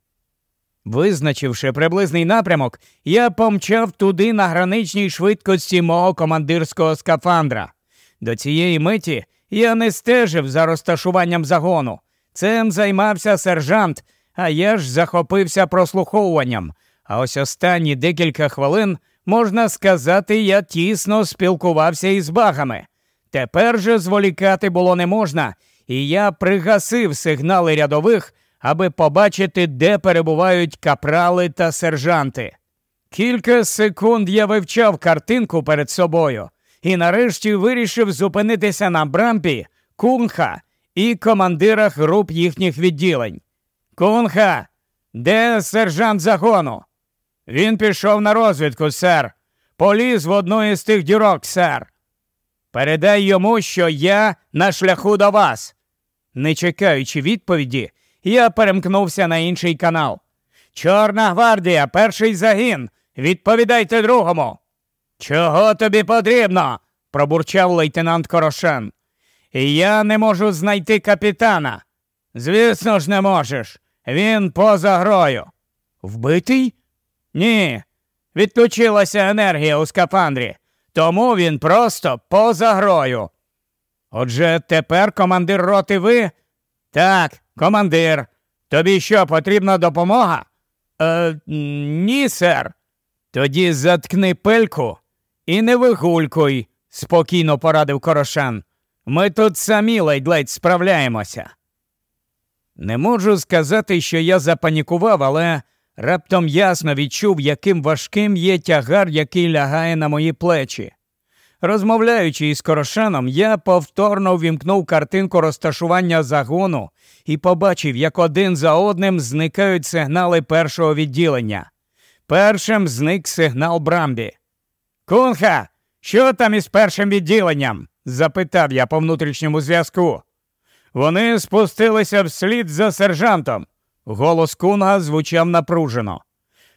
Визначивши приблизний напрямок, я помчав туди на граничній швидкості мого командирського скафандра. До цієї миті я не стежив за розташуванням загону. Цим займався сержант, а я ж захопився прослуховуванням. А ось останні декілька хвилин, можна сказати, я тісно спілкувався із багами. Тепер же зволікати було не можна, і я пригасив сигнали рядових, аби побачити, де перебувають капрали та сержанти. Кілька секунд я вивчав картинку перед собою і нарешті вирішив зупинитися на брампі, кунха і командирах груп їхніх відділень. Кунха, де сержант загону? Він пішов на розвідку, сер. Поліз в одну із тих дірок, сер. Передай йому, що я на шляху до вас. Не чекаючи відповіді, я перемкнувся на інший канал. Чорна гвардія, перший загін. Відповідайте другому. Чого тобі потрібно? пробурчав лейтенант Корошен. Я не можу знайти капітана. Звісно ж, не можеш. Він поза грою. Вбитий? Ні. Відключилася енергія у скафандрі, тому він просто поза грою. Отже, тепер командир роти ви? Так, командир. Тобі що, потрібна допомога? Е, Ні, сер. Тоді заткни пельку і не вигулькуй, спокійно порадив Корошан. Ми тут самі ледь-ледь справляємося. Не можу сказати, що я запанікував, але раптом ясно відчув, яким важким є тягар, який лягає на мої плечі. Розмовляючи із Корошаном, я повторно ввімкнув картинку розташування загону і побачив, як один за одним зникають сигнали першого відділення. Першим зник сигнал Брамбі. Кунха, що там із першим відділенням? запитав я по внутрішньому зв'язку. Вони спустилися вслід за сержантом. Голос Кунга звучав напружено.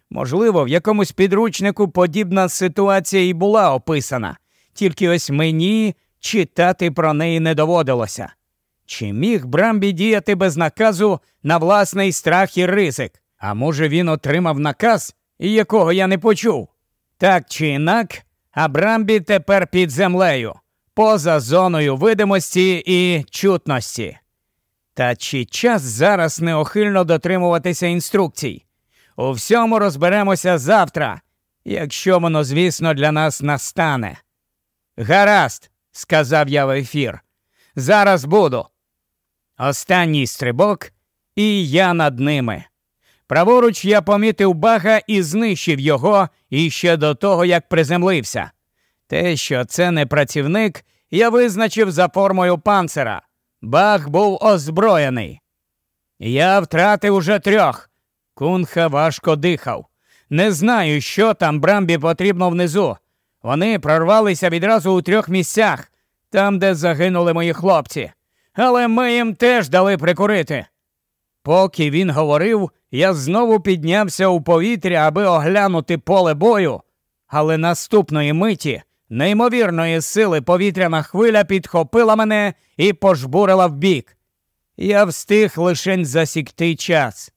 Можливо, в якомусь підручнику подібна ситуація і була описана, тільки ось мені читати про неї не доводилося. Чи міг Брамбі діяти без наказу на власний страх і ризик? А може, він отримав наказ, якого я не почув? Так чи інак, а Брамбі тепер під землею, поза зоною видимості і чутності. Та чи час зараз неохильно дотримуватися інструкцій? У всьому розберемося завтра, якщо воно, звісно, для нас настане. Гаразд, сказав я в ефір. Зараз буду. Останній стрибок, і я над ними. Праворуч я помітив бага і знищив його іще до того, як приземлився. Те, що це не працівник, я визначив за формою панцера. Баг був озброєний. Я втратив уже трьох. Кунха важко дихав. Не знаю, що там Брамбі потрібно внизу. Вони прорвалися відразу у трьох місцях, там, де загинули мої хлопці. Але ми їм теж дали прикурити. Поки він говорив, я знову піднявся у повітря, аби оглянути поле бою, але наступної миті неймовірної сили повітряна хвиля підхопила мене і пожбурила вбік. Я встиг лишень засікти час.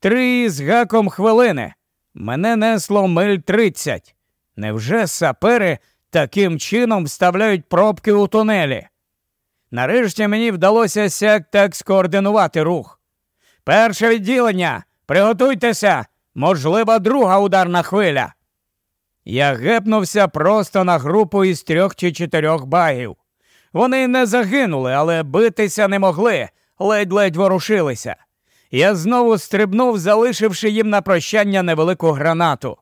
Три з гаком хвилини. Мене несло миль тридцять. Невже сапери таким чином вставляють пробки у тунелі? Нарешті мені вдалося сяк так скоординувати рух. Перше відділення. Приготуйтеся, можлива друга ударна хвиля. Я гепнувся просто на групу із трьох чи чотирьох багів. Вони не загинули, але битися не могли, ледь-ледь ворушилися. Я знову стрибнув, залишивши їм на прощання невелику гранату.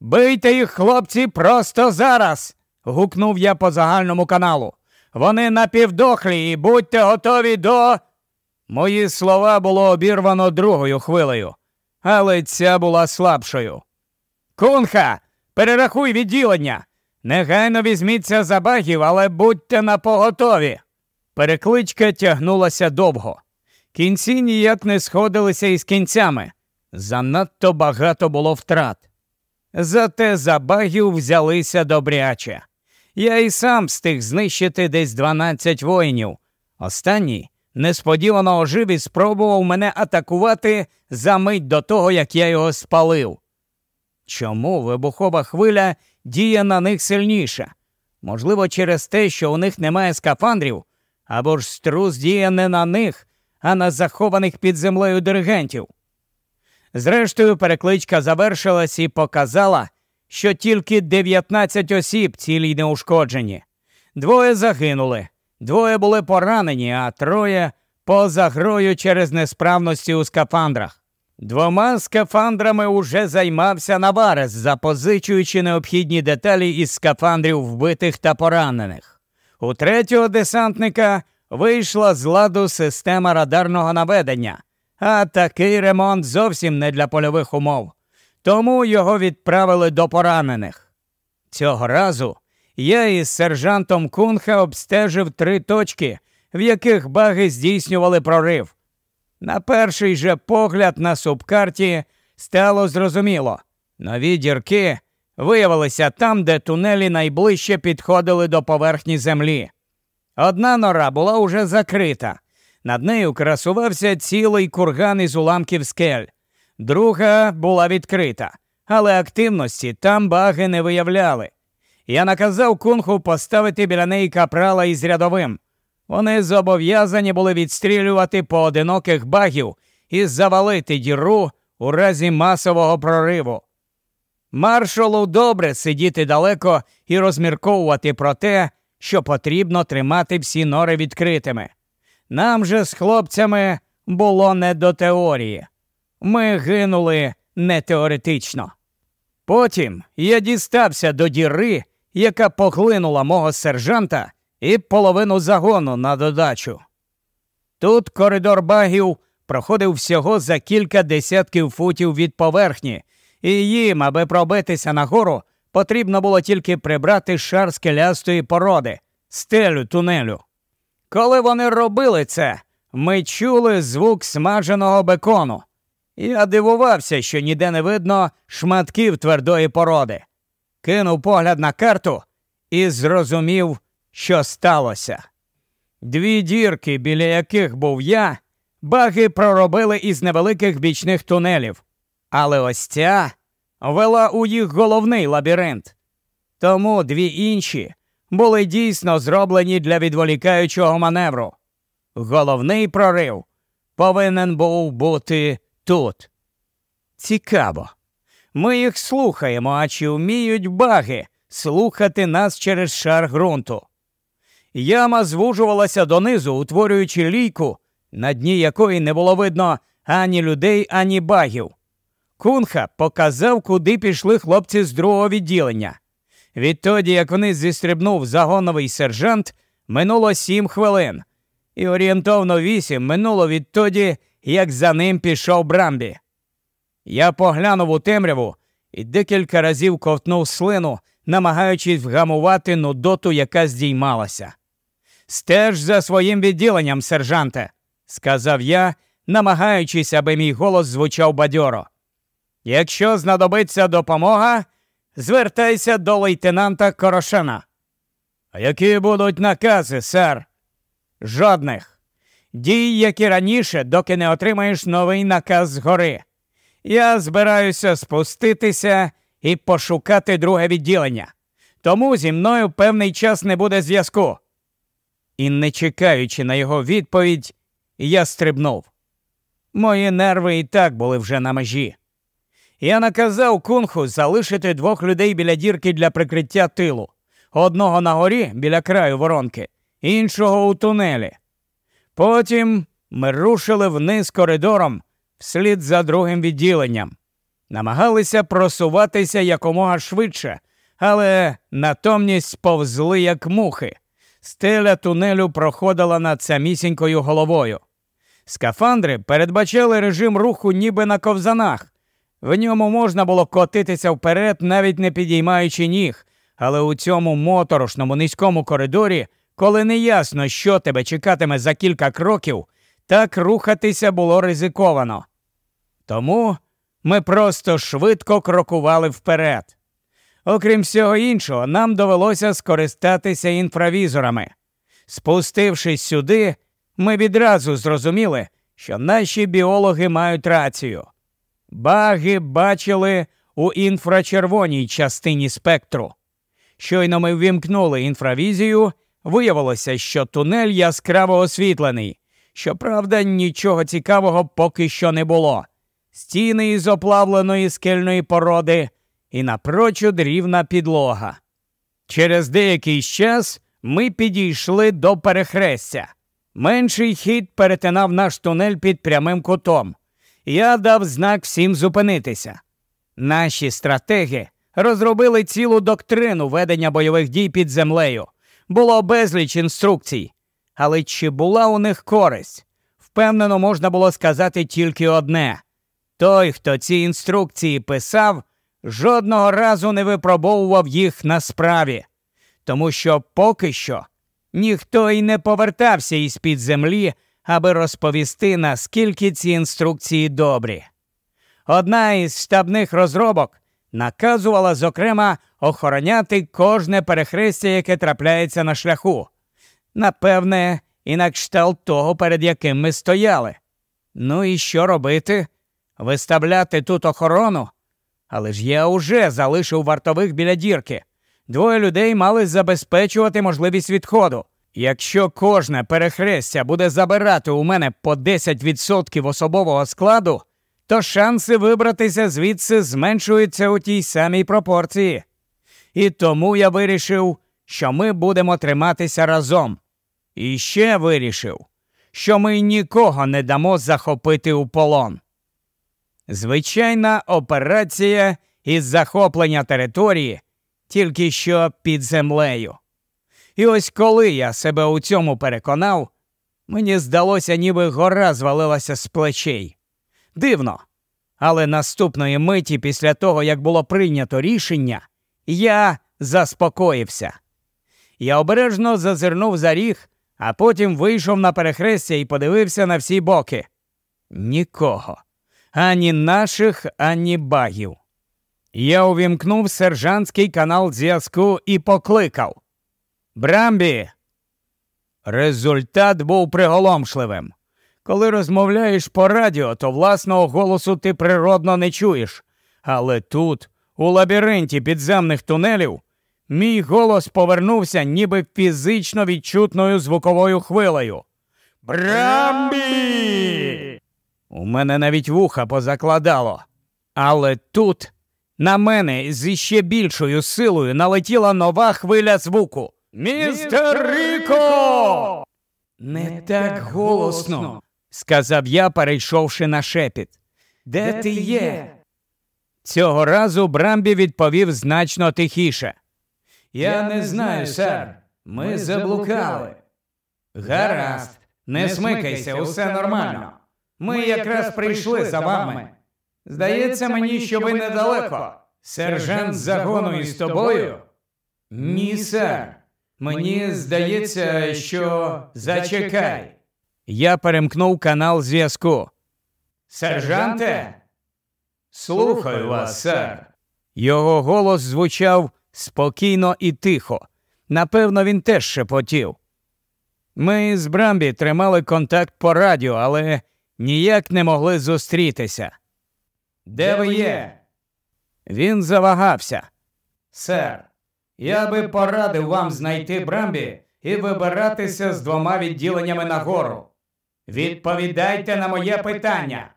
Бийте їх, хлопці, просто зараз. гукнув я по загальному каналу. Вони напівдохлі і будьте готові до. Мої слова було обірвано другою хвилею, але ця була слабшою. Кунха, перерахуй відділення. Негайно візьміться за багів, але будьте на поготові. Перекличка тягнулася довго. Кінці ніяк не сходилися із кінцями. Занадто багато було втрат. Зате за багів взялися добряче. Я і сам встиг знищити десь 12 воїнів. Останній несподівано ожив і спробував мене атакувати за мить до того, як я його спалив. Чому вибухова хвиля діє на них сильніше? Можливо, через те, що у них немає скафандрів, або ж струс діє не на них, а на захованих під землею диригентів. Зрештою, перекличка завершилась і показала, що тільки 19 осіб цілі неушкоджені. Двоє загинули, двоє були поранені, а троє поза грою через несправності у скафандрах. Двома скафандрами уже займався Наварес, запозичуючи необхідні деталі із скафандрів вбитих та поранених. У третього десантника вийшла з ладу система радарного наведення, а такий ремонт зовсім не для польових умов. Тому його відправили до поранених. Цього разу я із сержантом Кунха обстежив три точки, в яких баги здійснювали прорив. На перший же погляд на субкарті стало зрозуміло нові дірки виявилися там, де тунелі найближче підходили до поверхні землі. Одна нора була уже закрита, над нею красувався цілий курган із уламків скель, друга була відкрита. але активності там баги не виявляли. Я наказав кунху поставити біля неї капрала із рядовим. Вони зобов'язані були відстрілювати поодиноких багів і завалити діру у разі масового прориву. Маршалу добре сидіти далеко і розмірковувати про те, що потрібно тримати всі нори відкритими. Нам же з хлопцями було не до теорії. Ми гинули не теоретично. Потім я дістався до діри, яка поглинула мого сержанта і половину загону на додачу. Тут коридор багів проходив всього за кілька десятків футів від поверхні, і їм, аби пробитися нагору, потрібно було тільки прибрати шар скелястої породи, стелю тунелю. Коли вони робили це, ми чули звук смаженого бекону. Я дивувався, що ніде не видно шматків твердої породи. Кинув погляд на карту і зрозумів, що сталося. Дві дірки, біля яких був я, баги проробили із невеликих бічних тунелів. Але ось ця вела у їх головний лабіринт. Тому дві інші були дійсно зроблені для відволікаючого маневру. Головний прорив повинен був бути тут. Цікаво. Ми їх слухаємо, а чи вміють баги слухати нас через шар ґрунту? Яма звужувалася донизу, утворюючи лійку, на дні якої не було видно ані людей, ані багів. Кунха показав, куди пішли хлопці з другого відділення. Відтоді, як вниз зістрибнув загоновий сержант, минуло сім хвилин, і орієнтовно вісім минуло відтоді, як за ним пішов Брамбі. Я поглянув у темряву і декілька разів ковтнув слину, намагаючись вгамувати нудоту, яка здіймалася. Стеж за своїм відділенням, сержанте, сказав я, намагаючись, аби мій голос звучав бадьоро. Якщо знадобиться допомога, звертайся до лейтенанта Корошена. А які будуть накази, сер? Жодних. Дій, як і раніше, доки не отримаєш новий наказ згори. Я збираюся спуститися і пошукати друге відділення. Тому зі мною певний час не буде зв'язку. І, не чекаючи на його відповідь, я стрибнув. Мої нерви і так були вже на межі. Я наказав кунху залишити двох людей біля дірки для прикриття тилу, одного на горі біля краю воронки, іншого у тунелі. Потім ми рушили вниз коридором вслід за другим відділенням, намагалися просуватися якомога швидше, але натомність повзли, як мухи. Стеля тунелю проходила над самісінькою головою. Скафандри передбачали режим руху ніби на ковзанах. В ньому можна було котитися вперед, навіть не підіймаючи ніг, але у цьому моторошному низькому коридорі, коли не ясно, що тебе чекатиме за кілька кроків, так рухатися було ризиковано. Тому ми просто швидко крокували вперед. Окрім всього іншого, нам довелося скористатися інфравізорами. Спустившись сюди, ми відразу зрозуміли, що наші біологи мають рацію. Баги бачили у інфрачервоній частині спектру. Щойно ми ввімкнули інфравізію, виявилося, що тунель яскраво освітлений. Щоправда, нічого цікавого поки що не було. Стіни із оплавленої скельної породи і напрочуд рівна підлога. Через деякий час ми підійшли до перехрестя. Менший хід перетинав наш тунель під прямим кутом. Я дав знак всім зупинитися. Наші стратеги розробили цілу доктрину ведення бойових дій під землею. Було безліч інструкцій. Але чи була у них користь? Впевнено, можна було сказати тільки одне той, хто ці інструкції писав, жодного разу не випробовував їх на справі, тому що поки що ніхто й не повертався із під землі, аби розповісти, наскільки ці інструкції добрі. Одна із штабних розробок наказувала, зокрема, охороняти кожне перехрестя, яке трапляється на шляху. Напевне, і на кшталт того, перед яким ми стояли. Ну і що робити? Виставляти тут охорону? Але ж я уже залишив вартових біля дірки. Двоє людей мали забезпечувати можливість відходу. Якщо кожне перехрестя буде забирати у мене по 10% особового складу, то шанси вибратися звідси зменшуються у тій самій пропорції. І тому я вирішив, що ми будемо триматися разом. І ще вирішив, що ми нікого не дамо захопити у полон. Звичайна операція із захоплення території тільки що під землею. І ось коли я себе у цьому переконав, мені здалося, ніби гора звалилася з плечей. Дивно. Але наступної миті, після того, як було прийнято рішення, я заспокоївся. Я обережно зазирнув за ріг, а потім вийшов на перехрестя і подивився на всі боки. Нікого. Ані наших, ані багів. Я увімкнув сержантський канал зв'язку і покликав. Брамбі. Результат був приголомшливим. Коли розмовляєш по радіо, то власного голосу ти природно не чуєш. Але тут, у лабіринті підземних тунелів, мій голос повернувся ніби фізично відчутною звуковою хвилею. Брамбі! У мене навіть вуха позакладало. Але тут на мене зі ще більшою силою налетіла нова хвиля звуку. Містер Ріко! Не так голосно, сказав я, перейшовши на шепіт. Де ти є? Цього разу Брамбі відповів значно тихіше. Я не знаю, сер. Ми заблукали. Гаразд, не смикайся, усе нормально. Ми якраз прийшли за вами. Здається мені, що ви недалеко. Сержант загону із тобою? Ні, сер. Мені здається, що зачекай. Я перемкнув канал зв'язку. Сержанте? Слухаю вас, сер. Його голос звучав спокійно і тихо. Напевно, він теж шепотів. Ми з Брамбі тримали контакт по радіо, але ніяк не могли зустрітися. Де ви є? Він завагався. Сер, я би порадив вам знайти Брамбі і вибиратися з двома відділеннями нагору. Відповідайте на моє питання.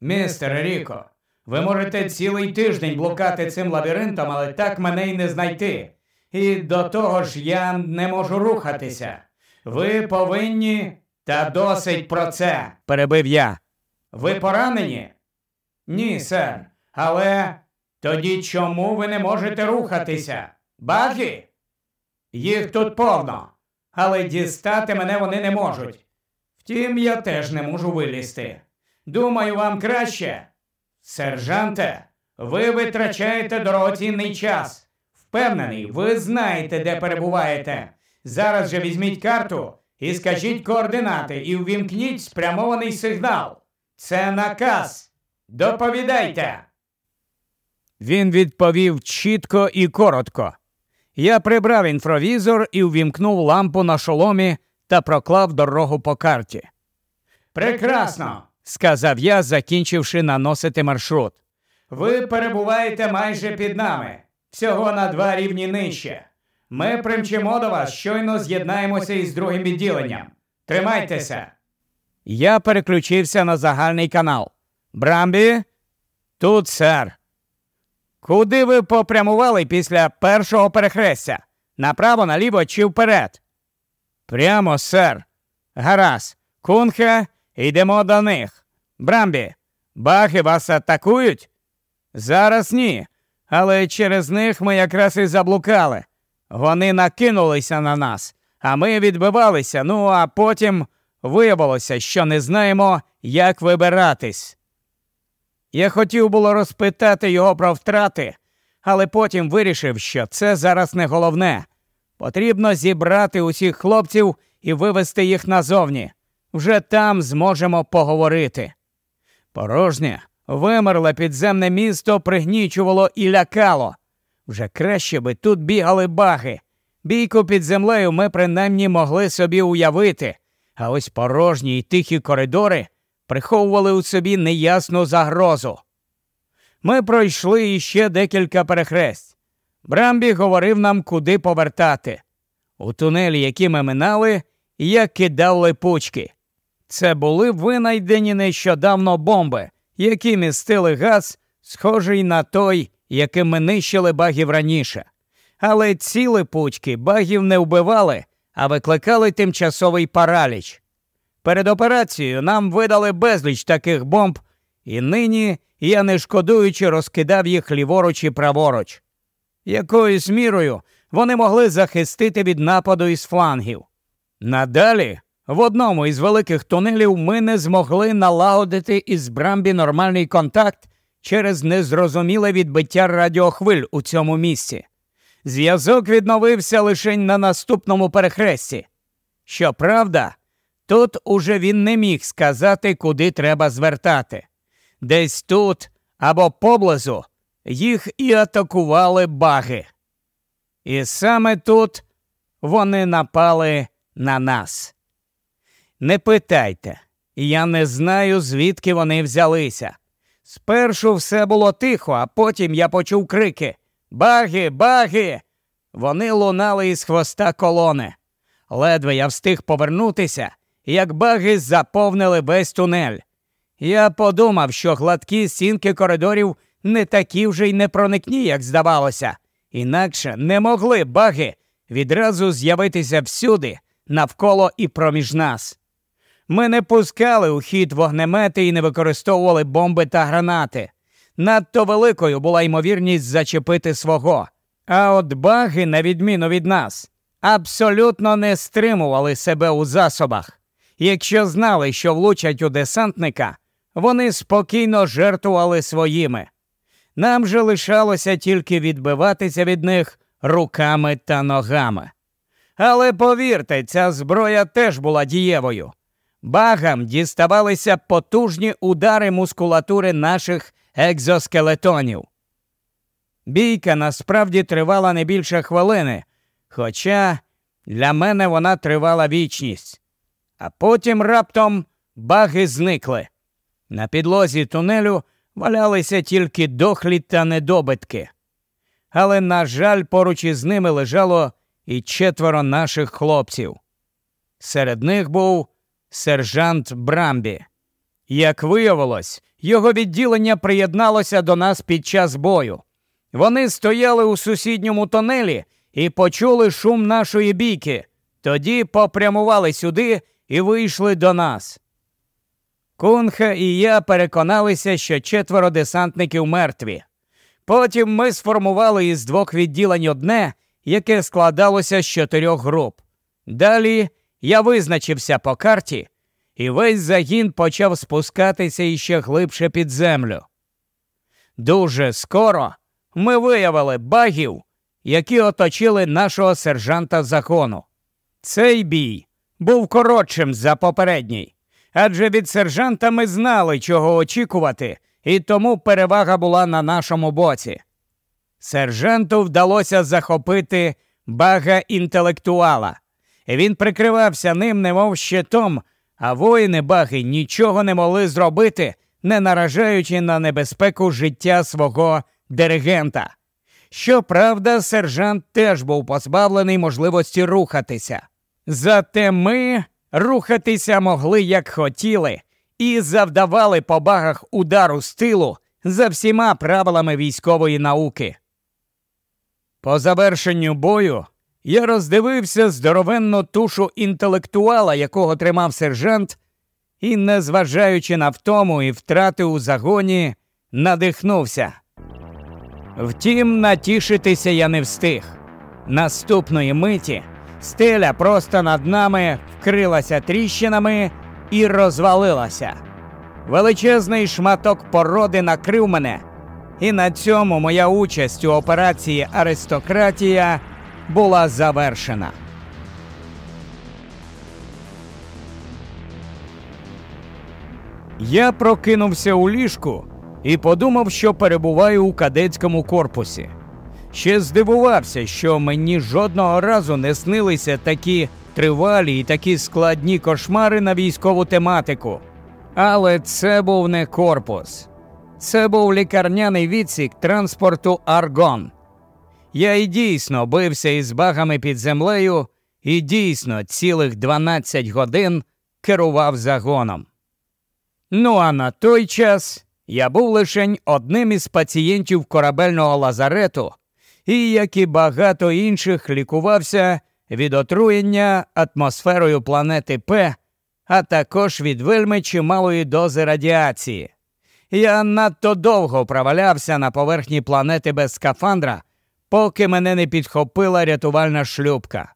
Містер Ріко, ви можете цілий тиждень блукати цим лабіринтом, але так мене й не знайти. І до того ж я не можу рухатися. Ви повинні та досить про це, перебив я. Ви поранені? Ні, сер. Але тоді чому ви не можете рухатися? Баги? Їх тут повно, але дістати мене вони не можуть. Втім, я теж не можу вилізти. Думаю, вам краще. Сержанте, ви витрачаєте дорогоцінний час. Впевнений, ви знаєте, де перебуваєте. Зараз же візьміть карту і скажіть координати, і увімкніть спрямований сигнал. Це наказ. Доповідайте. Він відповів чітко і коротко. Я прибрав інфровізор і увімкнув лампу на шоломі та проклав дорогу по карті. Прекрасно, сказав я, закінчивши наносити маршрут. Ви перебуваєте майже під нами, всього на два рівні нижче. Ми примчимо до вас, щойно з'єднаємося із другим відділенням. Тримайтеся. Я переключився на загальний канал. Брамбі? Тут, сер. Куди ви попрямували після першого перехрестя? Направо, наліво чи вперед? Прямо, сер. Гаразд. Кунхе, йдемо до них. Брамбі, бахи вас атакують? Зараз ні. Але через них ми якраз і заблукали. Вони накинулися на нас, а ми відбивалися, ну а потім виявилося, що не знаємо, як вибиратись. Я хотів було розпитати його про втрати, але потім вирішив, що це зараз не головне. Потрібно зібрати усіх хлопців і вивести їх назовні. Вже там зможемо поговорити. Порожнє, вимерле підземне місто пригнічувало і лякало. Вже краще би тут бігали баги. Бійку під землею ми принаймні могли собі уявити, а ось порожні й тихі коридори приховували у собі неясну загрозу. Ми пройшли іще декілька перехресть. Брамбі говорив нам, куди повертати. У тунелі, які ми минали, я кидав липучки. Це були винайдені нещодавно бомби, які містили газ, схожий на той, яким ми нищили багів раніше. Але ці липучки багів не вбивали, а викликали тимчасовий параліч. Перед операцією нам видали безліч таких бомб, і нині я не шкодуючи розкидав їх ліворуч і праворуч. Якоюсь мірою вони могли захистити від нападу із флангів. Надалі, в одному із великих тунелів ми не змогли налагодити із Брамбі нормальний контакт через незрозуміле відбиття радіохвиль у цьому місці. Зв'язок відновився лише на наступному перехресті. Щоправда, тут уже він не міг сказати, куди треба звертати. Десь тут або поблизу їх і атакували баги. І саме тут вони напали на нас. Не питайте, я не знаю, звідки вони взялися. Спершу все було тихо, а потім я почув крики Баги, баги! Вони лунали із хвоста колони. Ледве я встиг повернутися, як баги заповнили весь тунель. Я подумав, що гладкі стінки коридорів не такі вже й непроникні, як здавалося, інакше не могли баги відразу з'явитися всюди, навколо і проміж нас. Ми не пускали у хід вогнемети і не використовували бомби та гранати. Надто великою була ймовірність зачепити свого. А от баги, на відміну від нас, абсолютно не стримували себе у засобах. Якщо знали, що влучать у десантника, вони спокійно жертвували своїми. Нам же лишалося тільки відбиватися від них руками та ногами. Але повірте, ця зброя теж була дієвою. Багам діставалися потужні удари мускулатури наших екзоскелетонів. Бійка насправді тривала не більше хвилини, хоча для мене вона тривала вічність. А потім раптом баги зникли. На підлозі тунелю валялися тільки дохлі та недобитки. Але, на жаль, поруч із ними лежало і четверо наших хлопців. Серед них був сержант Брамбі. Як виявилось, його відділення приєдналося до нас під час бою. Вони стояли у сусідньому тонелі і почули шум нашої бійки, тоді попрямували сюди і вийшли до нас. Кунха і я переконалися, що четверо десантників мертві. Потім ми сформували із двох відділень одне, яке складалося з чотирьох груп. Далі я визначився по карті, і весь загін почав спускатися іще глибше під землю. Дуже скоро ми виявили багів, які оточили нашого сержанта закону. Цей бій був коротшим за попередній, адже від сержанта ми знали, чого очікувати, і тому перевага була на нашому боці. Сержанту вдалося захопити бага інтелектуала. Він прикривався ним, немов щитом, а воїни баги нічого не могли зробити, не наражаючи на небезпеку життя свого диригента. Щоправда, сержант теж був позбавлений можливості рухатися. Зате ми рухатися могли як хотіли, і завдавали по багах удару з тилу за всіма правилами військової науки. По завершенню бою я роздивився здоровенну тушу інтелектуала, якого тримав сержант, і, незважаючи на втому і втрати у загоні, надихнувся. Втім, натішитися я не встиг. Наступної миті стеля просто над нами вкрилася тріщинами і розвалилася. Величезний шматок породи накрив мене, і на цьому моя участь у операції Аристократія була завершена. Я прокинувся у ліжку і подумав, що перебуваю у кадетському корпусі. Ще здивувався, що мені жодного разу не снилися такі тривалі і такі складні кошмари на військову тематику. Але це був не корпус. Це був лікарняний відсік транспорту Аргон. Я і дійсно бився із багами під землею, і дійсно цілих 12 годин керував загоном. Ну а на той час я був лише одним із пацієнтів корабельного лазарету, і, як і багато інших, лікувався від отруєння атмосферою планети П, а також від вельми чималої дози радіації. Я надто довго провалявся на поверхні планети без скафандра, поки мене не підхопила рятувальна шлюбка.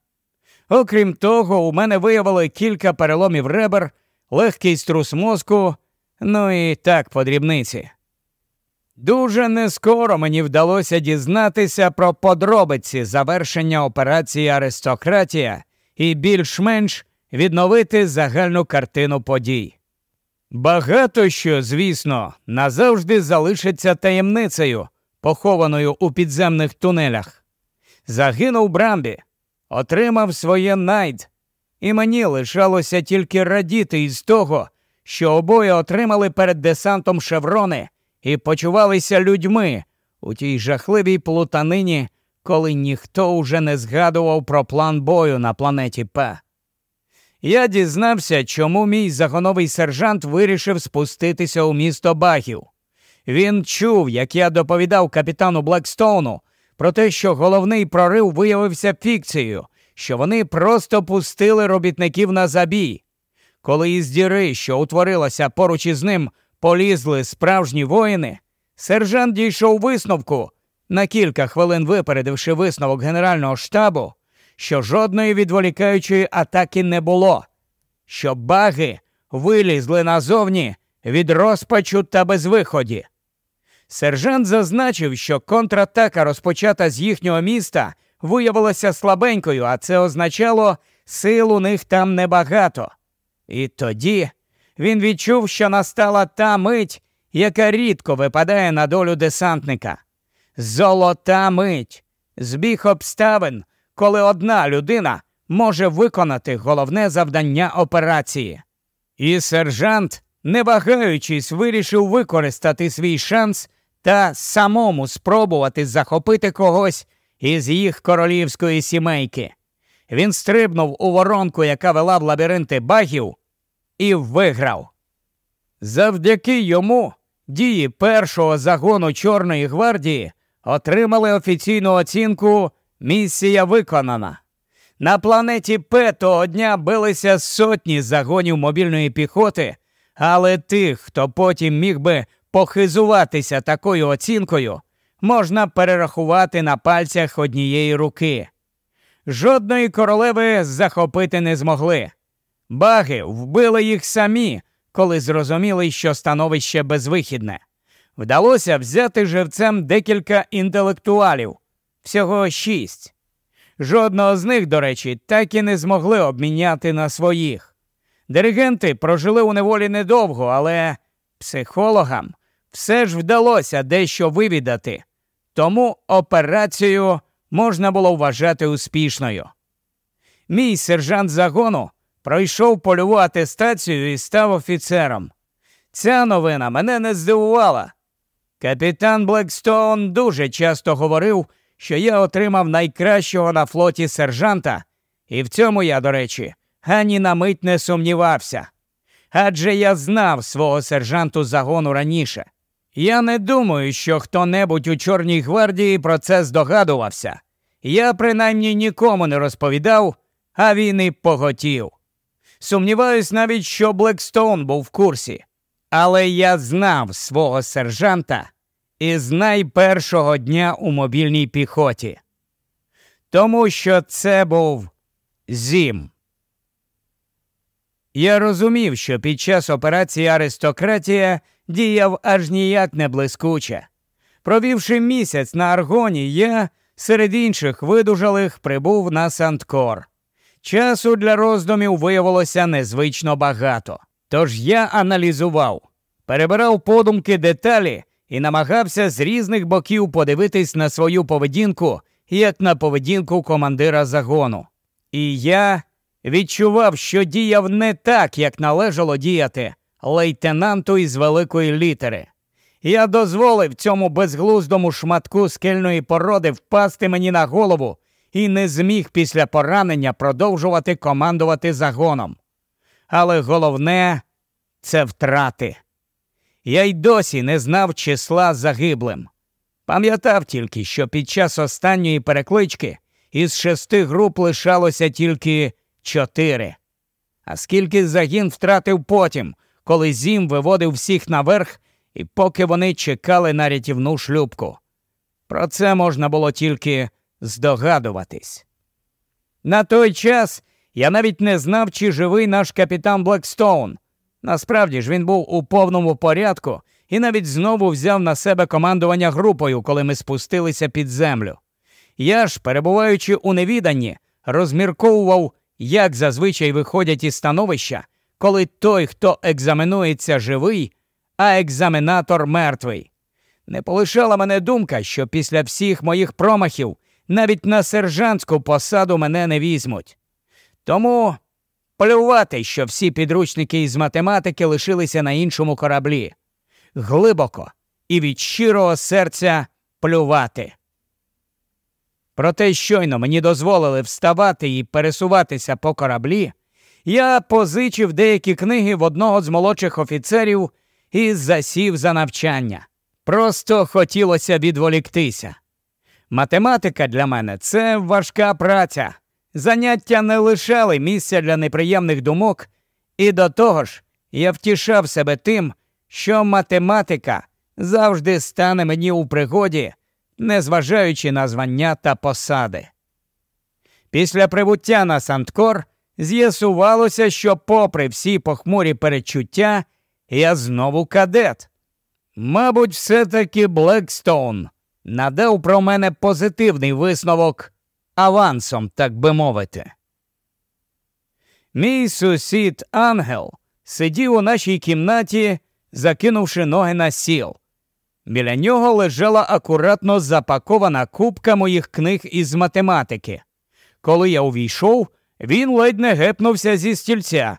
Окрім того, у мене виявили кілька переломів ребер, легкий струс мозку, ну і так по дрібниці. Дуже нескоро мені вдалося дізнатися про подробиці завершення операції Аристократія і більш-менш відновити загальну картину подій. Багато що, звісно, назавжди залишиться таємницею, похованою у підземних тунелях. Загинув Брамбі, отримав своє найд, і мені лишалося тільки радіти із того, що обоє отримали перед десантом шеврони і почувалися людьми у тій жахливій плутанині, коли ніхто уже не згадував про план бою на планеті П. Я дізнався, чому мій загоновий сержант вирішив спуститися у місто Багів. Він чув, як я доповідав капітану Блекстоуну про те, що головний прорив виявився фікцією, що вони просто пустили робітників на забій. Коли із діри, що утворилася поруч із ним, полізли справжні воїни, сержант дійшов висновку, на кілька хвилин випередивши висновок Генерального штабу, що жодної відволікаючої атаки не було, що баги вилізли назовні від розпачу та безвиході. Сержант зазначив, що контратака, розпочата з їхнього міста, виявилася слабенькою, а це означало, сил у них там небагато. І тоді він відчув, що настала та мить, яка рідко випадає на долю десантника. Золота мить, збіг обставин, коли одна людина може виконати головне завдання операції. І сержант, не вагаючись, вирішив використати свій шанс та самому спробувати захопити когось із їх королівської сімейки. Він стрибнув у воронку, яка вела в лабіринти багів, і виграв. Завдяки йому дії першого загону Чорної гвардії отримали офіційну оцінку Місія виконана. На планеті П того дня билися сотні загонів мобільної піхоти, але тих, хто потім міг би похизуватися такою оцінкою, можна перерахувати на пальцях однієї руки. Жодної королеви захопити не змогли. Баги вбили їх самі, коли зрозуміли, що становище безвихідне. Вдалося взяти живцем декілька інтелектуалів, всього шість. Жодного з них, до речі, так і не змогли обміняти на своїх. Диригенти прожили у неволі недовго, але психологам все ж вдалося дещо вивідати, тому операцію можна було вважати успішною. Мій сержант загону пройшов польову атестацію і став офіцером. Ця новина мене не здивувала. Капітан Блекстоун дуже часто говорив, що я отримав найкращого на флоті сержанта, і в цьому я, до речі, ані на мить не сумнівався. Адже я знав свого сержанту загону раніше. Я не думаю, що хто-небудь у Чорній гвардії про це здогадувався. Я принаймні нікому не розповідав, а він і поготів. Сумніваюсь навіть, що Блекстоун був в курсі. Але я знав свого сержанта із найпершого дня у мобільній піхоті. Тому що це був Зім. Я розумів, що під час операції Аристократія діяв аж ніяк не блискуче. Провівши місяць на аргоні, я серед інших видужалих прибув на Санткор. Часу для роздумів виявилося незвично багато. Тож я аналізував, перебирав подумки деталі і намагався з різних боків подивитись на свою поведінку, як на поведінку командира загону. І я відчував, що діяв не так, як належало діяти лейтенанту із великої літери. Я дозволив цьому безглуздому шматку скельної породи впасти мені на голову і не зміг після поранення продовжувати командувати загоном. Але головне це втрати. Я й досі не знав числа загиблим. Пам'ятав тільки, що під час останньої переклички із шести груп лишалося тільки чотири. А скільки загін втратив потім, коли Зім виводив всіх наверх, і поки вони чекали на рятівну шлюбку. Про це можна було тільки здогадуватись. На той час я навіть не знав, чи живий наш капітан Блекстоун. Насправді ж він був у повному порядку і навіть знову взяв на себе командування групою, коли ми спустилися під землю. Я ж, перебуваючи у невіданні, розмірковував, як зазвичай виходять із становища, коли той, хто екзаменується живий, а екзаменатор мертвий. Не полишала мене думка, що після всіх моїх промахів навіть на сержантську посаду мене не візьмуть. Тому плювати, що всі підручники із математики лишилися на іншому кораблі. Глибоко і від щирого серця плювати. Проте щойно мені дозволили вставати і пересуватися по кораблі, я позичив деякі книги в одного з молодших офіцерів і засів за навчання. Просто хотілося відволіктися. Математика для мене це важка праця. Заняття не лишали місця для неприємних думок, і до того ж я втішав себе тим, що математика завжди стане мені у пригоді, незважаючи на звання та посади. Після прибуття на Санткор з'ясувалося, що, попри всі похмурі перечуття, я знову кадет. Мабуть, все-таки Блекстоун надав про мене позитивний висновок авансом, так би мовити. Мій сусід Ангел сидів у нашій кімнаті, закинувши ноги на сіл. Біля нього лежала акуратно запакована купка моїх книг із математики. Коли я увійшов, він ледь не гепнувся зі стільця.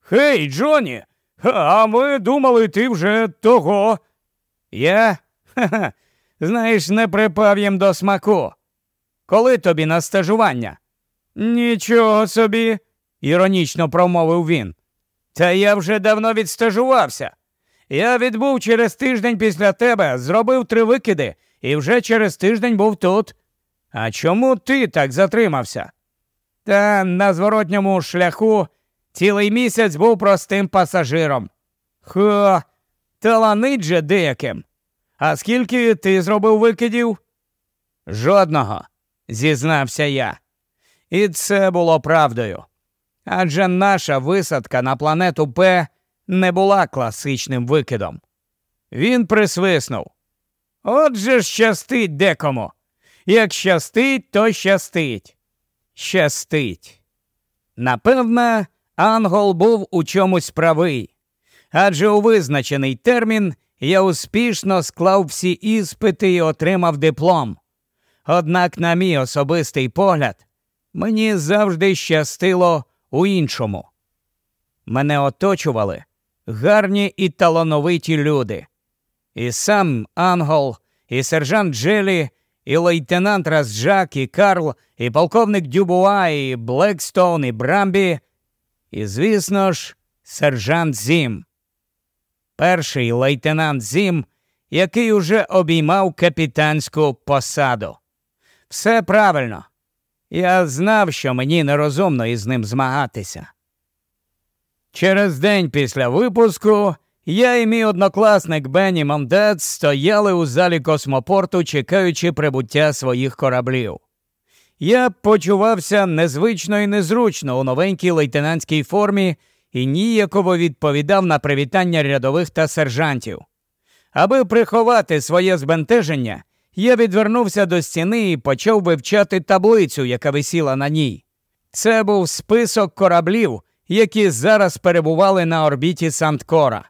Хей, Джоні, а ми думали, ти вже того. Я, ха-ха, знаєш, не припав їм до смаку. Коли тобі на стажування? Нічого собі, іронічно промовив він. Та я вже давно відстажувався. Я відбув через тиждень після тебе, зробив три викиди і вже через тиждень був тут. А чому ти так затримався? Та на зворотньому шляху цілий місяць був простим пасажиром. Хо, таланить же деяким. А скільки ти зробив викидів? Жодного, зізнався я. І це було правдою. Адже наша висадка на планету П не була класичним викидом. Він присвиснув. Отже щастить декому. Як щастить, то щастить. Щастить. Напевне, Ангол був у чомусь правий, адже у визначений термін я успішно склав всі іспити і отримав диплом. Однак, на мій особистий погляд, мені завжди щастило у іншому. Мене оточували гарні і талановиті люди. І сам Ангол, і сержант Джелі, і лейтенант Разжак, і Карл, і полковник Дюбуа, і Блекстоун, і Брамбі, і, звісно ж, сержант Зім. Перший лейтенант Зім, який уже обіймав капітанську посаду. Все правильно. Я знав, що мені нерозумно із ним змагатися. Через день після випуску я і мій однокласник Бенні Мондет стояли у залі космопорту, чекаючи прибуття своїх кораблів. Я почувався незвично і незручно у новенькій лейтенантській формі і ніяково відповідав на привітання рядових та сержантів. Аби приховати своє збентеження, я відвернувся до стіни і почав вивчати таблицю, яка висіла на ній. Це був список кораблів, які зараз перебували на орбіті Санткора.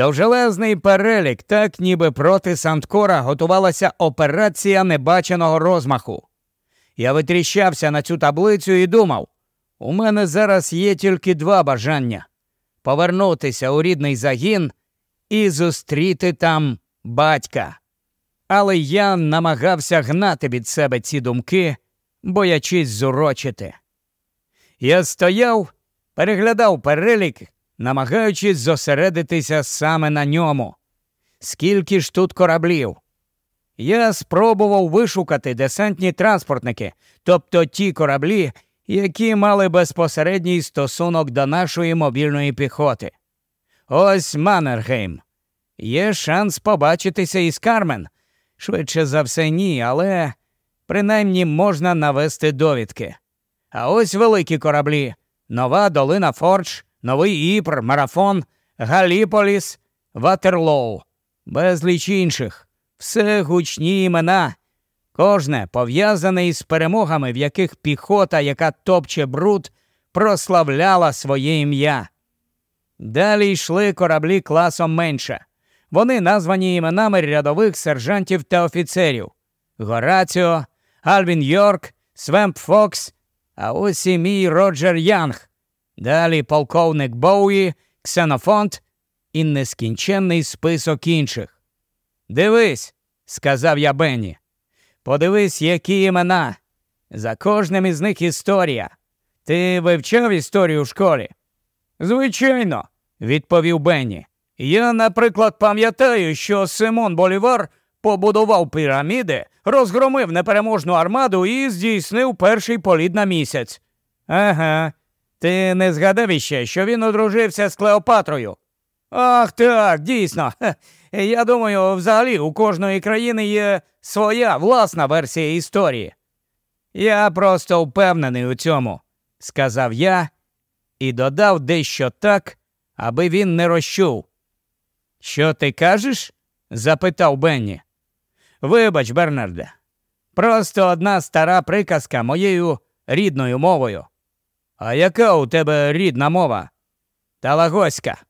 Довжелезний перелік, так ніби проти Санткора готувалася операція небаченого розмаху. Я витріщався на цю таблицю і думав, у мене зараз є тільки два бажання повернутися у рідний загін і зустріти там батька. Але я намагався гнати від себе ці думки, боячись зурочити. Я стояв, переглядав перелік, намагаючись зосередитися саме на ньому. Скільки ж тут кораблів? Я спробував вишукати десантні транспортники, тобто ті кораблі, які мали безпосередній стосунок до нашої мобільної піхоти. Ось Маннергейм. Є шанс побачитися із Кармен. Швидше за все, ні, але принаймні можна навести довідки. А ось великі кораблі: Нова Долина Фордж, Новий Іпр, Марафон, Галіполіс, Ватерлоу, безліч інших. Все гучні імена, кожне пов'язане із перемогами, в яких піхота, яка топче бруд, прославляла своє ім'я. Далі йшли кораблі класом менше. Вони названі іменами рядових сержантів та офіцерів Гораціо, Альвін Йорк, Свемп Фокс, а ось і мій Роджер Янг. Далі полковник Боуї, Ксенофонт і нескінченний список інших. Дивись, сказав я Бенні. Подивись, які імена. За кожним із них історія. Ти вивчав історію в школі? Звичайно, відповів Бенні. Я, наприклад, пам'ятаю, що Симон Болівар побудував піраміди, розгромив непереможну армаду і здійснив перший політ на місяць. Ага, ти не згадав іще, що він одружився з Клеопатрою. Ах так, дійсно. Я думаю, взагалі у кожної країни є своя власна версія історії. Я просто впевнений у цьому, сказав я і додав дещо так, аби він не розчув. Що ти кажеш? запитав Бенні. Вибач, Бернарде, просто одна стара приказка моєю рідною мовою. А яка у тебе рідна мова? Талагоська.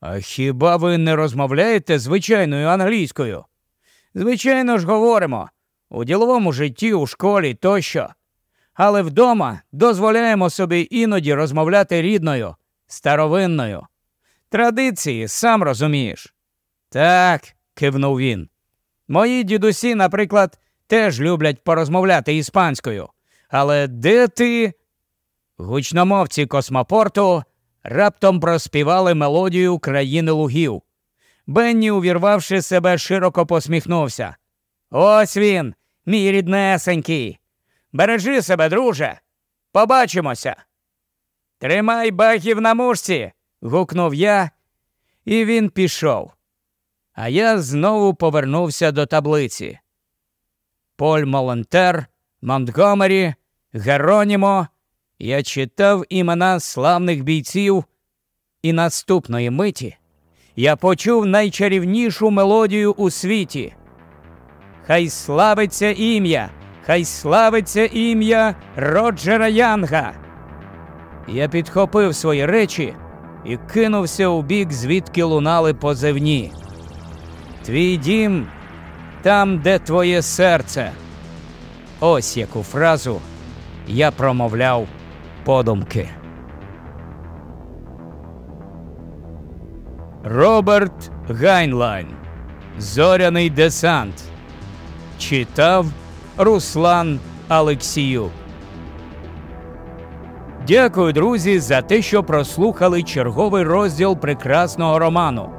А хіба ви не розмовляєте звичайною англійською? Звичайно ж, говоримо у діловому житті, у школі тощо. Але вдома дозволяємо собі іноді розмовляти рідною, старовинною. Традиції, сам розумієш. Так, кивнув він. Мої дідусі, наприклад, теж люблять порозмовляти іспанською. Але де ти? Гучномовці космопорту раптом проспівали мелодію країни лугів. Бенні, увірвавши себе, широко посміхнувся. Ось він, мій ріднесенький. Бережи себе, друже. Побачимося. Тримай бахів на мушці. гукнув я, і він пішов. А я знову повернувся до таблиці. Поль Молонтер, Монтгомері, Геронімо, я читав імена славних бійців, і наступної миті я почув найчарівнішу мелодію у світі. Хай славиться ім'я, хай славиться ім'я Роджера Янга. Я підхопив свої речі і кинувся у бік, звідки лунали позивні. Твій дім там, де твоє серце. Ось яку фразу я промовляв подумки. Роберт Гайнлайн. Зоряний десант. Читав Руслан Алексіюк. Дякую, друзі, за те, що прослухали черговий розділ прекрасного роману.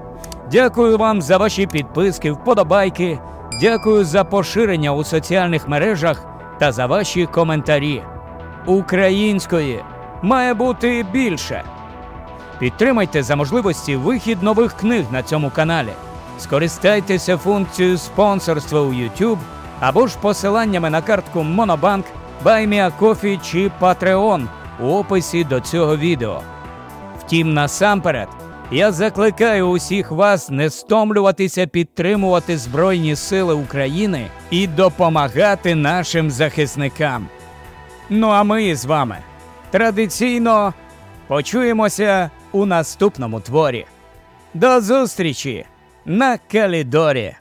Дякую вам за ваші підписки, вподобайки. Дякую за поширення у соціальних мережах та за ваші коментарі української має бути більше. Підтримайте за можливості вихід нових книг на цьому каналі. Скористайтеся функцією спонсорства у YouTube або ж посиланнями на картку Monobank, BuyMeACoffee чи Patreon у описі до цього відео. Втім, насамперед, я закликаю усіх вас не стомлюватися підтримувати Збройні Сили України і допомагати нашим захисникам. Ну а ми з вами традиційно почуємося у наступному творі. До зустрічі на Калідорі!